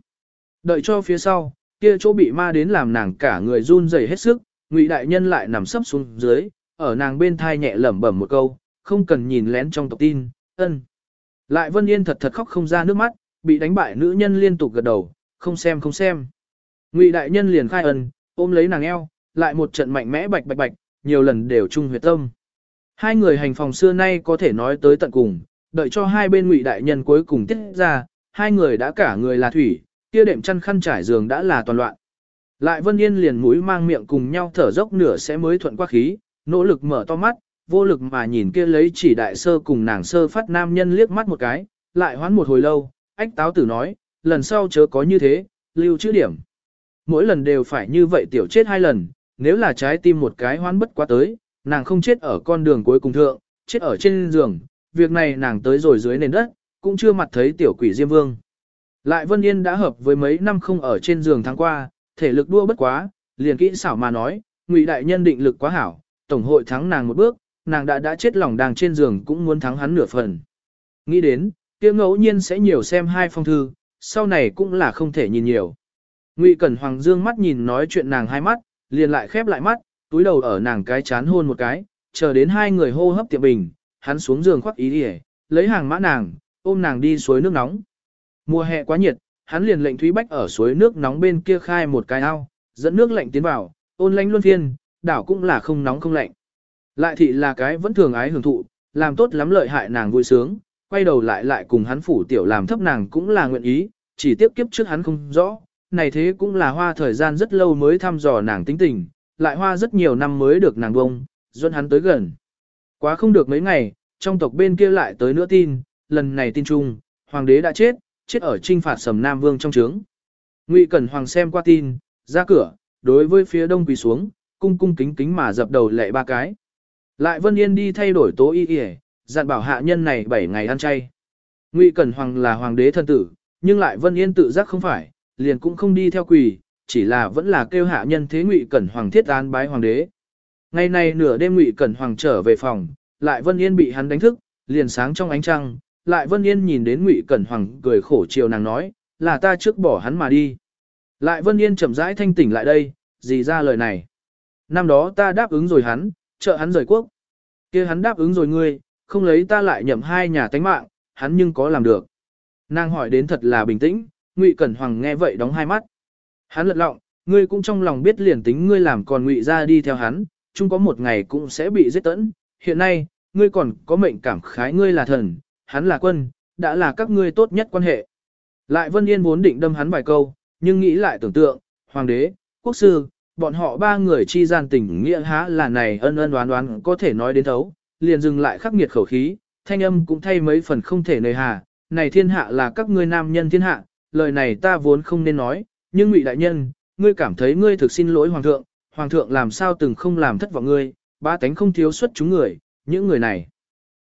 Đợi cho phía sau, kia chỗ bị ma đến làm nàng cả người run rẩy hết sức, Ngụy đại nhân lại nằm sấp xuống dưới, ở nàng bên thai nhẹ lẩm bẩm một câu, không cần nhìn lén trong tộc tin, ân. Lại Vân Yên thật thật khóc không ra nước mắt, bị đánh bại nữ nhân liên tục gật đầu, không xem không xem. Ngụy đại nhân liền khai ân, ôm lấy nàng eo, lại một trận mạnh mẽ bạch bạch bạch, nhiều lần đều chung huyệt tâm. Hai người hành phòng xưa nay có thể nói tới tận cùng, đợi cho hai bên ngụy đại nhân cuối cùng tiết ra, hai người đã cả người là thủy, kia đệm chăn khăn trải giường đã là toàn loạn. Lại Vân Yên liền mũi mang miệng cùng nhau thở dốc nửa sẽ mới thuận qua khí, nỗ lực mở to mắt, vô lực mà nhìn kia lấy chỉ đại sơ cùng nàng sơ phát nam nhân liếc mắt một cái, lại hoán một hồi lâu, ách táo tử nói, lần sau chớ có như thế, lưu chữ điểm. Mỗi lần đều phải như vậy tiểu chết hai lần, nếu là trái tim một cái hoán bất quá tới, nàng không chết ở con đường cuối cùng thượng, chết ở trên giường, việc này nàng tới rồi dưới nền đất, cũng chưa mặt thấy tiểu quỷ Diêm Vương. Lại Vân Yên đã hợp với mấy năm không ở trên giường tháng qua, thể lực đua bất quá, liền kỹ xảo mà nói, Ngụy đại nhân định lực quá hảo, tổng hội thắng nàng một bước, nàng đã đã chết lòng đang trên giường cũng muốn thắng hắn nửa phần. Nghĩ đến, kia ngẫu nhiên sẽ nhiều xem hai phong thư, sau này cũng là không thể nhìn nhiều. Ngụy Cẩn Hoàng dương mắt nhìn nói chuyện nàng hai mắt, liền lại khép lại mắt, túi đầu ở nàng cái chán hôn một cái, chờ đến hai người hô hấp tiệm bình, hắn xuống giường khoác ý đi lấy hàng mã nàng, ôm nàng đi suối nước nóng. Mùa hè quá nhiệt, hắn liền lệnh Thúy Bách ở suối nước nóng bên kia khai một cái ao, dẫn nước lạnh tiến vào, ôn lánh luân phiên, đảo cũng là không nóng không lạnh. Lại thị là cái vẫn thường ái hưởng thụ, làm tốt lắm lợi hại nàng vui sướng, quay đầu lại lại cùng hắn phủ tiểu làm thấp nàng cũng là nguyện ý, chỉ tiếp kiếp trước hắn không rõ, này thế cũng là hoa thời gian rất lâu mới thăm dò nàng tính tình, lại hoa rất nhiều năm mới được nàng bông, dẫn hắn tới gần. Quá không được mấy ngày, trong tộc bên kia lại tới nữa tin, lần này tin chung, hoàng đế đã chết, chết ở trinh phạt sầm Nam Vương trong trướng. Ngụy Cẩn Hoàng xem qua tin, ra cửa, đối với phía đông quỳ xuống, cung cung kính kính mà dập đầu lệ ba cái. Lại Vân Yên đi thay đổi tố y y, dặn bảo hạ nhân này 7 ngày ăn chay. Ngụy Cẩn Hoàng là hoàng đế thân tử, nhưng lại Vân Yên tự giác không phải, liền cũng không đi theo quỳ, chỉ là vẫn là kêu hạ nhân thế Ngụy Cẩn Hoàng thiết án bái hoàng đế. Ngày này nửa đêm Ngụy Cẩn Hoàng trở về phòng, lại Vân Yên bị hắn đánh thức, liền sáng trong ánh trăng, lại Vân Yên nhìn đến Ngụy Cẩn Hoàng cười khổ chiều nàng nói, là ta trước bỏ hắn mà đi. Lại Vân Yên chậm rãi thanh tỉnh lại đây, gì ra lời này. Năm đó ta đáp ứng rồi hắn, trợ hắn rời quốc. kia hắn đáp ứng rồi ngươi, không lấy ta lại nhậm hai nhà tánh mạng, hắn nhưng có làm được. Nàng hỏi đến thật là bình tĩnh, Ngụy Cẩn Hoàng nghe vậy đóng hai mắt. Hắn lật lọng, ngươi cũng trong lòng biết liền tính ngươi làm còn Ngụy ra đi theo hắn, chung có một ngày cũng sẽ bị giết tẫn. Hiện nay, ngươi còn có mệnh cảm khái ngươi là thần, hắn là quân, đã là các ngươi tốt nhất quan hệ. Lại Vân Yên vốn định đâm hắn vài câu, nhưng nghĩ lại tưởng tượng, hoàng đế, quốc sư, bọn họ ba người chi gian tình nghĩa há là này ân ân đoán đoán có thể nói đến thấu, liền dừng lại khắc nghiệt khẩu khí, thanh âm cũng thay mấy phần không thể nề hà, này thiên hạ là các ngươi nam nhân thiên hạ, lời này ta vốn không nên nói, nhưng ngụy đại nhân, ngươi cảm thấy ngươi thực xin lỗi hoàng thượng, hoàng thượng làm sao từng không làm thất vọng ngươi, ba tánh không thiếu xuất chúng người, những người này.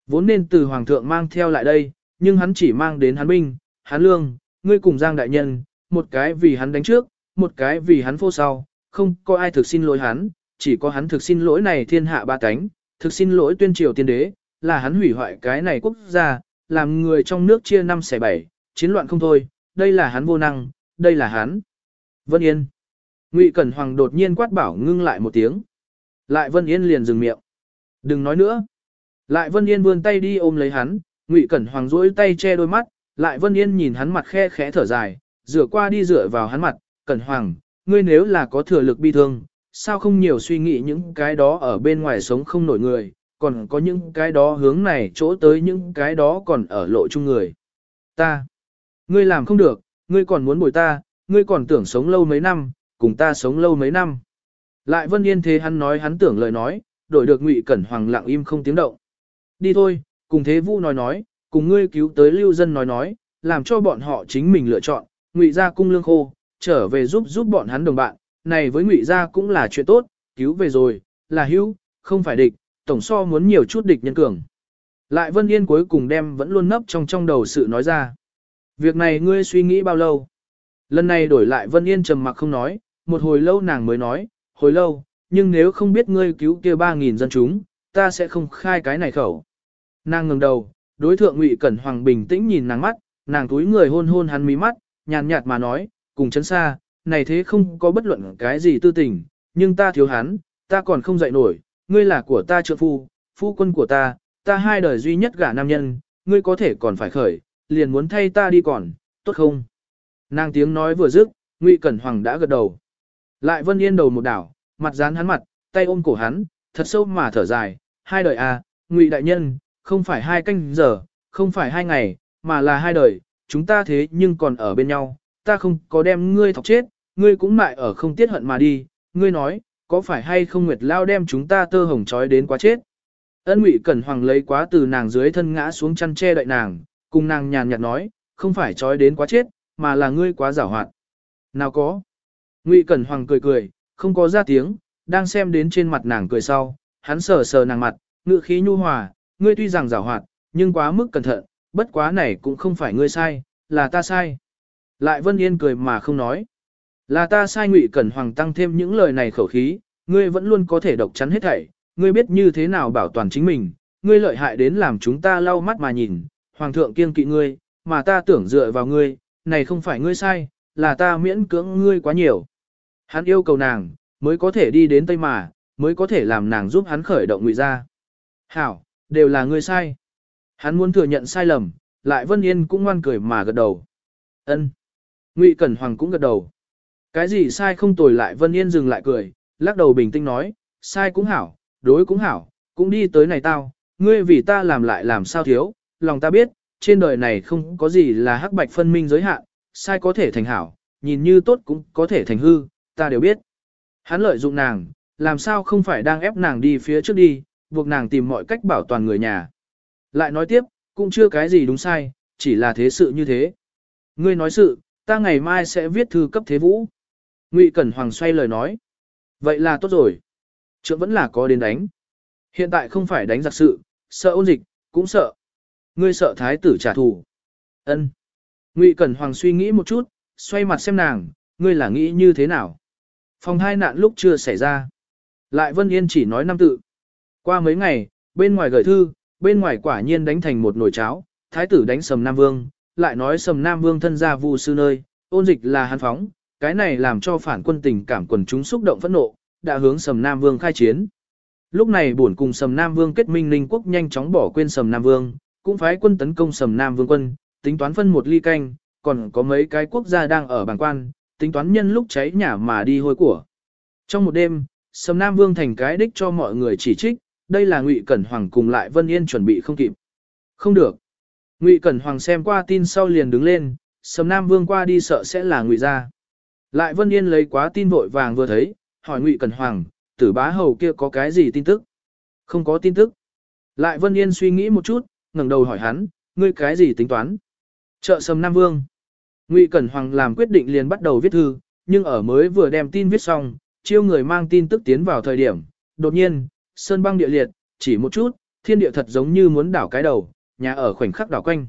Vốn nên từ hoàng thượng mang theo lại đây, nhưng hắn chỉ mang đến hắn binh, hắn lương, ngươi cùng giang đại nhân, một cái vì hắn đánh trước, một cái vì hắn phô sau, không có ai thực xin lỗi hắn, chỉ có hắn thực xin lỗi này thiên hạ ba cánh, thực xin lỗi tuyên triều tiên đế, là hắn hủy hoại cái này quốc gia, làm người trong nước chia năm xẻ bảy, chiến loạn không thôi, đây là hắn vô năng, đây là hắn. Vân Yên. Ngụy Cẩn Hoàng đột nhiên quát bảo ngưng lại một tiếng. Lại Vân Yên liền dừng miệng. Đừng nói nữa. Lại Vân Yên vươn tay đi ôm lấy hắn, Ngụy Cẩn Hoàng duỗi tay che đôi mắt, lại Vân Yên nhìn hắn mặt khe khẽ thở dài, rửa qua đi rửa vào hắn mặt, Cẩn Hoàng, ngươi nếu là có thừa lực bi thương, sao không nhiều suy nghĩ những cái đó ở bên ngoài sống không nổi người, còn có những cái đó hướng này chỗ tới những cái đó còn ở lộ chung người. Ta, ngươi làm không được, ngươi còn muốn bồi ta, ngươi còn tưởng sống lâu mấy năm, cùng ta sống lâu mấy năm. Lại Vân Yên thế hắn nói hắn tưởng lời nói, đổi được Ngụy Cẩn Hoàng lặng im không tiếng động. Đi thôi, cùng Thế Vũ nói nói, cùng ngươi cứu tới lưu dân nói nói, làm cho bọn họ chính mình lựa chọn, Ngụy gia cung lương khô, trở về giúp giúp bọn hắn đồng bạn, này với Ngụy gia cũng là chuyện tốt, cứu về rồi, là hữu, không phải địch, tổng so muốn nhiều chút địch nhân cường. Lại Vân Yên cuối cùng đem vẫn luôn nấp trong trong đầu sự nói ra. Việc này ngươi suy nghĩ bao lâu? Lần này đổi lại Vân Yên trầm mặc không nói, một hồi lâu nàng mới nói, hồi lâu, nhưng nếu không biết ngươi cứu kia 3.000 dân chúng, ta sẽ không khai cái này khẩu. Nàng ngừng đầu, đối thượng Ngụy Cẩn Hoàng bình tĩnh nhìn nàng mắt, nàng túi người hôn hôn hắn mí mắt, nhàn nhạt mà nói, cùng chấn xa, này thế không có bất luận cái gì tư tình, nhưng ta thiếu hắn, ta còn không dậy nổi, ngươi là của ta trợ phu, phu quân của ta, ta hai đời duy nhất gả nam nhân, ngươi có thể còn phải khởi, liền muốn thay ta đi còn, tốt không? Nàng tiếng nói vừa dứt, Ngụy Cẩn Hoàng đã gật đầu. Lại Vân Yên đầu một đảo, mặt dán hắn mặt, tay ôm cổ hắn, thật sâu mà thở dài, hai đời à, Ngụy đại nhân, không phải hai canh giờ, không phải hai ngày, mà là hai đời, chúng ta thế nhưng còn ở bên nhau, ta không có đem ngươi thọc chết, ngươi cũng mại ở không tiết hận mà đi, ngươi nói, có phải hay không Nguyệt Lao đem chúng ta tơ hồng trói đến quá chết. Ân Ngụy Cẩn Hoàng lấy quá từ nàng dưới thân ngã xuống chăn che đợi nàng, cùng nàng nhàn nhạt nói, không phải trói đến quá chết, mà là ngươi quá giảo hoạt. Nào có. Ngụy Cẩn Hoàng cười cười, không có ra tiếng, đang xem đến trên mặt nàng cười sau, hắn sờ sờ nàng mặt, ngự khí nhu hòa, ngươi tuy rằng giảo hoạt, nhưng quá mức cẩn thận, bất quá này cũng không phải ngươi sai, là ta sai. Lại Vân Yên cười mà không nói. Là ta sai Ngụy Cẩn Hoàng tăng thêm những lời này khẩu khí, ngươi vẫn luôn có thể độc chắn hết thảy, ngươi biết như thế nào bảo toàn chính mình, ngươi lợi hại đến làm chúng ta lau mắt mà nhìn, Hoàng thượng kiêng kỵ ngươi, mà ta tưởng dựa vào ngươi, này không phải ngươi sai, là ta miễn cưỡng ngươi quá nhiều. Hắn yêu cầu nàng, mới có thể đi đến Tây Mà, mới có thể làm nàng giúp hắn khởi động ngụy ra. Hảo, đều là ngươi sai. Hắn muốn thừa nhận sai lầm, lại Vân Yên cũng ngoan cười mà gật đầu. Ân. Ngụy Cẩn Hoàng cũng gật đầu. Cái gì sai không tồi lại Vân Yên dừng lại cười, lắc đầu bình tĩnh nói, sai cũng hảo, đối cũng hảo, cũng đi tới này tao, ngươi vì ta làm lại làm sao thiếu, lòng ta biết, trên đời này không có gì là hắc bạch phân minh giới hạn, sai có thể thành hảo, nhìn như tốt cũng có thể thành hư, ta đều biết. Hắn lợi dụng nàng, làm sao không phải đang ép nàng đi phía trước đi, buộc nàng tìm mọi cách bảo toàn người nhà. Lại nói tiếp, cũng chưa cái gì đúng sai, chỉ là thế sự như thế. Ngươi nói sự, ta ngày mai sẽ viết thư cấp thế vũ. Ngụy Cẩn Hoàng xoay lời nói. Vậy là tốt rồi. Trượng vẫn là có đến đánh. Hiện tại không phải đánh giặc sự, sợ ôn dịch, cũng sợ. Ngươi sợ thái tử trả thù. Ân. Ngụy Cẩn Hoàng suy nghĩ một chút, xoay mặt xem nàng, ngươi là nghĩ như thế nào? Phòng hai nạn lúc chưa xảy ra. Lại Vân Yên chỉ nói năm tự. Qua mấy ngày, bên ngoài gửi thư, bên ngoài quả nhiên đánh thành một nồi cháo, thái tử đánh sầm Nam Vương, lại nói sầm Nam Vương thân ra vu sư nơi, ôn dịch là hắn phóng, cái này làm cho phản quân tình cảm quần chúng xúc động phẫn nộ, đã hướng sầm Nam Vương khai chiến. Lúc này bổn cùng sầm Nam Vương kết minh Ninh quốc nhanh chóng bỏ quên sầm Nam Vương, cũng phái quân tấn công sầm Nam Vương quân, tính toán phân một ly canh, còn có mấy cái quốc gia đang ở bàn quan, tính toán nhân lúc cháy nhà mà đi hôi của. Trong một đêm, Sầm Nam Vương thành cái đích cho mọi người chỉ trích, đây là Ngụy Cẩn Hoàng cùng lại Vân Yên chuẩn bị không kịp. Không được. Ngụy Cẩn Hoàng xem qua tin sau liền đứng lên, Sầm Nam Vương qua đi sợ sẽ là Ngụy gia. Lại Vân Yên lấy quá tin vội vàng vừa thấy, hỏi Ngụy Cẩn Hoàng, tử bá hầu kia có cái gì tin tức? Không có tin tức. Lại Vân Yên suy nghĩ một chút, ngẩng đầu hỏi hắn, ngươi cái gì tính toán? Trợ Sầm Nam Vương. Ngụy Cẩn Hoàng làm quyết định liền bắt đầu viết thư, nhưng ở mới vừa đem tin viết xong, chiêu người mang tin tức tiến vào thời điểm, đột nhiên, sơn băng địa liệt, chỉ một chút, thiên địa thật giống như muốn đảo cái đầu, nhà ở khoảnh khắc đảo quanh.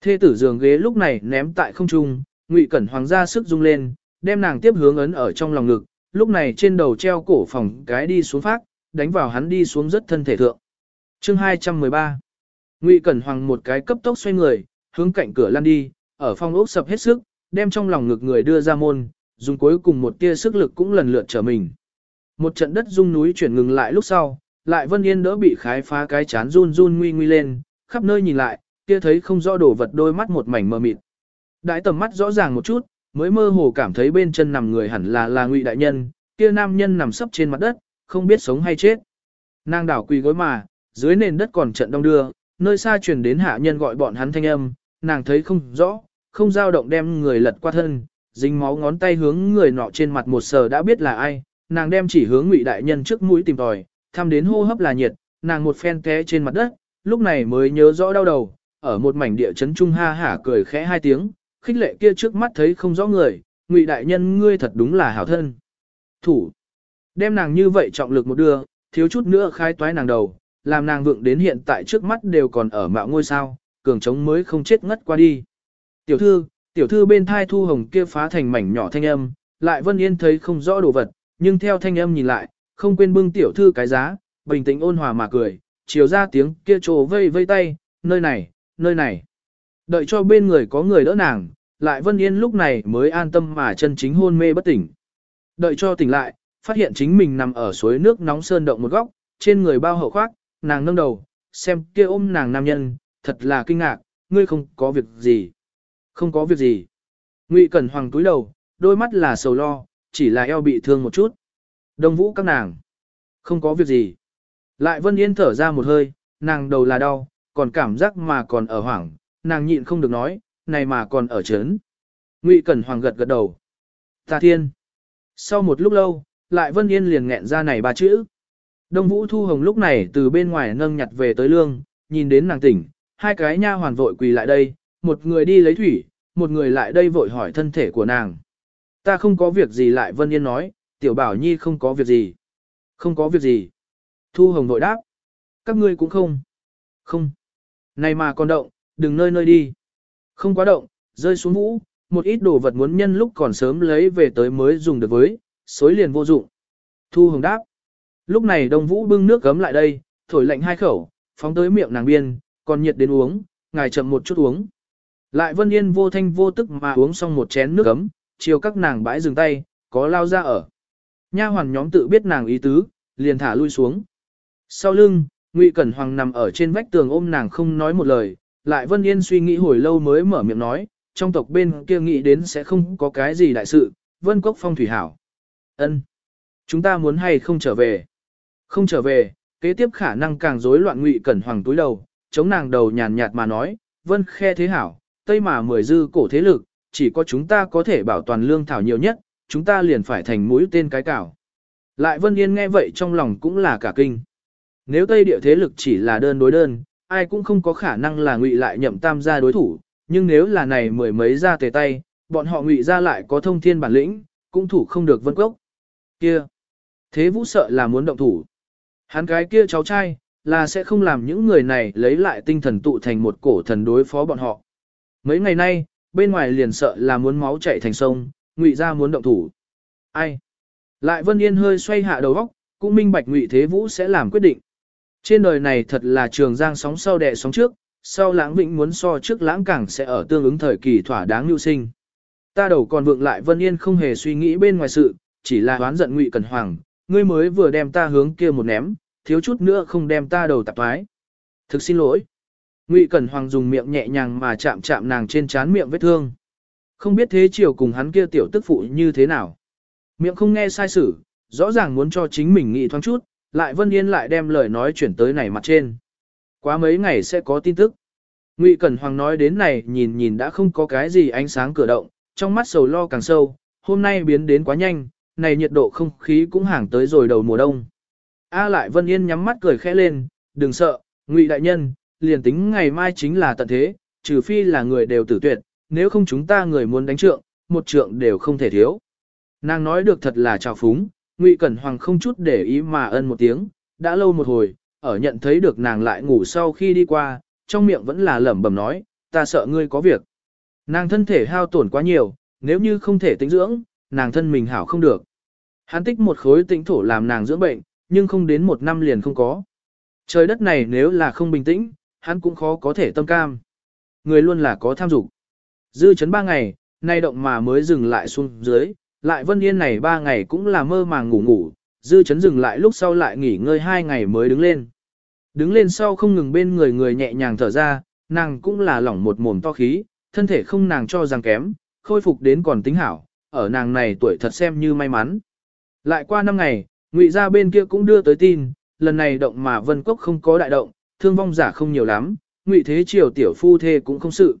Thê tử giường ghế lúc này ném tại không trung, Ngụy Cẩn Hoàng ra sức rung lên, đem nàng tiếp hướng ấn ở trong lòng ngực, lúc này trên đầu treo cổ phòng cái đi xuống phát, đánh vào hắn đi xuống rất thân thể thượng. Chương 213 Ngụy Cẩn Hoàng một cái cấp tốc xoay người, hướng cạnh cửa lăn đi, ở phòng ốc sập hết sức, đem trong lòng ngực người đưa ra môn, dùng cuối cùng một tia sức lực cũng lần lượt trở mình. Một trận đất rung núi chuyển ngừng lại lúc sau, lại Vân Yên đỡ bị khái phá cái chán run run nguy nguy lên, khắp nơi nhìn lại, kia thấy không rõ đồ vật đôi mắt một mảnh mờ mịt. Đại tầm mắt rõ ràng một chút, mới mơ hồ cảm thấy bên chân nằm người hẳn là là Ngụy đại nhân, kia nam nhân nằm sấp trên mặt đất, không biết sống hay chết. Nàng đảo quỳ gối mà, dưới nền đất còn trận đông đưa, nơi xa truyền đến hạ nhân gọi bọn hắn thanh âm, nàng thấy không rõ, không dao động đem người lật qua thân, dính máu ngón tay hướng người nọ trên mặt một sờ đã biết là ai, nàng đem chỉ hướng ngụy đại nhân trước mũi tìm tòi, thăm đến hô hấp là nhiệt, nàng một phen té trên mặt đất, lúc này mới nhớ rõ đau đầu, ở một mảnh địa chấn trung ha hả cười khẽ hai tiếng, khích lệ kia trước mắt thấy không rõ người, ngụy đại nhân ngươi thật đúng là hảo thân. Thủ, đem nàng như vậy trọng lực một đưa, thiếu chút nữa khai toái nàng đầu, làm nàng vượng đến hiện tại trước mắt đều còn ở mạo ngôi sao, cường trống mới không chết ngất qua đi. Tiểu thư, tiểu thư bên thai thu hồng kia phá thành mảnh nhỏ thanh âm, lại Vân Yên thấy không rõ đồ vật, nhưng theo thanh âm nhìn lại, không quên bưng tiểu thư cái giá, bình tĩnh ôn hòa mà cười, chiều ra tiếng kia trồ vây vây tay, nơi này, nơi này. Đợi cho bên người có người đỡ nàng, lại Vân Yên lúc này mới an tâm mà chân chính hôn mê bất tỉnh. Đợi cho tỉnh lại, phát hiện chính mình nằm ở suối nước nóng sơn động một góc, trên người bao hậu khoác, nàng nâng đầu, xem kia ôm nàng nam nhân, thật là kinh ngạc, ngươi không có việc gì. Không có việc gì. Ngụy Cẩn Hoàng túi đầu, đôi mắt là sầu lo, chỉ là eo bị thương một chút. Đông vũ các nàng. Không có việc gì. Lại Vân Yên thở ra một hơi, nàng đầu là đau, còn cảm giác mà còn ở hoảng, nàng nhịn không được nói, này mà còn ở chấn. Ngụy Cẩn Hoàng gật gật đầu. Ta thiên. Sau một lúc lâu, lại Vân Yên liền nghẹn ra này ba chữ. Đông Vũ Thu Hồng lúc này từ bên ngoài nâng nhặt về tới lương, nhìn đến nàng tỉnh, hai cái nha hoàn vội quỳ lại đây, một người đi lấy thủy, một người lại đây vội hỏi thân thể của nàng. Ta không có việc gì lại Vân Yên nói, Tiểu Bảo Nhi không có việc gì. Không có việc gì. Thu Hồng vội đáp. Các ngươi cũng không. Không. Này mà còn động, đừng nơi nơi đi. Không quá động, rơi xuống vũ, một ít đồ vật muốn nhân lúc còn sớm lấy về tới mới dùng được với, xối liền vô dụng. Thu Hồng đáp. Lúc này Đông Vũ bưng nước gấm lại đây, thổi lạnh hai khẩu, phóng tới miệng nàng biên, còn nhiệt đến uống, ngài chậm một chút uống. Lại Vân Yên vô thanh vô tức mà uống xong một chén nước gấm, chiều các nàng bãi dừng tay, có lao ra ở. Nha hoàn nhóm tự biết nàng ý tứ, liền thả lui xuống. Sau lưng, Ngụy Cẩn Hoàng nằm ở trên vách tường ôm nàng không nói một lời, lại Vân Yên suy nghĩ hồi lâu mới mở miệng nói, trong tộc bên kia nghĩ đến sẽ không có cái gì đại sự, Vân Cốc Phong Thủy Hảo. ân Chúng ta muốn hay không trở về? Không trở về, kế tiếp khả năng càng rối loạn ngụy cẩn hoàng túi đầu, chống nàng đầu nhàn nhạt mà nói, vân khe thế hảo, tây mà mười dư cổ thế lực, chỉ có chúng ta có thể bảo toàn lương thảo nhiều nhất, chúng ta liền phải thành mũi tên cái cảo. Lại vân yên nghe vậy trong lòng cũng là cả kinh. Nếu tây địa thế lực chỉ là đơn đối đơn, ai cũng không có khả năng là ngụy lại nhậm tam gia đối thủ, nhưng nếu là này mười mấy ra tề tay, bọn họ ngụy ra lại có thông thiên bản lĩnh, cũng thủ không được vân cốc. Kia! Thế vũ sợ là muốn động thủ. Hắn cái kia cháu trai, là sẽ không làm những người này lấy lại tinh thần tụ thành một cổ thần đối phó bọn họ. Mấy ngày nay, bên ngoài liền sợ là muốn máu chảy thành sông, ngụy ra muốn động thủ. Ai? Lại Vân Yên hơi xoay hạ đầu góc, cũng minh bạch ngụy thế vũ sẽ làm quyết định. Trên đời này thật là trường giang sóng sau đẻ sóng trước, sau lãng vĩnh muốn so trước lãng cảng sẽ ở tương ứng thời kỳ thỏa đáng lưu sinh. Ta đầu còn vượng lại Vân Yên không hề suy nghĩ bên ngoài sự, chỉ là đoán giận ngụy Cần Hoàng, ngươi mới vừa đem ta hướng kia một ném, thiếu chút nữa không đem ta đầu tạp thoái. Thực xin lỗi. Ngụy Cẩn Hoàng dùng miệng nhẹ nhàng mà chạm chạm nàng trên trán miệng vết thương. Không biết thế chiều cùng hắn kia tiểu tức phụ như thế nào. Miệng không nghe sai sử, rõ ràng muốn cho chính mình nghĩ thoáng chút, lại Vân Yên lại đem lời nói chuyển tới này mặt trên. Quá mấy ngày sẽ có tin tức. Ngụy Cẩn Hoàng nói đến này nhìn nhìn đã không có cái gì ánh sáng cửa động, trong mắt sầu lo càng sâu, hôm nay biến đến quá nhanh, này nhiệt độ không khí cũng hàng tới rồi đầu mùa đông. A lại Vân Yên nhắm mắt cười khẽ lên, đừng sợ, Ngụy đại nhân, liền tính ngày mai chính là tận thế, trừ phi là người đều tử tuyệt, nếu không chúng ta người muốn đánh trượng, một trượng đều không thể thiếu. Nàng nói được thật là trào phúng, Ngụy Cẩn Hoàng không chút để ý mà ân một tiếng, đã lâu một hồi, ở nhận thấy được nàng lại ngủ sau khi đi qua, trong miệng vẫn là lẩm bẩm nói, ta sợ ngươi có việc. Nàng thân thể hao tổn quá nhiều, nếu như không thể tĩnh dưỡng, nàng thân mình hảo không được. Hắn tích một khối tĩnh thổ làm nàng dưỡng bệnh, nhưng không đến một năm liền không có. Trời đất này nếu là không bình tĩnh, hắn cũng khó có thể tâm cam. Người luôn là có tham dục. Dư chấn ba ngày, nay động mà mới dừng lại xuống dưới, lại vân yên này ba ngày cũng là mơ màng ngủ ngủ, dư chấn dừng lại lúc sau lại nghỉ ngơi hai ngày mới đứng lên. Đứng lên sau không ngừng bên người người nhẹ nhàng thở ra, nàng cũng là lỏng một mồm to khí, thân thể không nàng cho rằng kém, khôi phục đến còn tính hảo, ở nàng này tuổi thật xem như may mắn. Lại qua năm ngày, ngụy ra bên kia cũng đưa tới tin, lần này động mà vân cốc không có đại động, thương vong giả không nhiều lắm, ngụy thế triều tiểu phu thê cũng không sự.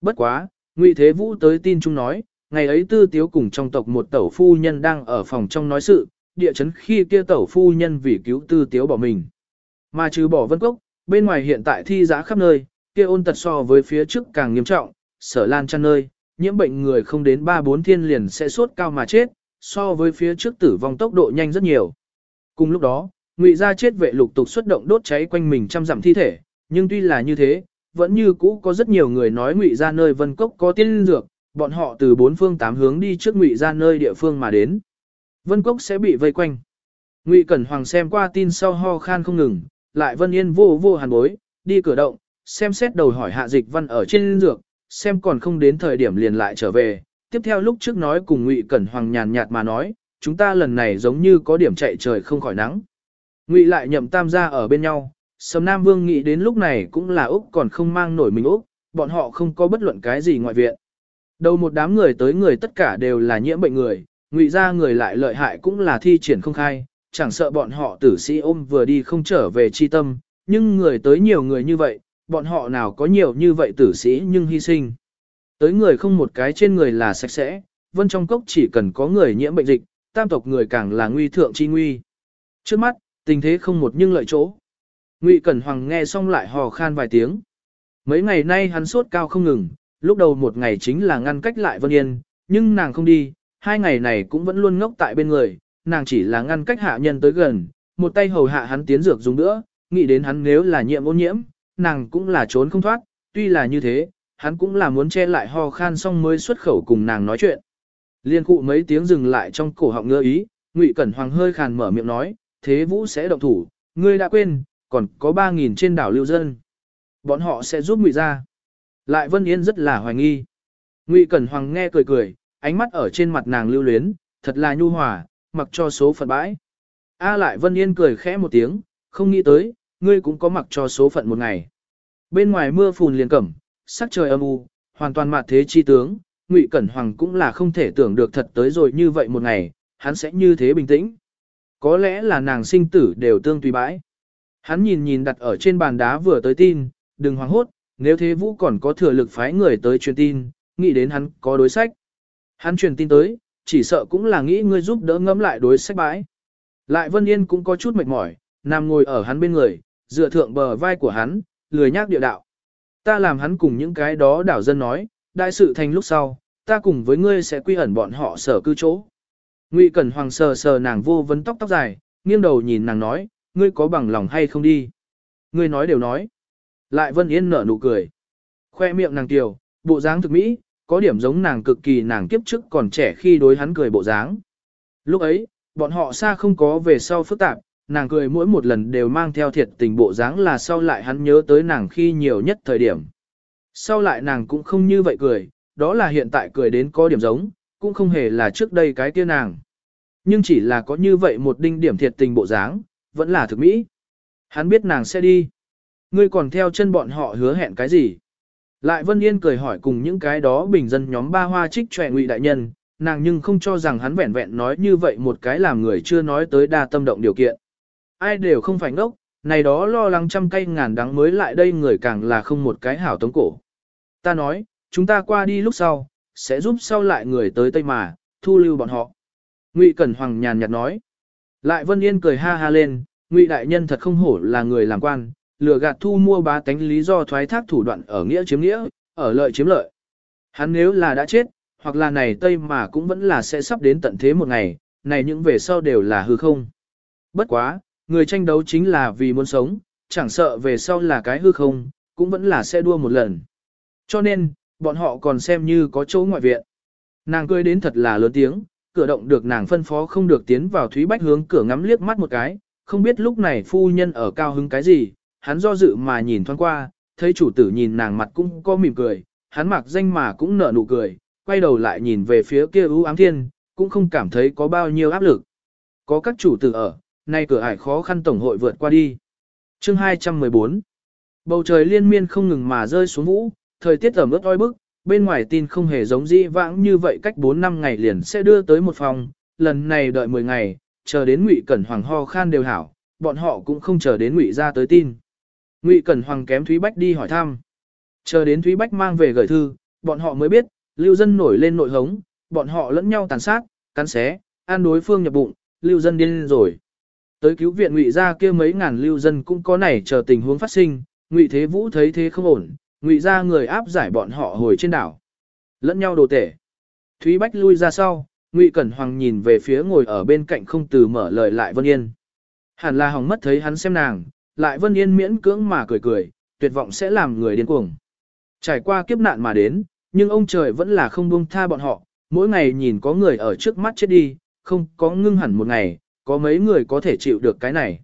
Bất quá, ngụy thế vũ tới tin chung nói, ngày ấy tư tiếu cùng trong tộc một tẩu phu nhân đang ở phòng trong nói sự, địa chấn khi kia tẩu phu nhân vì cứu tư tiếu bỏ mình. Mà trừ bỏ vân cốc, bên ngoài hiện tại thi giá khắp nơi, kia ôn tật so với phía trước càng nghiêm trọng, sở lan chăn nơi, nhiễm bệnh người không đến 3-4 thiên liền sẽ sốt cao mà chết, so với phía trước tử vong tốc độ nhanh rất nhiều. Cùng lúc đó, ngụy gia chết vệ lục tục xuất động đốt cháy quanh mình trăm dặm thi thể, nhưng tuy là như thế, vẫn như cũ có rất nhiều người nói ngụy gia nơi vân cốc có tiên dược, bọn họ từ bốn phương tám hướng đi trước ngụy gia nơi địa phương mà đến. Vân cốc sẽ bị vây quanh. Ngụy Cẩn Hoàng xem qua tin sau ho khan không ngừng, lại Vân Yên vô vô hàn bối, đi cửa động, xem xét đầu hỏi hạ dịch văn ở trên dược, xem còn không đến thời điểm liền lại trở về. Tiếp theo lúc trước nói cùng Ngụy Cẩn Hoàng nhàn nhạt mà nói, chúng ta lần này giống như có điểm chạy trời không khỏi nắng. Ngụy lại nhậm tam gia ở bên nhau, Sầm Nam Vương nghĩ đến lúc này cũng là Úc còn không mang nổi mình Úc, bọn họ không có bất luận cái gì ngoại viện. Đầu một đám người tới người tất cả đều là nhiễm bệnh người, ngụy ra người lại lợi hại cũng là thi triển không khai, chẳng sợ bọn họ tử sĩ ôm vừa đi không trở về chi tâm, nhưng người tới nhiều người như vậy, bọn họ nào có nhiều như vậy tử sĩ nhưng hy sinh. Tới người không một cái trên người là sạch sẽ, vân trong cốc chỉ cần có người nhiễm bệnh dịch, tam tộc người càng là nguy thượng chi nguy. Trước mắt, tình thế không một nhưng lợi chỗ. Ngụy Cẩn Hoàng nghe xong lại hò khan vài tiếng. Mấy ngày nay hắn sốt cao không ngừng, lúc đầu một ngày chính là ngăn cách lại Vân Yên, nhưng nàng không đi, hai ngày này cũng vẫn luôn ngốc tại bên người, nàng chỉ là ngăn cách hạ nhân tới gần, một tay hầu hạ hắn tiến dược dùng nữa, nghĩ đến hắn nếu là nhiễm ô nhiễm, nàng cũng là trốn không thoát, tuy là như thế, hắn cũng là muốn che lại ho khan xong mới xuất khẩu cùng nàng nói chuyện. Liên cụ mấy tiếng dừng lại trong cổ họng ngơ ý, Ngụy Cẩn Hoàng hơi khàn mở miệng nói, thế vũ sẽ động thủ, ngươi đã quên, còn có 3.000 trên đảo lưu dân. Bọn họ sẽ giúp Ngụy ra. Lại Vân Yên rất là hoài nghi. Ngụy Cẩn Hoàng nghe cười cười, ánh mắt ở trên mặt nàng lưu luyến, thật là nhu hòa, mặc cho số phận bãi. A lại Vân Yên cười khẽ một tiếng, không nghĩ tới, ngươi cũng có mặc cho số phận một ngày. Bên ngoài mưa phùn liền cẩm, sắc trời âm u, hoàn toàn mặt thế chi tướng, Ngụy Cẩn Hoàng cũng là không thể tưởng được thật tới rồi như vậy một ngày, hắn sẽ như thế bình tĩnh. Có lẽ là nàng sinh tử đều tương tùy bãi. Hắn nhìn nhìn đặt ở trên bàn đá vừa tới tin, đừng hoảng hốt, nếu thế vũ còn có thừa lực phái người tới truyền tin, nghĩ đến hắn có đối sách. Hắn truyền tin tới, chỉ sợ cũng là nghĩ ngươi giúp đỡ ngẫm lại đối sách bãi. Lại Vân Yên cũng có chút mệt mỏi, nằm ngồi ở hắn bên người, dựa thượng bờ vai của hắn, lười nhác địa đạo. Ta làm hắn cùng những cái đó đảo dân nói, đại sự thành lúc sau, ta cùng với ngươi sẽ quy ẩn bọn họ sở cư chỗ. Ngụy Cẩn Hoàng sờ sờ nàng vô vấn tóc tóc dài, nghiêng đầu nhìn nàng nói, ngươi có bằng lòng hay không đi? Ngươi nói đều nói. Lại Vân Yên nở nụ cười. Khoe miệng nàng tiểu, bộ dáng thực mỹ, có điểm giống nàng cực kỳ nàng kiếp trước còn trẻ khi đối hắn cười bộ dáng. Lúc ấy, bọn họ xa không có về sau phức tạp, nàng cười mỗi một lần đều mang theo thiệt tình bộ dáng là sau lại hắn nhớ tới nàng khi nhiều nhất thời điểm. Sau lại nàng cũng không như vậy cười, đó là hiện tại cười đến có điểm giống, cũng không hề là trước đây cái kia nàng. Nhưng chỉ là có như vậy một đinh điểm thiệt tình bộ dáng, vẫn là thực mỹ. Hắn biết nàng sẽ đi. ngươi còn theo chân bọn họ hứa hẹn cái gì? Lại Vân Yên cười hỏi cùng những cái đó bình dân nhóm ba hoa trích trẻ ngụy đại nhân, nàng nhưng không cho rằng hắn vẹn vẹn nói như vậy một cái làm người chưa nói tới đa tâm động điều kiện. Ai đều không phải ngốc, này đó lo lắng trăm cây ngàn đắng mới lại đây người càng là không một cái hảo tống cổ. Ta nói, chúng ta qua đi lúc sau, sẽ giúp sau lại người tới Tây mà, thu lưu bọn họ. Ngụy Cẩn Hoàng nhàn nhạt nói. Lại Vân Yên cười ha ha lên, Ngụy đại nhân thật không hổ là người làm quan, lừa gạt thu mua bá tánh lý do thoái thác thủ đoạn ở nghĩa chiếm nghĩa, ở lợi chiếm lợi. Hắn nếu là đã chết, hoặc là này Tây mà cũng vẫn là sẽ sắp đến tận thế một ngày, này những về sau đều là hư không. Bất quá, người tranh đấu chính là vì muốn sống, chẳng sợ về sau là cái hư không, cũng vẫn là sẽ đua một lần. Cho nên, bọn họ còn xem như có chỗ ngoại viện. Nàng cười đến thật là lớn tiếng, cửa động được nàng phân phó không được tiến vào Thúy Bách hướng cửa ngắm liếc mắt một cái, không biết lúc này phu nhân ở cao hứng cái gì, hắn do dự mà nhìn thoáng qua, thấy chủ tử nhìn nàng mặt cũng có mỉm cười, hắn mặc danh mà cũng nở nụ cười, quay đầu lại nhìn về phía kia ưu ám thiên, cũng không cảm thấy có bao nhiêu áp lực. Có các chủ tử ở, nay cửa ải khó khăn tổng hội vượt qua đi. Chương 214 Bầu trời liên miên không ngừng mà rơi xuống vũ, thời tiết ẩm ướt oi bức, bên ngoài tin không hề giống dĩ vãng như vậy cách 4 năm ngày liền sẽ đưa tới một phòng, lần này đợi 10 ngày, chờ đến Ngụy Cẩn Hoàng ho khan đều hảo, bọn họ cũng không chờ đến Ngụy ra tới tin. Ngụy Cẩn Hoàng kém Thúy Bách đi hỏi thăm. Chờ đến Thúy Bách mang về gửi thư, bọn họ mới biết, lưu dân nổi lên nội hống, bọn họ lẫn nhau tàn sát, cắn xé, an đối phương nhập bụng, lưu dân điên rồi. Tới cứu viện Ngụy ra kia mấy ngàn lưu dân cũng có nảy chờ tình huống phát sinh, Ngụy Thế Vũ thấy thế không ổn, Ngụy ra người áp giải bọn họ hồi trên đảo. Lẫn nhau đồ tể. Thúy Bách lui ra sau, Ngụy Cẩn Hoàng nhìn về phía ngồi ở bên cạnh không từ mở lời lại Vân Yên. Hẳn là hỏng mất thấy hắn xem nàng, lại Vân Yên miễn cưỡng mà cười cười, tuyệt vọng sẽ làm người điên cuồng. Trải qua kiếp nạn mà đến, nhưng ông trời vẫn là không buông tha bọn họ, mỗi ngày nhìn có người ở trước mắt chết đi, không có ngưng hẳn một ngày, có mấy người có thể chịu được cái này.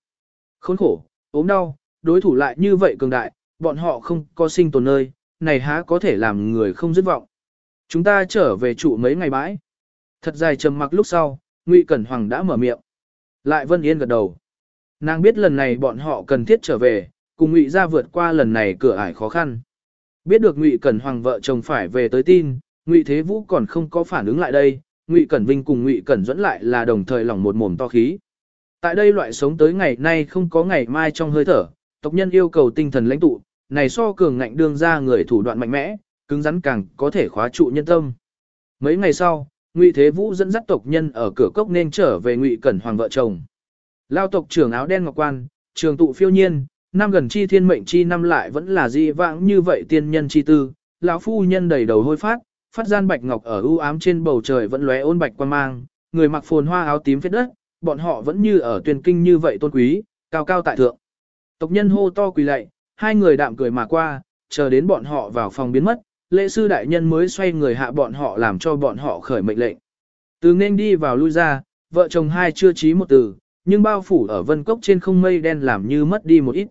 Khốn khổ, ốm đau, đối thủ lại như vậy cường đại, bọn họ không có sinh tồn nơi, này há có thể làm người không dứt vọng. Chúng ta trở về trụ mấy ngày bãi. Thật dài trầm mặc lúc sau, Ngụy Cẩn Hoàng đã mở miệng. Lại Vân Yên gật đầu. Nàng biết lần này bọn họ cần thiết trở về, cùng Ngụy ra vượt qua lần này cửa ải khó khăn. Biết được Ngụy Cẩn Hoàng vợ chồng phải về tới tin, Ngụy Thế Vũ còn không có phản ứng lại đây, Ngụy Cẩn Vinh cùng Ngụy Cẩn dẫn lại là đồng thời lỏng một mồm to khí. Tại đây loại sống tới ngày nay không có ngày mai trong hơi thở, tộc nhân yêu cầu tinh thần lãnh tụ, này so cường ngạnh đương ra người thủ đoạn mạnh mẽ, cứng rắn càng có thể khóa trụ nhân tâm. Mấy ngày sau, Ngụy Thế Vũ dẫn dắt tộc nhân ở cửa cốc nên trở về Ngụy Cẩn Hoàng vợ chồng. Lao tộc trưởng áo đen ngọc quan, trường tụ phiêu nhiên, năm gần chi thiên mệnh chi năm lại vẫn là di vãng như vậy tiên nhân chi tư, lão phu nhân đầy đầu hôi phát, phát gian bạch ngọc ở u ám trên bầu trời vẫn lóe ôn bạch quan mang, người mặc phồn hoa áo tím phết đất, bọn họ vẫn như ở tuyên kinh như vậy tôn quý, cao cao tại thượng. Tộc nhân hô to quỳ lạy, hai người đạm cười mà qua, chờ đến bọn họ vào phòng biến mất, lễ sư đại nhân mới xoay người hạ bọn họ làm cho bọn họ khởi mệnh lệnh. Từ nên đi vào lui ra, vợ chồng hai chưa trí một từ, nhưng bao phủ ở vân cốc trên không mây đen làm như mất đi một ít.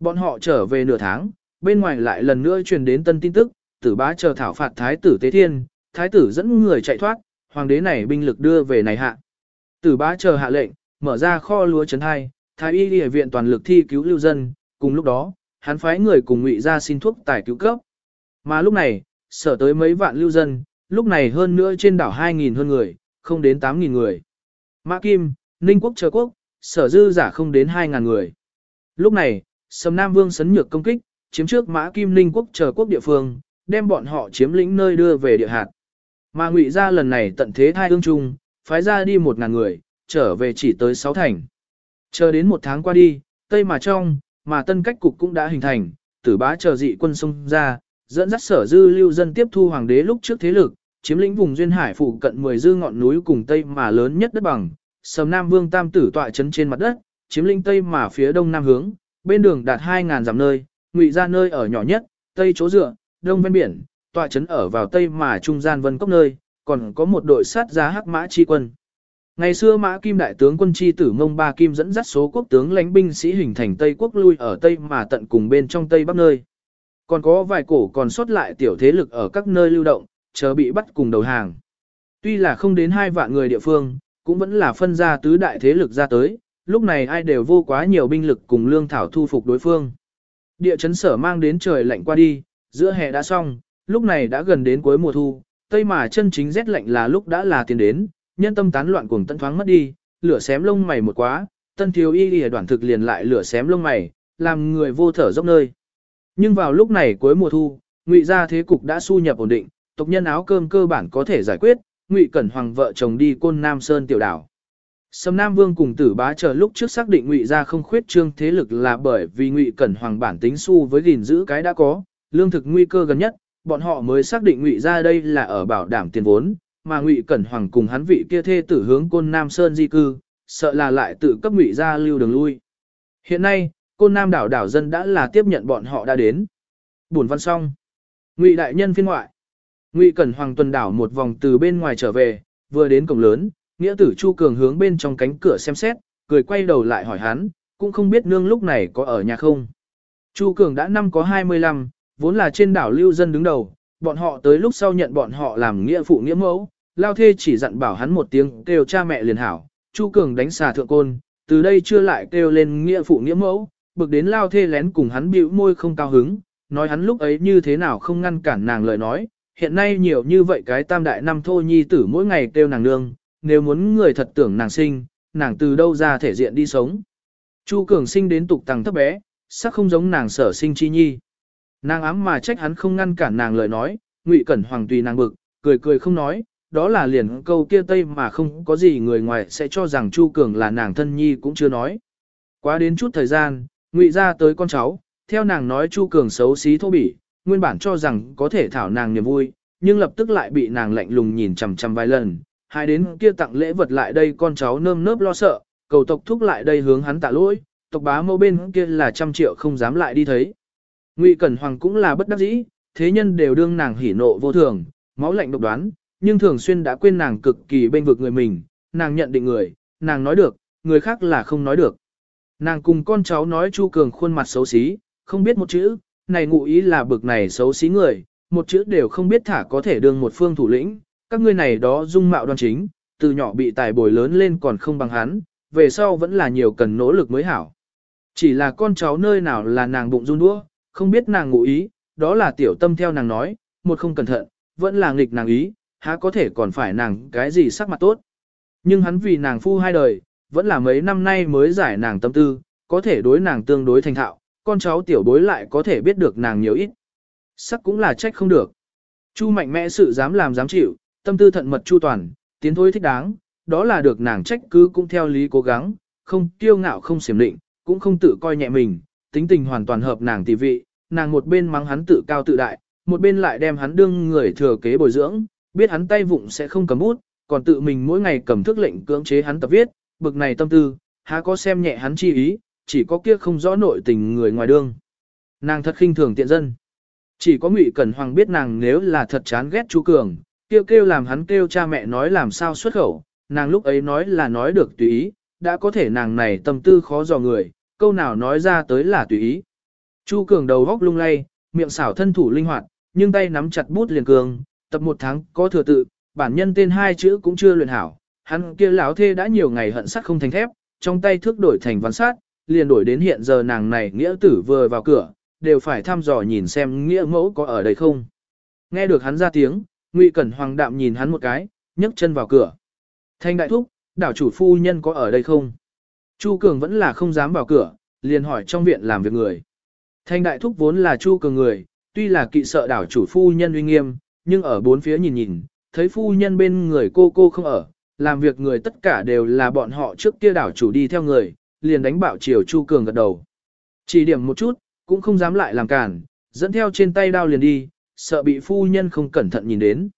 Bọn họ trở về nửa tháng, bên ngoài lại lần nữa truyền đến tân tin tức, tử bá chờ thảo phạt thái tử Tế Thiên, thái tử dẫn người chạy thoát, hoàng đế này binh lực đưa về này hạ. Tử bá chờ hạ lệnh, mở ra kho lúa trấn hai, thái y y viện toàn lực thi cứu lưu dân, cùng lúc đó, hắn phái người cùng ngụy ra xin thuốc tài cứu cấp. Mà lúc này, sở tới mấy vạn lưu dân, lúc này hơn nữa trên đảo 2.000 hơn người, không đến 8.000 người. Mã Kim, Ninh Quốc chờ quốc, sở dư giả không đến 2.000 người. Lúc này, Sầm Nam Vương sấn nhược công kích, chiếm trước Mã Kim Ninh Quốc chờ quốc địa phương, đem bọn họ chiếm lĩnh nơi đưa về địa hạt. Mà ngụy ra lần này tận thế thai ương trung, phái ra đi 1.000 người, trở về chỉ tới 6 thành. Chờ đến một tháng qua đi, Tây mà trong, mà tân cách cục cũng đã hình thành, tử bá chờ dị quân xung ra, dẫn dắt sở dư lưu dân tiếp thu hoàng đế lúc trước thế lực, chiếm lĩnh vùng duyên hải phụ cận 10 dư ngọn núi cùng Tây mà lớn nhất đất bằng, sầm Nam Vương Tam tử tọa chấn trên mặt đất, chiếm lĩnh Tây mà phía đông nam hướng, bên đường đạt 2.000 dặm nơi, ngụy ra nơi ở nhỏ nhất, Tây chỗ dựa, đông ven biển, tọa chấn ở vào Tây mà trung gian vân cốc nơi, còn có một đội sát giá hắc mã chi quân. Ngày xưa Mã Kim đại tướng quân chi tử Mông Ba Kim dẫn dắt số quốc tướng lãnh binh sĩ hình thành Tây quốc lui ở Tây mà tận cùng bên trong Tây Bắc nơi. Còn có vài cổ còn sót lại tiểu thế lực ở các nơi lưu động, chờ bị bắt cùng đầu hàng. Tuy là không đến hai vạn người địa phương, cũng vẫn là phân ra tứ đại thế lực ra tới, lúc này ai đều vô quá nhiều binh lực cùng lương thảo thu phục đối phương. Địa chấn sở mang đến trời lạnh qua đi, giữa hè đã xong, lúc này đã gần đến cuối mùa thu, tây mà chân chính rét lạnh là lúc đã là tiền đến, nhân tâm tán loạn cuồng tận thoáng mất đi, lửa xém lông mày một quá, tân thiếu y y đoạn thực liền lại lửa xém lông mày, làm người vô thở dốc nơi. Nhưng vào lúc này cuối mùa thu, ngụy gia thế cục đã su nhập ổn định, tộc nhân áo cơm cơ bản có thể giải quyết, ngụy cẩn hoàng vợ chồng đi côn Nam Sơn tiểu đảo. Sầm Nam Vương cùng Tử Bá chờ lúc trước xác định Ngụy gia không khuyết trương thế lực là bởi vì Ngụy Cẩn Hoàng bản tính su với gìn giữ cái đã có, lương thực nguy cơ gần nhất, bọn họ mới xác định Ngụy gia đây là ở bảo đảm tiền vốn, mà Ngụy Cẩn Hoàng cùng hắn vị kia thê tử hướng Côn Nam Sơn di cư, sợ là lại tự cấp Ngụy gia lưu đường lui. Hiện nay, Côn Nam đảo đảo dân đã là tiếp nhận bọn họ đã đến. Buồn văn xong. Ngụy đại nhân phiên ngoại. Ngụy Cẩn Hoàng tuần đảo một vòng từ bên ngoài trở về, vừa đến cổng lớn, nghĩa tử Chu Cường hướng bên trong cánh cửa xem xét, cười quay đầu lại hỏi hắn, cũng không biết nương lúc này có ở nhà không. Chu Cường đã năm có 25, vốn là trên đảo lưu dân đứng đầu, bọn họ tới lúc sau nhận bọn họ làm nghĩa phụ nghĩa mẫu, lao thê chỉ dặn bảo hắn một tiếng kêu cha mẹ liền hảo, Chu Cường đánh xà thượng côn, từ đây chưa lại kêu lên nghĩa phụ nghĩa mẫu, bực đến lao thê lén cùng hắn bĩu môi không cao hứng, nói hắn lúc ấy như thế nào không ngăn cản nàng lời nói, hiện nay nhiều như vậy cái tam đại năm thô nhi tử mỗi ngày kêu nàng nương, nếu muốn người thật tưởng nàng sinh, nàng từ đâu ra thể diện đi sống. Chu Cường sinh đến tục tăng thấp bé, sắc không giống nàng sở sinh chi nhi. Nàng ám mà trách hắn không ngăn cản nàng lời nói, Ngụy Cẩn Hoàng tùy nàng bực, cười cười không nói, đó là liền câu kia tây mà không có gì người ngoài sẽ cho rằng Chu Cường là nàng thân nhi cũng chưa nói. Quá đến chút thời gian, Ngụy ra tới con cháu, theo nàng nói Chu Cường xấu xí thô bỉ, nguyên bản cho rằng có thể thảo nàng niềm vui, nhưng lập tức lại bị nàng lạnh lùng nhìn chằm chằm vài lần, hai đến kia tặng lễ vật lại đây con cháu nơm nớp lo sợ, cầu tộc thúc lại đây hướng hắn tạ lỗi, tộc bá mẫu bên kia là trăm triệu không dám lại đi thấy. Ngụy Cẩn Hoàng cũng là bất đắc dĩ, thế nhân đều đương nàng hỉ nộ vô thường, máu lạnh độc đoán, nhưng thường xuyên đã quên nàng cực kỳ bên vực người mình, nàng nhận định người, nàng nói được, người khác là không nói được. Nàng cùng con cháu nói Chu Cường khuôn mặt xấu xí, không biết một chữ, này ngụ ý là bực này xấu xí người, một chữ đều không biết thả có thể đương một phương thủ lĩnh, các ngươi này đó dung mạo đoan chính, từ nhỏ bị tài bồi lớn lên còn không bằng hắn, về sau vẫn là nhiều cần nỗ lực mới hảo. Chỉ là con cháu nơi nào là nàng bụng run đũa, không biết nàng ngụ ý, đó là tiểu tâm theo nàng nói, một không cẩn thận, vẫn là nghịch nàng ý, há có thể còn phải nàng cái gì sắc mặt tốt. Nhưng hắn vì nàng phu hai đời, vẫn là mấy năm nay mới giải nàng tâm tư, có thể đối nàng tương đối thành thạo, con cháu tiểu bối lại có thể biết được nàng nhiều ít. Sắc cũng là trách không được. Chu mạnh mẽ sự dám làm dám chịu, tâm tư thận mật chu toàn, tiến thôi thích đáng, đó là được nàng trách cứ cũng theo lý cố gắng, không kiêu ngạo không xiểm định, cũng không tự coi nhẹ mình, tính tình hoàn toàn hợp nàng tỷ vị, nàng một bên mắng hắn tự cao tự đại, một bên lại đem hắn đương người thừa kế bồi dưỡng, biết hắn tay vụng sẽ không cầm bút, còn tự mình mỗi ngày cầm thức lệnh cưỡng chế hắn tập viết, bực này tâm tư, há có xem nhẹ hắn chi ý, chỉ có kia không rõ nội tình người ngoài đương. Nàng thật khinh thường tiện dân. Chỉ có Ngụy Cẩn Hoàng biết nàng nếu là thật chán ghét Chu Cường, kêu kêu làm hắn kêu cha mẹ nói làm sao xuất khẩu, nàng lúc ấy nói là nói được tùy ý, đã có thể nàng này tâm tư khó dò người, câu nào nói ra tới là tùy ý. Chu Cường đầu góc lung lay, miệng xảo thân thủ linh hoạt, nhưng tay nắm chặt bút liền cường, tập một tháng có thừa tự, bản nhân tên hai chữ cũng chưa luyện hảo, hắn kia lão thê đã nhiều ngày hận sắt không thành thép, trong tay thước đổi thành văn sát, liền đổi đến hiện giờ nàng này nghĩa tử vừa vào cửa, đều phải thăm dò nhìn xem nghĩa mẫu có ở đây không. Nghe được hắn ra tiếng, Ngụy Cẩn Hoàng đạm nhìn hắn một cái, nhấc chân vào cửa. Thanh đại thúc, đảo chủ phu nhân có ở đây không? Chu Cường vẫn là không dám vào cửa, liền hỏi trong viện làm việc người. Thanh đại thúc vốn là Chu Cường người, tuy là kỵ sợ đảo chủ phu nhân uy nghiêm, nhưng ở bốn phía nhìn nhìn, thấy phu nhân bên người cô cô không ở, làm việc người tất cả đều là bọn họ trước kia đảo chủ đi theo người, liền đánh bạo chiều Chu Cường gật đầu. Chỉ điểm một chút, cũng không dám lại làm cản, dẫn theo trên tay đao liền đi, sợ bị phu nhân không cẩn thận nhìn đến.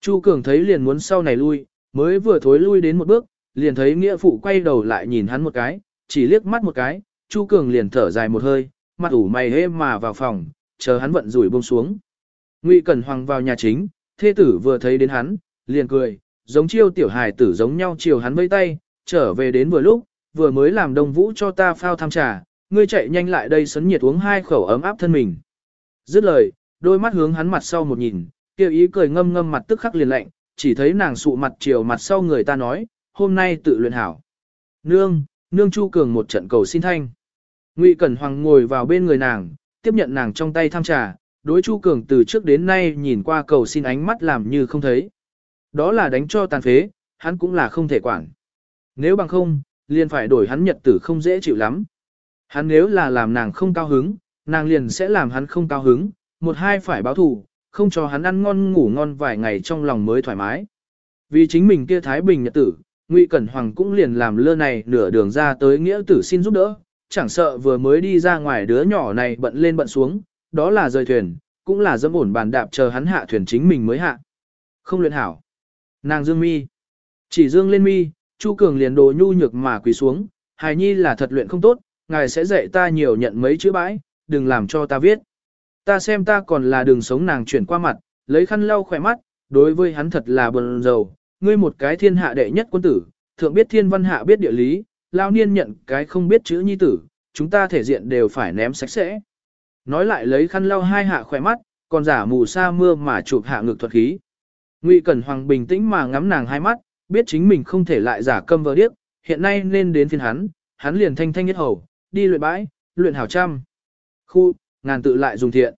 Chu Cường thấy liền muốn sau này lui, mới vừa thối lui đến một bước, liền thấy nghĩa phụ quay đầu lại nhìn hắn một cái, chỉ liếc mắt một cái, Chu Cường liền thở dài một hơi, mặt ủ mày hê mà vào phòng, chờ hắn vận rủi buông xuống. Ngụy Cẩn Hoàng vào nhà chính, thê tử vừa thấy đến hắn, liền cười, giống chiêu tiểu hài tử giống nhau chiều hắn vây tay, trở về đến vừa lúc, vừa mới làm đồng vũ cho ta phao tham trà, ngươi chạy nhanh lại đây sấn nhiệt uống hai khẩu ấm áp thân mình. Dứt lời, đôi mắt hướng hắn mặt sau một nhìn, kêu ý cười ngâm ngâm mặt tức khắc liền lạnh, chỉ thấy nàng sụ mặt chiều mặt sau người ta nói, hôm nay tự luyện hảo. Nương, nương Chu Cường một trận cầu xin thanh. Ngụy Cẩn Hoàng ngồi vào bên người nàng, tiếp nhận nàng trong tay tham trà, đối Chu Cường từ trước đến nay nhìn qua cầu xin ánh mắt làm như không thấy. Đó là đánh cho tàn phế, hắn cũng là không thể quản. Nếu bằng không, liền phải đổi hắn nhật tử không dễ chịu lắm. Hắn nếu là làm nàng không cao hứng, nàng liền sẽ làm hắn không cao hứng, một hai phải báo thù, không cho hắn ăn ngon ngủ ngon vài ngày trong lòng mới thoải mái. Vì chính mình kia Thái Bình nhật tử, Ngụy Cẩn Hoàng cũng liền làm lơ này nửa đường ra tới nghĩa tử xin giúp đỡ, chẳng sợ vừa mới đi ra ngoài đứa nhỏ này bận lên bận xuống, đó là rời thuyền, cũng là dẫm ổn bàn đạp chờ hắn hạ thuyền chính mình mới hạ. Không luyện hảo. Nàng dương mi. Chỉ dương lên mi, Chu Cường liền đồ nhu nhược mà quỳ xuống, hài nhi là thật luyện không tốt, ngài sẽ dạy ta nhiều nhận mấy chữ bãi, đừng làm cho ta viết. Ta xem ta còn là đường sống nàng chuyển qua mặt, lấy khăn lau khỏe mắt, đối với hắn thật là bần dầu, ngươi một cái thiên hạ đệ nhất quân tử, thượng biết thiên văn hạ biết địa lý, lao niên nhận cái không biết chữ nhi tử, chúng ta thể diện đều phải ném sạch sẽ. Nói lại lấy khăn lau hai hạ khỏe mắt, còn giả mù sa mưa mà chụp hạ ngực thuật khí. Ngụy Cẩn Hoàng bình tĩnh mà ngắm nàng hai mắt, biết chính mình không thể lại giả câm vờ điếc, hiện nay nên đến phiên hắn, hắn liền thanh thanh nhất hầu, đi luyện bãi, luyện hảo trăm. Khu, ngàn tự lại dùng thiện.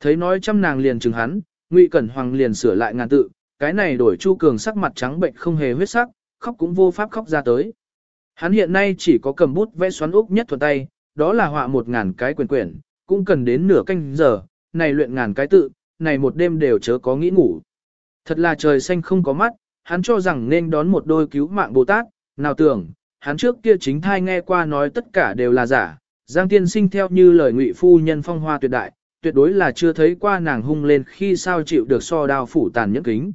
Thấy nói trăm nàng liền chừng hắn, Ngụy Cẩn Hoàng liền sửa lại ngàn tự, cái này đổi Chu Cường sắc mặt trắng bệnh không hề huyết sắc, khóc cũng vô pháp khóc ra tới. Hắn hiện nay chỉ có cầm bút vẽ xoắn úc nhất thuần tay, đó là họa một ngàn cái quyển quyển, cũng cần đến nửa canh giờ, này luyện ngàn cái tự, này một đêm đều chớ có nghĩ ngủ. Thật là trời xanh không có mắt, hắn cho rằng nên đón một đôi cứu mạng Bồ Tát, nào tưởng, hắn trước kia chính thai nghe qua nói tất cả đều là giả, Giang tiên sinh theo như lời ngụy phu nhân phong hoa tuyệt đại, tuyệt đối là chưa thấy qua nàng hung lên khi sao chịu được so đao phủ tàn nhẫn kính.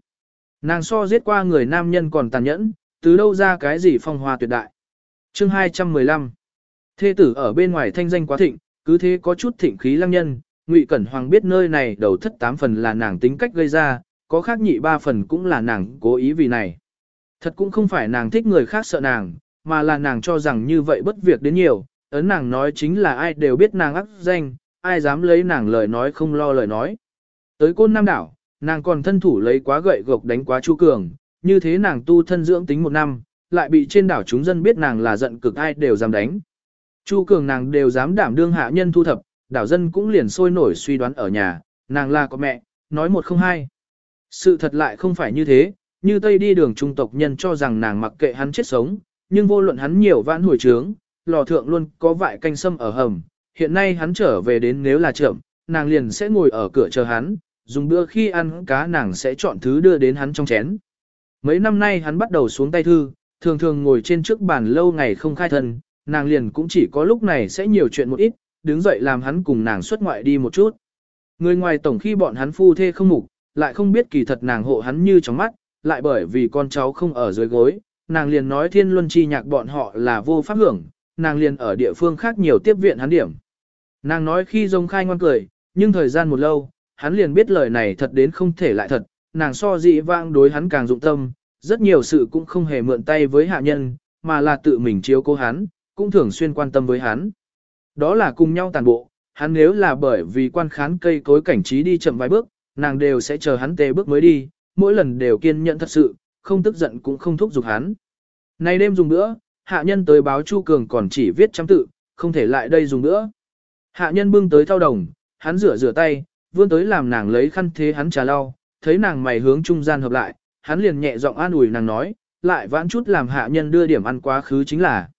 Nàng so giết qua người nam nhân còn tàn nhẫn, từ đâu ra cái gì phong hoa tuyệt đại. Chương 215 Thê tử ở bên ngoài thanh danh quá thịnh, cứ thế có chút thịnh khí lăng nhân, Ngụy Cẩn Hoàng biết nơi này đầu thất tám phần là nàng tính cách gây ra, có khác nhị ba phần cũng là nàng cố ý vì này. Thật cũng không phải nàng thích người khác sợ nàng, mà là nàng cho rằng như vậy bất việc đến nhiều, ấn nàng nói chính là ai đều biết nàng ác danh, ai dám lấy nàng lời nói không lo lời nói. Tới côn nam đảo, nàng còn thân thủ lấy quá gậy gộc đánh quá chu cường, như thế nàng tu thân dưỡng tính một năm, lại bị trên đảo chúng dân biết nàng là giận cực ai đều dám đánh. Chu cường nàng đều dám đảm đương hạ nhân thu thập, đảo dân cũng liền sôi nổi suy đoán ở nhà, nàng là có mẹ, nói một không hai. Sự thật lại không phải như thế, như Tây đi đường trung tộc nhân cho rằng nàng mặc kệ hắn chết sống, nhưng vô luận hắn nhiều vãn hồi trướng, lò thượng luôn có vại canh sâm ở hầm, hiện nay hắn trở về đến nếu là chậm, nàng liền sẽ ngồi ở cửa chờ hắn, dùng bữa khi ăn cá nàng sẽ chọn thứ đưa đến hắn trong chén. Mấy năm nay hắn bắt đầu xuống tay thư, thường thường ngồi trên trước bàn lâu ngày không khai thân, nàng liền cũng chỉ có lúc này sẽ nhiều chuyện một ít, đứng dậy làm hắn cùng nàng xuất ngoại đi một chút. Người ngoài tổng khi bọn hắn phu thê không mục, lại không biết kỳ thật nàng hộ hắn như trong mắt, lại bởi vì con cháu không ở dưới gối, nàng liền nói thiên luân chi nhạc bọn họ là vô pháp hưởng, nàng liền ở địa phương khác nhiều tiếp viện hắn điểm. Nàng nói khi rông khai ngoan cười, nhưng thời gian một lâu, hắn liền biết lời này thật đến không thể lại thật, nàng so dị vang đối hắn càng dụng tâm, rất nhiều sự cũng không hề mượn tay với hạ nhân, mà là tự mình chiếu cố hắn, cũng thường xuyên quan tâm với hắn. Đó là cùng nhau tàn bộ, hắn nếu là bởi vì quan khán cây cối cảnh trí đi chậm vài bước, nàng đều sẽ chờ hắn tê bước mới đi, mỗi lần đều kiên nhẫn thật sự, không tức giận cũng không thúc giục hắn. Nay đêm dùng nữa, hạ nhân tới báo Chu Cường còn chỉ viết trăm tự, không thể lại đây dùng nữa. Hạ nhân bưng tới thao đồng, hắn rửa rửa tay, vươn tới làm nàng lấy khăn thế hắn trà lau, thấy nàng mày hướng trung gian hợp lại, hắn liền nhẹ giọng an ủi nàng nói, lại vãn chút làm hạ nhân đưa điểm ăn quá khứ chính là.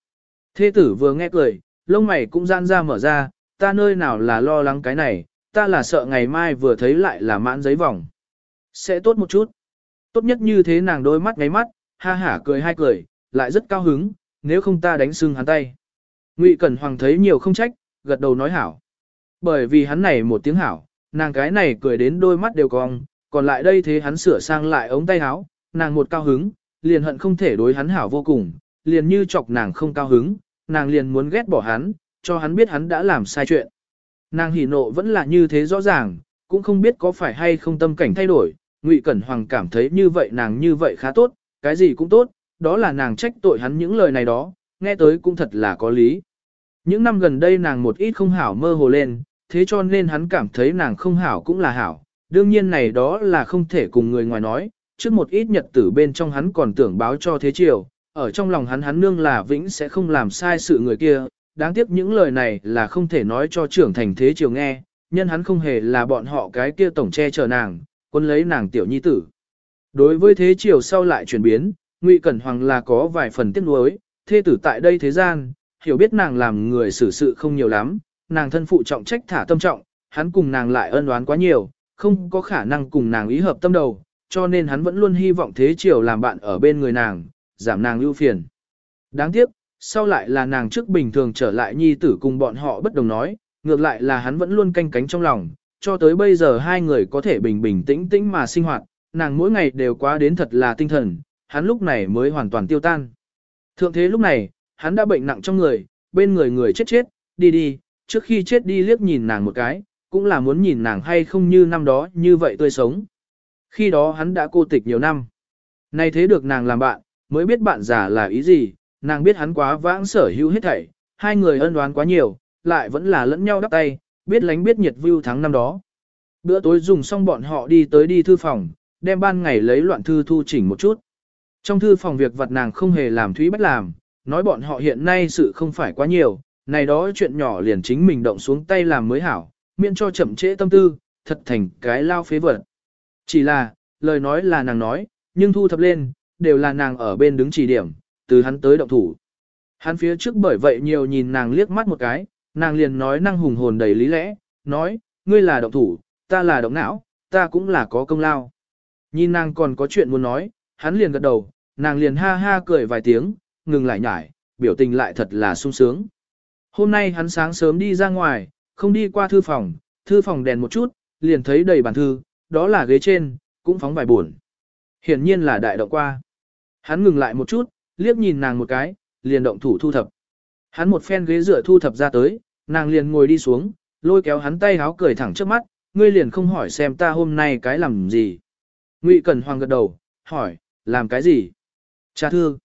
Thê tử vừa nghe cười, lông mày cũng gian ra mở ra, ta nơi nào là lo lắng cái này, ta là sợ ngày mai vừa thấy lại là mãn giấy vòng. Sẽ tốt một chút. Tốt nhất như thế nàng đôi mắt ngáy mắt, ha hả cười hai cười, lại rất cao hứng, nếu không ta đánh sưng hắn tay. Ngụy Cẩn Hoàng thấy nhiều không trách, gật đầu nói hảo. Bởi vì hắn này một tiếng hảo, nàng cái này cười đến đôi mắt đều cong, còn lại đây thế hắn sửa sang lại ống tay áo, nàng một cao hứng, liền hận không thể đối hắn hảo vô cùng, liền như chọc nàng không cao hứng, nàng liền muốn ghét bỏ hắn, cho hắn biết hắn đã làm sai chuyện. Nàng hỉ nộ vẫn là như thế rõ ràng, cũng không biết có phải hay không tâm cảnh thay đổi, Ngụy Cẩn Hoàng cảm thấy như vậy nàng như vậy khá tốt, cái gì cũng tốt, đó là nàng trách tội hắn những lời này đó, nghe tới cũng thật là có lý. Những năm gần đây nàng một ít không hảo mơ hồ lên, thế cho nên hắn cảm thấy nàng không hảo cũng là hảo, đương nhiên này đó là không thể cùng người ngoài nói, trước một ít nhật tử bên trong hắn còn tưởng báo cho thế triều, ở trong lòng hắn hắn nương là vĩnh sẽ không làm sai sự người kia, đáng tiếc những lời này là không thể nói cho trưởng thành thế triều nghe, nhân hắn không hề là bọn họ cái kia tổng che chở nàng, quân lấy nàng tiểu nhi tử. Đối với thế triều sau lại chuyển biến, Ngụy Cẩn Hoàng là có vài phần tiếc nuối, thê tử tại đây thế gian, hiểu biết nàng làm người xử sự không nhiều lắm, nàng thân phụ trọng trách thả tâm trọng, hắn cùng nàng lại ân oán quá nhiều, không có khả năng cùng nàng ý hợp tâm đầu, cho nên hắn vẫn luôn hy vọng thế triều làm bạn ở bên người nàng, giảm nàng ưu phiền. Đáng tiếc, sau lại là nàng trước bình thường trở lại nhi tử cùng bọn họ bất đồng nói, ngược lại là hắn vẫn luôn canh cánh trong lòng, cho tới bây giờ hai người có thể bình bình tĩnh tĩnh mà sinh hoạt, nàng mỗi ngày đều quá đến thật là tinh thần, hắn lúc này mới hoàn toàn tiêu tan. Thượng thế lúc này, hắn đã bệnh nặng trong người, bên người người chết chết, đi đi, trước khi chết đi liếc nhìn nàng một cái, cũng là muốn nhìn nàng hay không như năm đó như vậy tươi sống. Khi đó hắn đã cô tịch nhiều năm. Nay thế được nàng làm bạn, mới biết bạn già là ý gì, nàng biết hắn quá vãng sở hữu hết thảy, hai người ân đoán quá nhiều, lại vẫn là lẫn nhau đắp tay, biết lánh biết nhiệt view tháng năm đó. Bữa tối dùng xong bọn họ đi tới đi thư phòng, đem ban ngày lấy loạn thư thu chỉnh một chút. Trong thư phòng việc vật nàng không hề làm Thúy Bách làm, nói bọn họ hiện nay sự không phải quá nhiều, này đó chuyện nhỏ liền chính mình động xuống tay làm mới hảo, miễn cho chậm trễ tâm tư, thật thành cái lao phế vật. Chỉ là, lời nói là nàng nói, nhưng thu thập lên, đều là nàng ở bên đứng chỉ điểm, từ hắn tới động thủ. Hắn phía trước bởi vậy nhiều nhìn nàng liếc mắt một cái, nàng liền nói năng hùng hồn đầy lý lẽ, nói, ngươi là động thủ, ta là động não, ta cũng là có công lao. Nhìn nàng còn có chuyện muốn nói, hắn liền gật đầu, nàng liền ha ha cười vài tiếng, ngừng lại nhải, biểu tình lại thật là sung sướng. Hôm nay hắn sáng sớm đi ra ngoài, không đi qua thư phòng, thư phòng đèn một chút, liền thấy đầy bản thư, đó là ghế trên, cũng phóng vài buồn. Hiển nhiên là đại động qua. Hắn ngừng lại một chút, liếc nhìn nàng một cái, liền động thủ thu thập. Hắn một phen ghế dựa thu thập ra tới, nàng liền ngồi đi xuống, lôi kéo hắn tay háo cười thẳng trước mắt, ngươi liền không hỏi xem ta hôm nay cái làm gì. Ngụy Cẩn Hoàng gật đầu, hỏi, làm cái gì? Cha thương.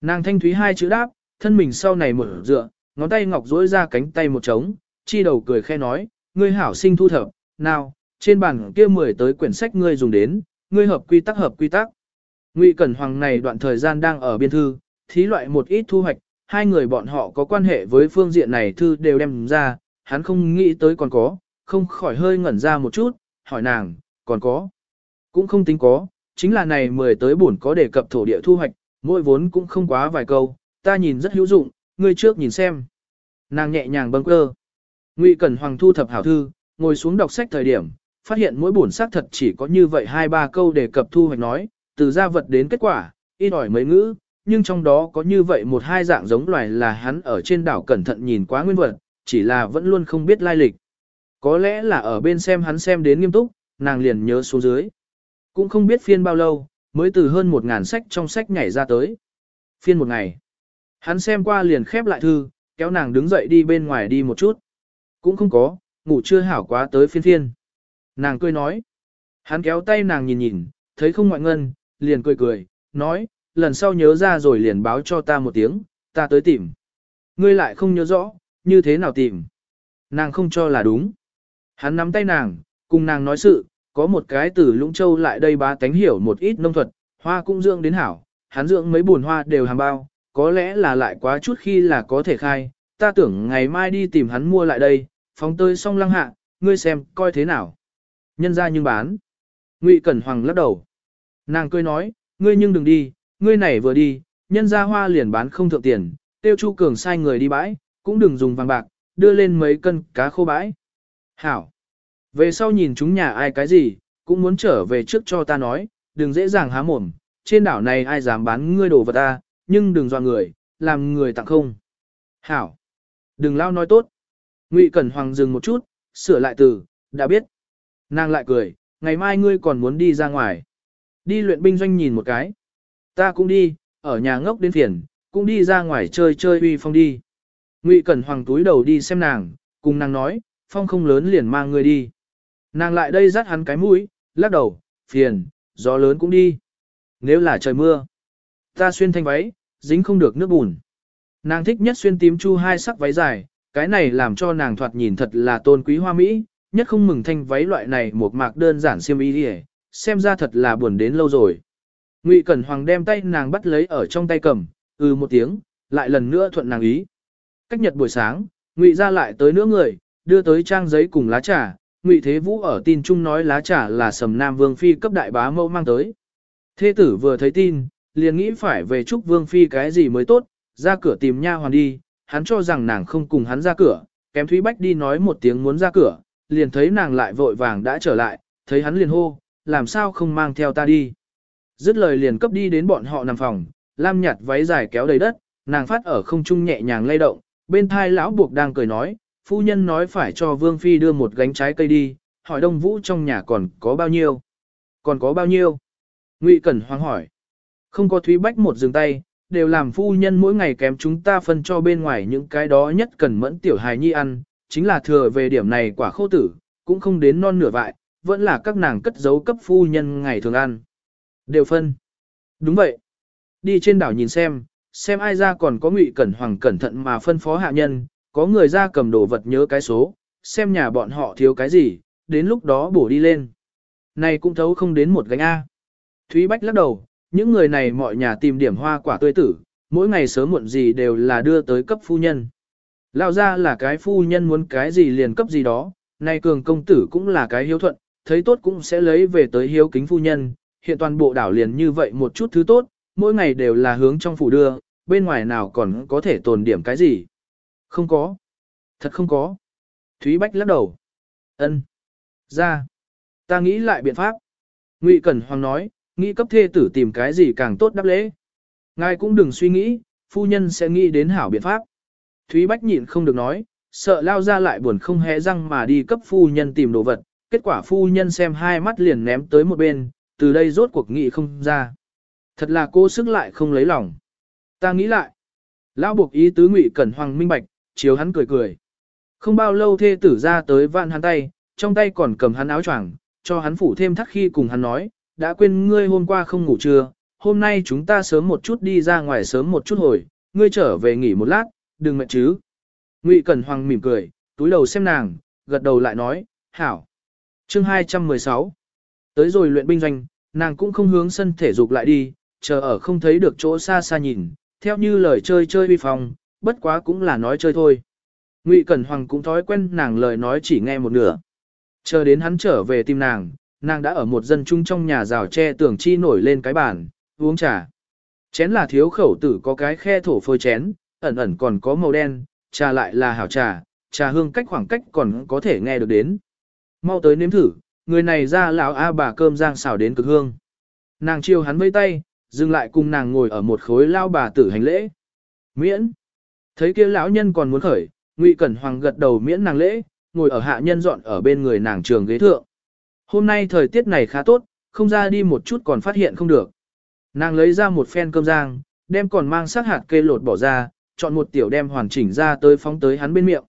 Nàng thanh thúy hai chữ đáp, thân mình sau này mở dựa, ngón tay ngọc duỗi ra cánh tay một trống, chi đầu cười khe nói, ngươi hảo sinh thu thập, nào, trên bàn kia mười tới quyển sách ngươi dùng đến, ngươi hợp quy tắc hợp quy tắc. Ngụy Cẩn Hoàng này đoạn thời gian đang ở biên thư, thí loại một ít thu hoạch, hai người bọn họ có quan hệ với phương diện này thư đều đem ra, hắn không nghĩ tới còn có, không khỏi hơi ngẩn ra một chút, hỏi nàng, còn có. Cũng không tính có, chính là này mười tới bổn có đề cập thổ địa thu hoạch, mỗi vốn cũng không quá vài câu, ta nhìn rất hữu dụng, ngươi trước nhìn xem. Nàng nhẹ nhàng bâng cơ. Ngụy Cẩn Hoàng thu thập hảo thư, ngồi xuống đọc sách thời điểm, phát hiện mỗi bổn xác thật chỉ có như vậy hai ba câu đề cập thu hoạch nói, từ gia vật đến kết quả, ít ỏi mấy ngữ, nhưng trong đó có như vậy một hai dạng giống loài là hắn ở trên đảo cẩn thận nhìn quá nguyên vật, chỉ là vẫn luôn không biết lai lịch. Có lẽ là ở bên xem hắn xem đến nghiêm túc, nàng liền nhớ xuống dưới. Cũng không biết phiên bao lâu, mới từ hơn một ngàn sách trong sách nhảy ra tới. Phiên một ngày. Hắn xem qua liền khép lại thư, kéo nàng đứng dậy đi bên ngoài đi một chút. Cũng không có, ngủ chưa hảo quá tới phiên phiên. Nàng cười nói. Hắn kéo tay nàng nhìn nhìn, thấy không ngoại ngân, liền cười cười, nói, lần sau nhớ ra rồi liền báo cho ta một tiếng, ta tới tìm. Ngươi lại không nhớ rõ, như thế nào tìm. Nàng không cho là đúng. Hắn nắm tay nàng, cùng nàng nói sự, có một cái từ Lũng Châu lại đây bá tánh hiểu một ít nông thuật, hoa cũng dưỡng đến hảo, hắn dưỡng mấy buồn hoa đều hàm bao, có lẽ là lại quá chút khi là có thể khai, ta tưởng ngày mai đi tìm hắn mua lại đây, phóng tơi xong lăng hạ, ngươi xem, coi thế nào. Nhân ra nhưng bán. Ngụy Cẩn Hoàng lắc đầu. Nàng cười nói, ngươi nhưng đừng đi, ngươi này vừa đi, nhân ra hoa liền bán không thượng tiền, tiêu chu cường sai người đi bãi, cũng đừng dùng vàng bạc, đưa lên mấy cân cá khô bãi. Hảo. Về sau nhìn chúng nhà ai cái gì, cũng muốn trở về trước cho ta nói, đừng dễ dàng há mồm, trên đảo này ai dám bán ngươi đồ vật ta, nhưng đừng dọa người, làm người tặng không. Hảo. Đừng lao nói tốt. Ngụy Cẩn Hoàng dừng một chút, sửa lại từ, đã biết. Nàng lại cười, ngày mai ngươi còn muốn đi ra ngoài. Đi luyện binh doanh nhìn một cái. Ta cũng đi, ở nhà ngốc đến phiền, cũng đi ra ngoài chơi chơi uy phong đi. Ngụy Cẩn Hoàng túi đầu đi xem nàng, cùng nàng nói, phong không lớn liền mang ngươi đi. Nàng lại đây dắt hắn cái mũi, lắc đầu, phiền, gió lớn cũng đi. Nếu là trời mưa, ta xuyên thanh váy, dính không được nước bùn. Nàng thích nhất xuyên tím chu hai sắc váy dài, cái này làm cho nàng thoạt nhìn thật là tôn quý hoa mỹ, nhất không mừng thanh váy loại này một mạc đơn giản xiêm y đi xem ra thật là buồn đến lâu rồi. Ngụy Cẩn Hoàng đem tay nàng bắt lấy ở trong tay cầm, ừ một tiếng, lại lần nữa thuận nàng ý. Cách nhật buổi sáng, Ngụy ra lại tới nữa người, đưa tới trang giấy cùng lá trà, Ngụy Thế Vũ ở tin chung nói lá trà là Sầm Nam Vương phi cấp đại bá mẫu mang tới. Thế tử vừa thấy tin, liền nghĩ phải về chúc Vương phi cái gì mới tốt, ra cửa tìm nha hoàn đi, hắn cho rằng nàng không cùng hắn ra cửa, kém Thúy Bách đi nói một tiếng muốn ra cửa, liền thấy nàng lại vội vàng đã trở lại, thấy hắn liền hô, làm sao không mang theo ta đi. Dứt lời liền cấp đi đến bọn họ nằm phòng, lam nhạt váy dài kéo đầy đất, nàng phát ở không trung nhẹ nhàng lay động, bên thai lão buộc đang cười nói, phu nhân nói phải cho Vương Phi đưa một gánh trái cây đi, hỏi Đông Vũ trong nhà còn có bao nhiêu? Còn có bao nhiêu? Ngụy Cẩn hoang hỏi. Không có Thúy Bách một dừng tay, đều làm phu nhân mỗi ngày kém chúng ta phân cho bên ngoài những cái đó nhất cần mẫn tiểu hài nhi ăn, chính là thừa về điểm này quả khô tử, cũng không đến non nửa vại, vẫn là các nàng cất giấu cấp phu nhân ngày thường ăn. Đều phân. Đúng vậy. Đi trên đảo nhìn xem, xem ai ra còn có ngụy cẩn hoàng cẩn thận mà phân phó hạ nhân, có người ra cầm đồ vật nhớ cái số, xem nhà bọn họ thiếu cái gì, đến lúc đó bổ đi lên. Này cũng thấu không đến một gánh A. Thúy Bách lắc đầu, những người này mọi nhà tìm điểm hoa quả tươi tử, mỗi ngày sớm muộn gì đều là đưa tới cấp phu nhân. Lao ra là cái phu nhân muốn cái gì liền cấp gì đó, Nay cường công tử cũng là cái hiếu thuận, thấy tốt cũng sẽ lấy về tới hiếu kính phu nhân, hiện toàn bộ đảo liền như vậy một chút thứ tốt, mỗi ngày đều là hướng trong phủ đưa, bên ngoài nào còn có thể tồn điểm cái gì. Không có. Thật không có. Thúy Bách lắc đầu. ân Ra. Ta nghĩ lại biện pháp. Ngụy Cẩn Hoàng nói, nghĩ cấp thê tử tìm cái gì càng tốt đáp lễ. Ngài cũng đừng suy nghĩ, phu nhân sẽ nghĩ đến hảo biện pháp. Thúy Bách nhịn không được nói, sợ lao ra lại buồn không hé răng mà đi cấp phu nhân tìm đồ vật, kết quả phu nhân xem hai mắt liền ném tới một bên, từ đây rốt cuộc nghị không ra. Thật là cô sức lại không lấy lòng. Ta nghĩ lại. Lão buộc ý tứ ngụy cẩn hoàng minh bạch, chiếu hắn cười cười. Không bao lâu thê tử ra tới vạn hắn tay, trong tay còn cầm hắn áo choàng, cho hắn phủ thêm thắt khi cùng hắn nói, đã quên ngươi hôm qua không ngủ trưa, hôm nay chúng ta sớm một chút đi ra ngoài sớm một chút hồi, ngươi trở về nghỉ một lát, đừng mệt chứ. Ngụy Cẩn Hoàng mỉm cười, túi đầu xem nàng, gật đầu lại nói, hảo. Chương 216 Tới rồi luyện binh doanh, nàng cũng không hướng sân thể dục lại đi, chờ ở không thấy được chỗ xa xa nhìn, theo như lời chơi chơi vi phong, bất quá cũng là nói chơi thôi. Ngụy Cẩn Hoàng cũng thói quen nàng lời nói chỉ nghe một nửa. Chờ đến hắn trở về tìm nàng, nàng đã ở một dân chung trong nhà rào tre tường chi nổi lên cái bàn, uống trà. Chén là thiếu khẩu tử có cái khe thổ phơi chén, ẩn ẩn còn có màu đen, trà lại là hảo trà, trà hương cách khoảng cách còn có thể nghe được đến. Mau tới nếm thử, người này ra lão a bà cơm rang xào đến cực hương. Nàng chiêu hắn vây tay, dừng lại cùng nàng ngồi ở một khối lao bà tử hành lễ. Miễn. Thấy kia lão nhân còn muốn khởi, Ngụy Cẩn Hoàng gật đầu miễn nàng lễ, ngồi ở hạ nhân dọn ở bên người nàng trường ghế thượng. Hôm nay thời tiết này khá tốt, không ra đi một chút còn phát hiện không được. Nàng lấy ra một phen cơm rang, đem còn mang sắc hạt kê lột bỏ ra, chọn một tiểu đem hoàn chỉnh ra tới phóng tới hắn bên miệng.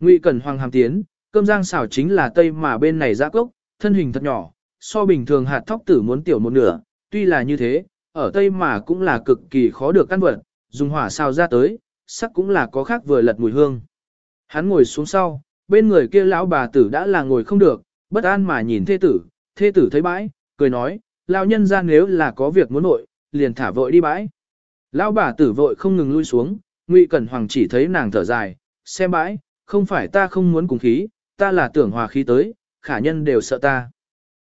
Ngụy Cẩn Hoàng hàm tiến, cơm rang xào chính là tây mà bên này giã cốc, thân hình thật nhỏ, so bình thường hạt thóc tử muốn tiểu một nửa, tuy là như thế, ở tây mà cũng là cực kỳ khó được căn vật, dùng hỏa xào ra tới, sắc cũng là có khác vừa lật mùi hương. Hắn ngồi xuống sau, bên người kia lão bà tử đã là ngồi không được, bất an mà nhìn thê tử, thê tử thấy bãi, cười nói, lão nhân ra nếu là có việc muốn nội, liền thả vội đi bãi. Lão bà tử vội không ngừng lui xuống, Ngụy Cẩn Hoàng chỉ thấy nàng thở dài, xem bãi, không phải ta không muốn cùng khí, ta là tưởng hòa khí tới, khả nhân đều sợ ta.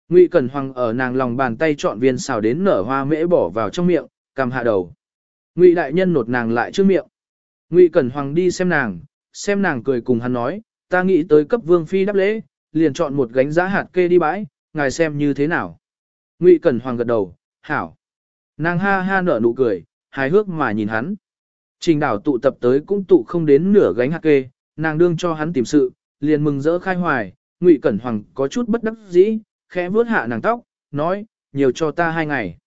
Ngụy Cẩn Hoàng ở nàng lòng bàn tay chọn viên xào đến nở hoa mễ bỏ vào trong miệng, cầm hạ đầu. Ngụy đại nhân nột nàng lại trước miệng. Ngụy Cẩn Hoàng đi xem nàng, xem nàng cười cùng hắn nói, ta nghĩ tới cấp vương phi đáp lễ, liền chọn một gánh giá hạt kê đi bãi, ngài xem như thế nào. Ngụy Cẩn Hoàng gật đầu, hảo. Nàng ha ha nở nụ cười, hài hước mà nhìn hắn. Trình đảo tụ tập tới cũng tụ không đến nửa gánh hạt kê, nàng đương cho hắn tìm sự, liền mừng rỡ khai hoài, Ngụy Cẩn Hoàng có chút bất đắc dĩ, khẽ vuốt hạ nàng tóc, nói, nhiều cho ta hai ngày.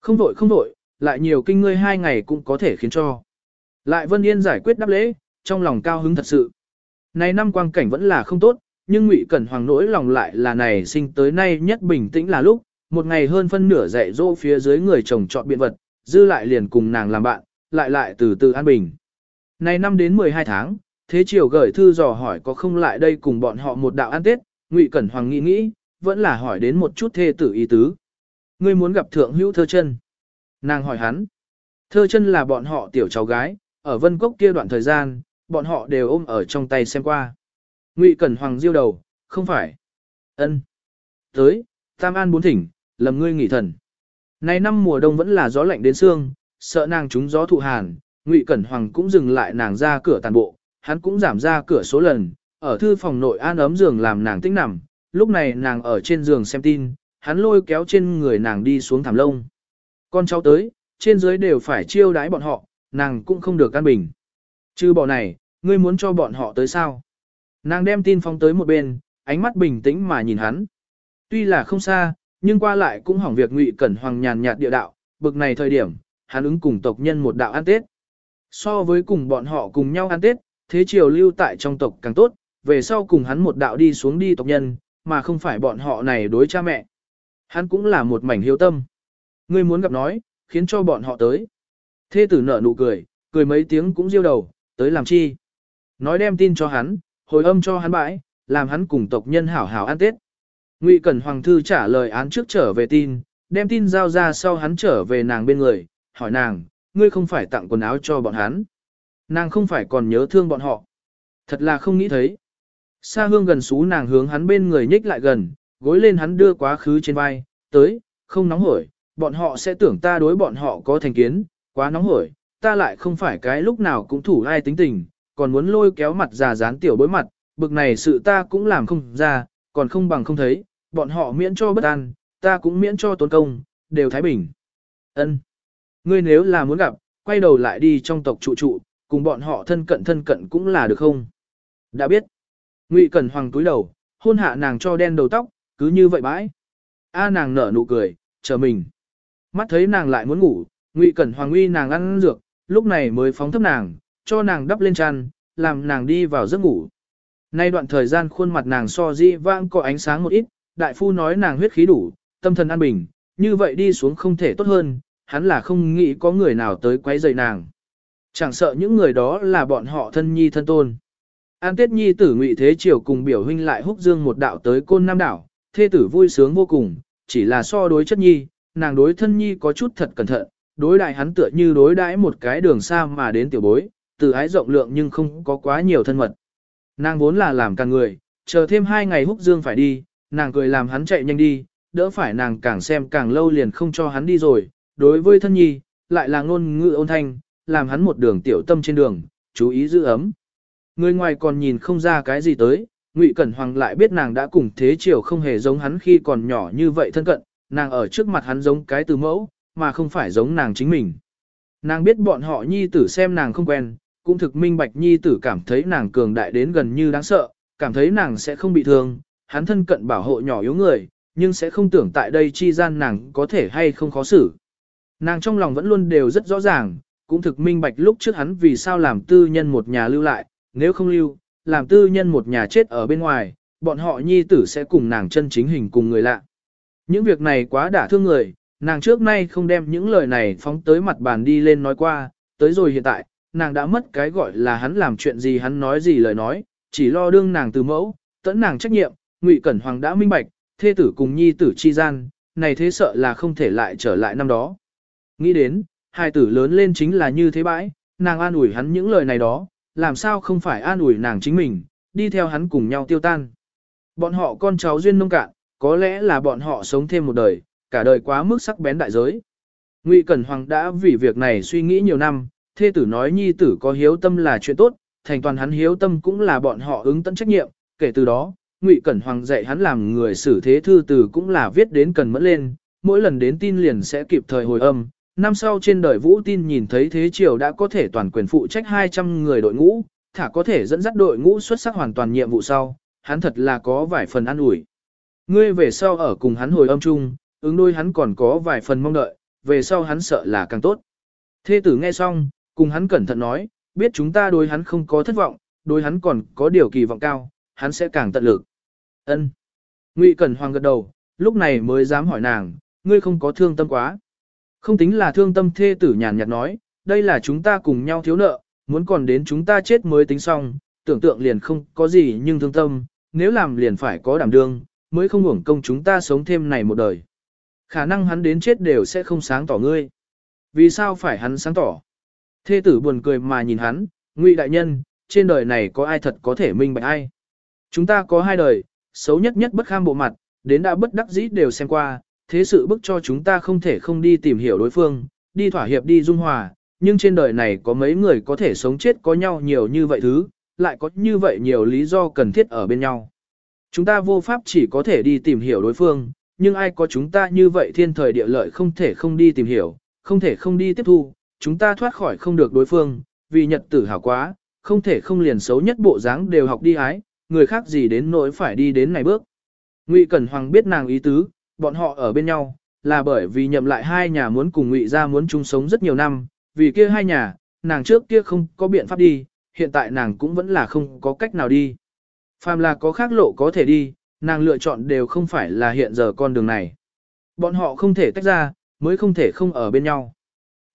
Không vội không vội, lại nhiều kinh ngươi hai ngày cũng có thể khiến cho. Lại Vân Yên giải quyết đáp lễ, trong lòng cao hứng thật sự. Này năm quang cảnh vẫn là không tốt, nhưng Ngụy Cẩn Hoàng nỗi lòng lại là này sinh tới nay nhất bình tĩnh là lúc, một ngày hơn phân nửa dạy dỗ phía dưới người chồng chọn biện vật, dư lại liền cùng nàng làm bạn, lại lại từ từ an bình. Này năm đến 12 tháng, thế triều gửi thư dò hỏi có không lại đây cùng bọn họ một đạo ăn tết, Ngụy Cẩn Hoàng nghĩ nghĩ, vẫn là hỏi đến một chút thê tử ý tứ. Ngươi muốn gặp thượng hữu thơ chân. Nàng hỏi hắn. Thơ chân là bọn họ tiểu cháu gái, ở Vân Cốc kia đoạn thời gian, bọn họ đều ôm ở trong tay xem qua. Ngụy Cẩn Hoàng diêu đầu, không phải. ân Tới, Tam An bốn thỉnh, lầm ngươi nghỉ thần. Nay năm mùa đông vẫn là gió lạnh đến xương, sợ nàng trúng gió thụ hàn, Ngụy Cẩn Hoàng cũng dừng lại nàng ra cửa tàn bộ, hắn cũng giảm ra cửa số lần, ở thư phòng nội an ấm giường làm nàng tĩnh nằm, lúc này nàng ở trên giường xem tin, hắn lôi kéo trên người nàng đi xuống thảm lông. Con cháu tới, trên dưới đều phải chiêu đái bọn họ, nàng cũng không được căn bình. Chứ bỏ này, ngươi muốn cho bọn họ tới sao? Nàng đem tin phong tới một bên, ánh mắt bình tĩnh mà nhìn hắn. Tuy là không xa, nhưng qua lại cũng hỏng việc ngụy cẩn hoàng nhàn nhạt địa đạo, bực này thời điểm, hắn ứng cùng tộc nhân một đạo ăn Tết. So với cùng bọn họ cùng nhau ăn Tết, thế triều lưu tại trong tộc càng tốt, về sau cùng hắn một đạo đi xuống đi tộc nhân, mà không phải bọn họ này đối cha mẹ. Hắn cũng là một mảnh hiếu tâm. Ngươi muốn gặp nói, khiến cho bọn họ tới. Thê tử nở nụ cười, cười mấy tiếng cũng riêu đầu, tới làm chi. Nói đem tin cho hắn, hồi âm cho hắn bãi, làm hắn cùng tộc nhân hảo hảo ăn Tết. Ngụy Cẩn Hoàng thư trả lời án trước trở về tin, đem tin giao ra sau hắn trở về nàng bên người, hỏi nàng, ngươi không phải tặng quần áo cho bọn hắn. Nàng không phải còn nhớ thương bọn họ. Thật là không nghĩ thấy. Sa hương gần xú nàng hướng hắn bên người nhích lại gần, gối lên hắn đưa quá khứ trên vai, tới, không nóng hổi, bọn họ sẽ tưởng ta đối bọn họ có thành kiến, quá nóng hổi, ta lại không phải cái lúc nào cũng thủ ai tính tình, còn muốn lôi kéo mặt già dán tiểu bối mặt, bực này sự ta cũng làm không ra, còn không bằng không thấy, bọn họ miễn cho bất an, ta cũng miễn cho tốn công, đều thái bình. Ân, Ngươi nếu là muốn gặp, quay đầu lại đi trong tộc trụ trụ, cùng bọn họ thân cận thân cận cũng là được không? Đã biết. Ngụy Cẩn Hoàng túi đầu, hôn hạ nàng cho đen đầu tóc, cứ như vậy bãi. A nàng nở nụ cười, chờ mình. Mắt thấy nàng lại muốn ngủ, Ngụy Cẩn Hoàng uy nàng ăn dược, lúc này mới phóng thấp nàng, cho nàng đắp lên chăn, làm nàng đi vào giấc ngủ. Nay đoạn thời gian khuôn mặt nàng so di vãng có ánh sáng một ít, đại phu nói nàng huyết khí đủ, tâm thần an bình, như vậy đi xuống không thể tốt hơn, hắn là không nghĩ có người nào tới quấy rầy nàng. Chẳng sợ những người đó là bọn họ thân nhi thân tôn. An Tết Nhi tử Ngụy Thế Triều cùng biểu huynh lại húc dương một đạo tới côn nam đảo, thê tử vui sướng vô cùng, chỉ là so đối chất nhi, nàng đối thân nhi có chút thật cẩn thận, đối đại hắn tựa như đối đãi một cái đường xa mà đến tiểu bối, từ ái rộng lượng nhưng không có quá nhiều thân mật. Nàng vốn là làm càng người, chờ thêm hai ngày húc dương phải đi, nàng cười làm hắn chạy nhanh đi, đỡ phải nàng càng xem càng lâu liền không cho hắn đi rồi, đối với thân nhi, lại là ngôn ngữ ôn thanh, làm hắn một đường tiểu tâm trên đường, chú ý giữ ấm. Người ngoài còn nhìn không ra cái gì tới, Ngụy Cẩn Hoàng lại biết nàng đã cùng thế triều không hề giống hắn khi còn nhỏ như vậy thân cận, nàng ở trước mặt hắn giống cái từ mẫu, mà không phải giống nàng chính mình. Nàng biết bọn họ nhi tử xem nàng không quen, cũng thực minh bạch nhi tử cảm thấy nàng cường đại đến gần như đáng sợ, cảm thấy nàng sẽ không bị thương, hắn thân cận bảo hộ nhỏ yếu người, nhưng sẽ không tưởng tại đây chi gian nàng có thể hay không khó xử. Nàng trong lòng vẫn luôn đều rất rõ ràng, cũng thực minh bạch lúc trước hắn vì sao làm tư nhân một nhà lưu lại, nếu không lưu, làm tư nhân một nhà chết ở bên ngoài, bọn họ nhi tử sẽ cùng nàng chân chính hình cùng người lạ. Những việc này quá đả thương người, nàng trước nay không đem những lời này phóng tới mặt bàn đi lên nói qua, tới rồi hiện tại, nàng đã mất cái gọi là hắn làm chuyện gì hắn nói gì lời nói, chỉ lo đương nàng từ mẫu, tẫn nàng trách nhiệm, Ngụy Cẩn Hoàng đã minh bạch, thê tử cùng nhi tử chi gian, này thế sợ là không thể lại trở lại năm đó. Nghĩ đến, hai tử lớn lên chính là như thế bãi, nàng an ủi hắn những lời này đó, làm sao không phải an ủi nàng chính mình, đi theo hắn cùng nhau tiêu tan. Bọn họ con cháu duyên nông cạn, có lẽ là bọn họ sống thêm một đời, cả đời quá mức sắc bén đại giới. Ngụy Cẩn Hoàng đã vì việc này suy nghĩ nhiều năm, thê tử nói nhi tử có hiếu tâm là chuyện tốt, thành toàn hắn hiếu tâm cũng là bọn họ ứng tận trách nhiệm, kể từ đó, Ngụy Cẩn Hoàng dạy hắn làm người xử thế thư từ cũng là viết đến cần mẫn lên, mỗi lần đến tin liền sẽ kịp thời hồi âm. Năm sau trên đời Vũ tin nhìn thấy thế triều đã có thể toàn quyền phụ trách 200 người đội ngũ, thả có thể dẫn dắt đội ngũ xuất sắc hoàn toàn nhiệm vụ sau, hắn thật là có vài phần an ủi. Ngươi về sau ở cùng hắn hồi âm chung, ứng đôi hắn còn có vài phần mong đợi, về sau hắn sợ là càng tốt. Thê tử nghe xong, cùng hắn cẩn thận nói, biết chúng ta đối hắn không có thất vọng, đối hắn còn có điều kỳ vọng cao, hắn sẽ càng tận lực. Ân. Ngụy Cẩn Hoàng gật đầu, lúc này mới dám hỏi nàng, ngươi không có thương tâm quá. Không tính là thương tâm thê tử nhàn nhạt nói, đây là chúng ta cùng nhau thiếu nợ, muốn còn đến chúng ta chết mới tính xong, tưởng tượng liền không có gì nhưng thương tâm, nếu làm liền phải có đảm đương, mới không hưởng công chúng ta sống thêm này một đời. Khả năng hắn đến chết đều sẽ không sáng tỏ ngươi. Vì sao phải hắn sáng tỏ? Thê tử buồn cười mà nhìn hắn, ngụy đại nhân, trên đời này có ai thật có thể minh bạch ai. Chúng ta có hai đời, xấu nhất nhất bất kham bộ mặt, đến đã bất đắc dĩ đều xem qua, thế sự bức cho chúng ta không thể không đi tìm hiểu đối phương, đi thỏa hiệp đi dung hòa, nhưng trên đời này có mấy người có thể sống chết có nhau nhiều như vậy thứ, lại có như vậy nhiều lý do cần thiết ở bên nhau. Chúng ta vô pháp chỉ có thể đi tìm hiểu đối phương, nhưng ai có chúng ta như vậy thiên thời địa lợi không thể không đi tìm hiểu, không thể không đi tiếp thu, chúng ta thoát khỏi không được đối phương, vì nhật tử hảo quá, không thể không liền xấu nhất bộ dáng đều học đi ái, người khác gì đến nỗi phải đi đến này bước. Ngụy Cẩn Hoàng biết nàng ý tứ, bọn họ ở bên nhau, là bởi vì nhậm lại hai nhà muốn cùng Ngụy ra muốn chung sống rất nhiều năm, vì kia hai nhà, nàng trước kia không có biện pháp đi, hiện tại nàng cũng vẫn là không có cách nào đi. Phàm là có khác lộ có thể đi, nàng lựa chọn đều không phải là hiện giờ con đường này. Bọn họ không thể tách ra, mới không thể không ở bên nhau.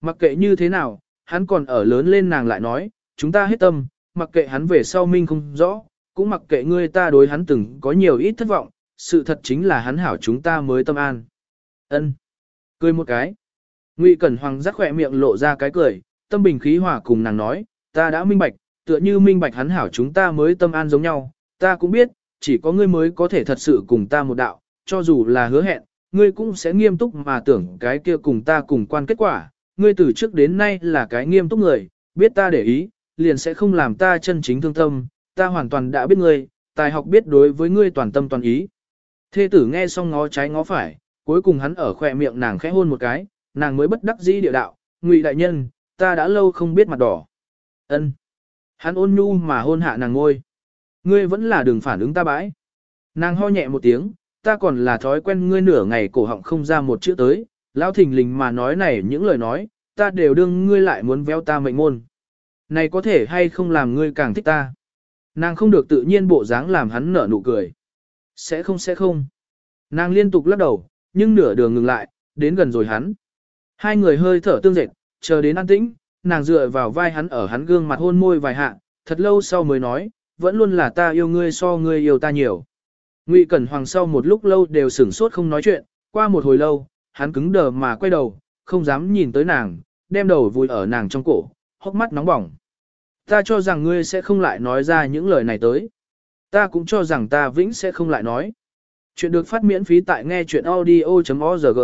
Mặc kệ như thế nào, hắn còn ở lớn lên nàng lại nói, chúng ta hết tâm, mặc kệ hắn về sau minh không rõ, cũng mặc kệ ngươi ta đối hắn từng có nhiều ít thất vọng, sự thật chính là hắn hảo chúng ta mới tâm an. Ân, Cười một cái. Ngụy Cẩn Hoàng rắc khỏe miệng lộ ra cái cười, tâm bình khí hòa cùng nàng nói, ta đã minh bạch, tựa như minh bạch hắn hảo chúng ta mới tâm an giống nhau, ta cũng biết, chỉ có ngươi mới có thể thật sự cùng ta một đạo, cho dù là hứa hẹn, ngươi cũng sẽ nghiêm túc mà tưởng cái kia cùng ta cùng quan kết quả, ngươi từ trước đến nay là cái nghiêm túc người, biết ta để ý, liền sẽ không làm ta chân chính thương tâm, ta hoàn toàn đã biết ngươi, tài học biết đối với ngươi toàn tâm toàn ý. Thê tử nghe xong ngó trái ngó phải, cuối cùng hắn ở khỏe miệng nàng khẽ hôn một cái, nàng mới bất đắc dĩ địa đạo, ngụy đại nhân, ta đã lâu không biết mặt đỏ. ân Hắn ôn nhu mà hôn hạ nàng ngôi. Ngươi vẫn là đường phản ứng ta bãi. Nàng ho nhẹ một tiếng, ta còn là thói quen ngươi nửa ngày cổ họng không ra một chữ tới, lão thình lình mà nói này những lời nói, ta đều đương ngươi lại muốn véo ta mệnh môn. Này có thể hay không làm ngươi càng thích ta. Nàng không được tự nhiên bộ dáng làm hắn nở nụ cười. Sẽ không sẽ không. Nàng liên tục lắc đầu, nhưng nửa đường ngừng lại, đến gần rồi hắn. Hai người hơi thở tương dệt, chờ đến an tĩnh, nàng dựa vào vai hắn ở hắn gương mặt hôn môi vài hạ, thật lâu sau mới nói, vẫn luôn là ta yêu ngươi so ngươi yêu ta nhiều. Ngụy Cẩn Hoàng sau một lúc lâu đều sửng sốt không nói chuyện, qua một hồi lâu, hắn cứng đờ mà quay đầu, không dám nhìn tới nàng, đem đầu vùi ở nàng trong cổ, hốc mắt nóng bỏng. Ta cho rằng ngươi sẽ không lại nói ra những lời này tới. Ta cũng cho rằng ta vĩnh sẽ không lại nói. Chuyện được phát miễn phí tại nghe chuyện audio.org.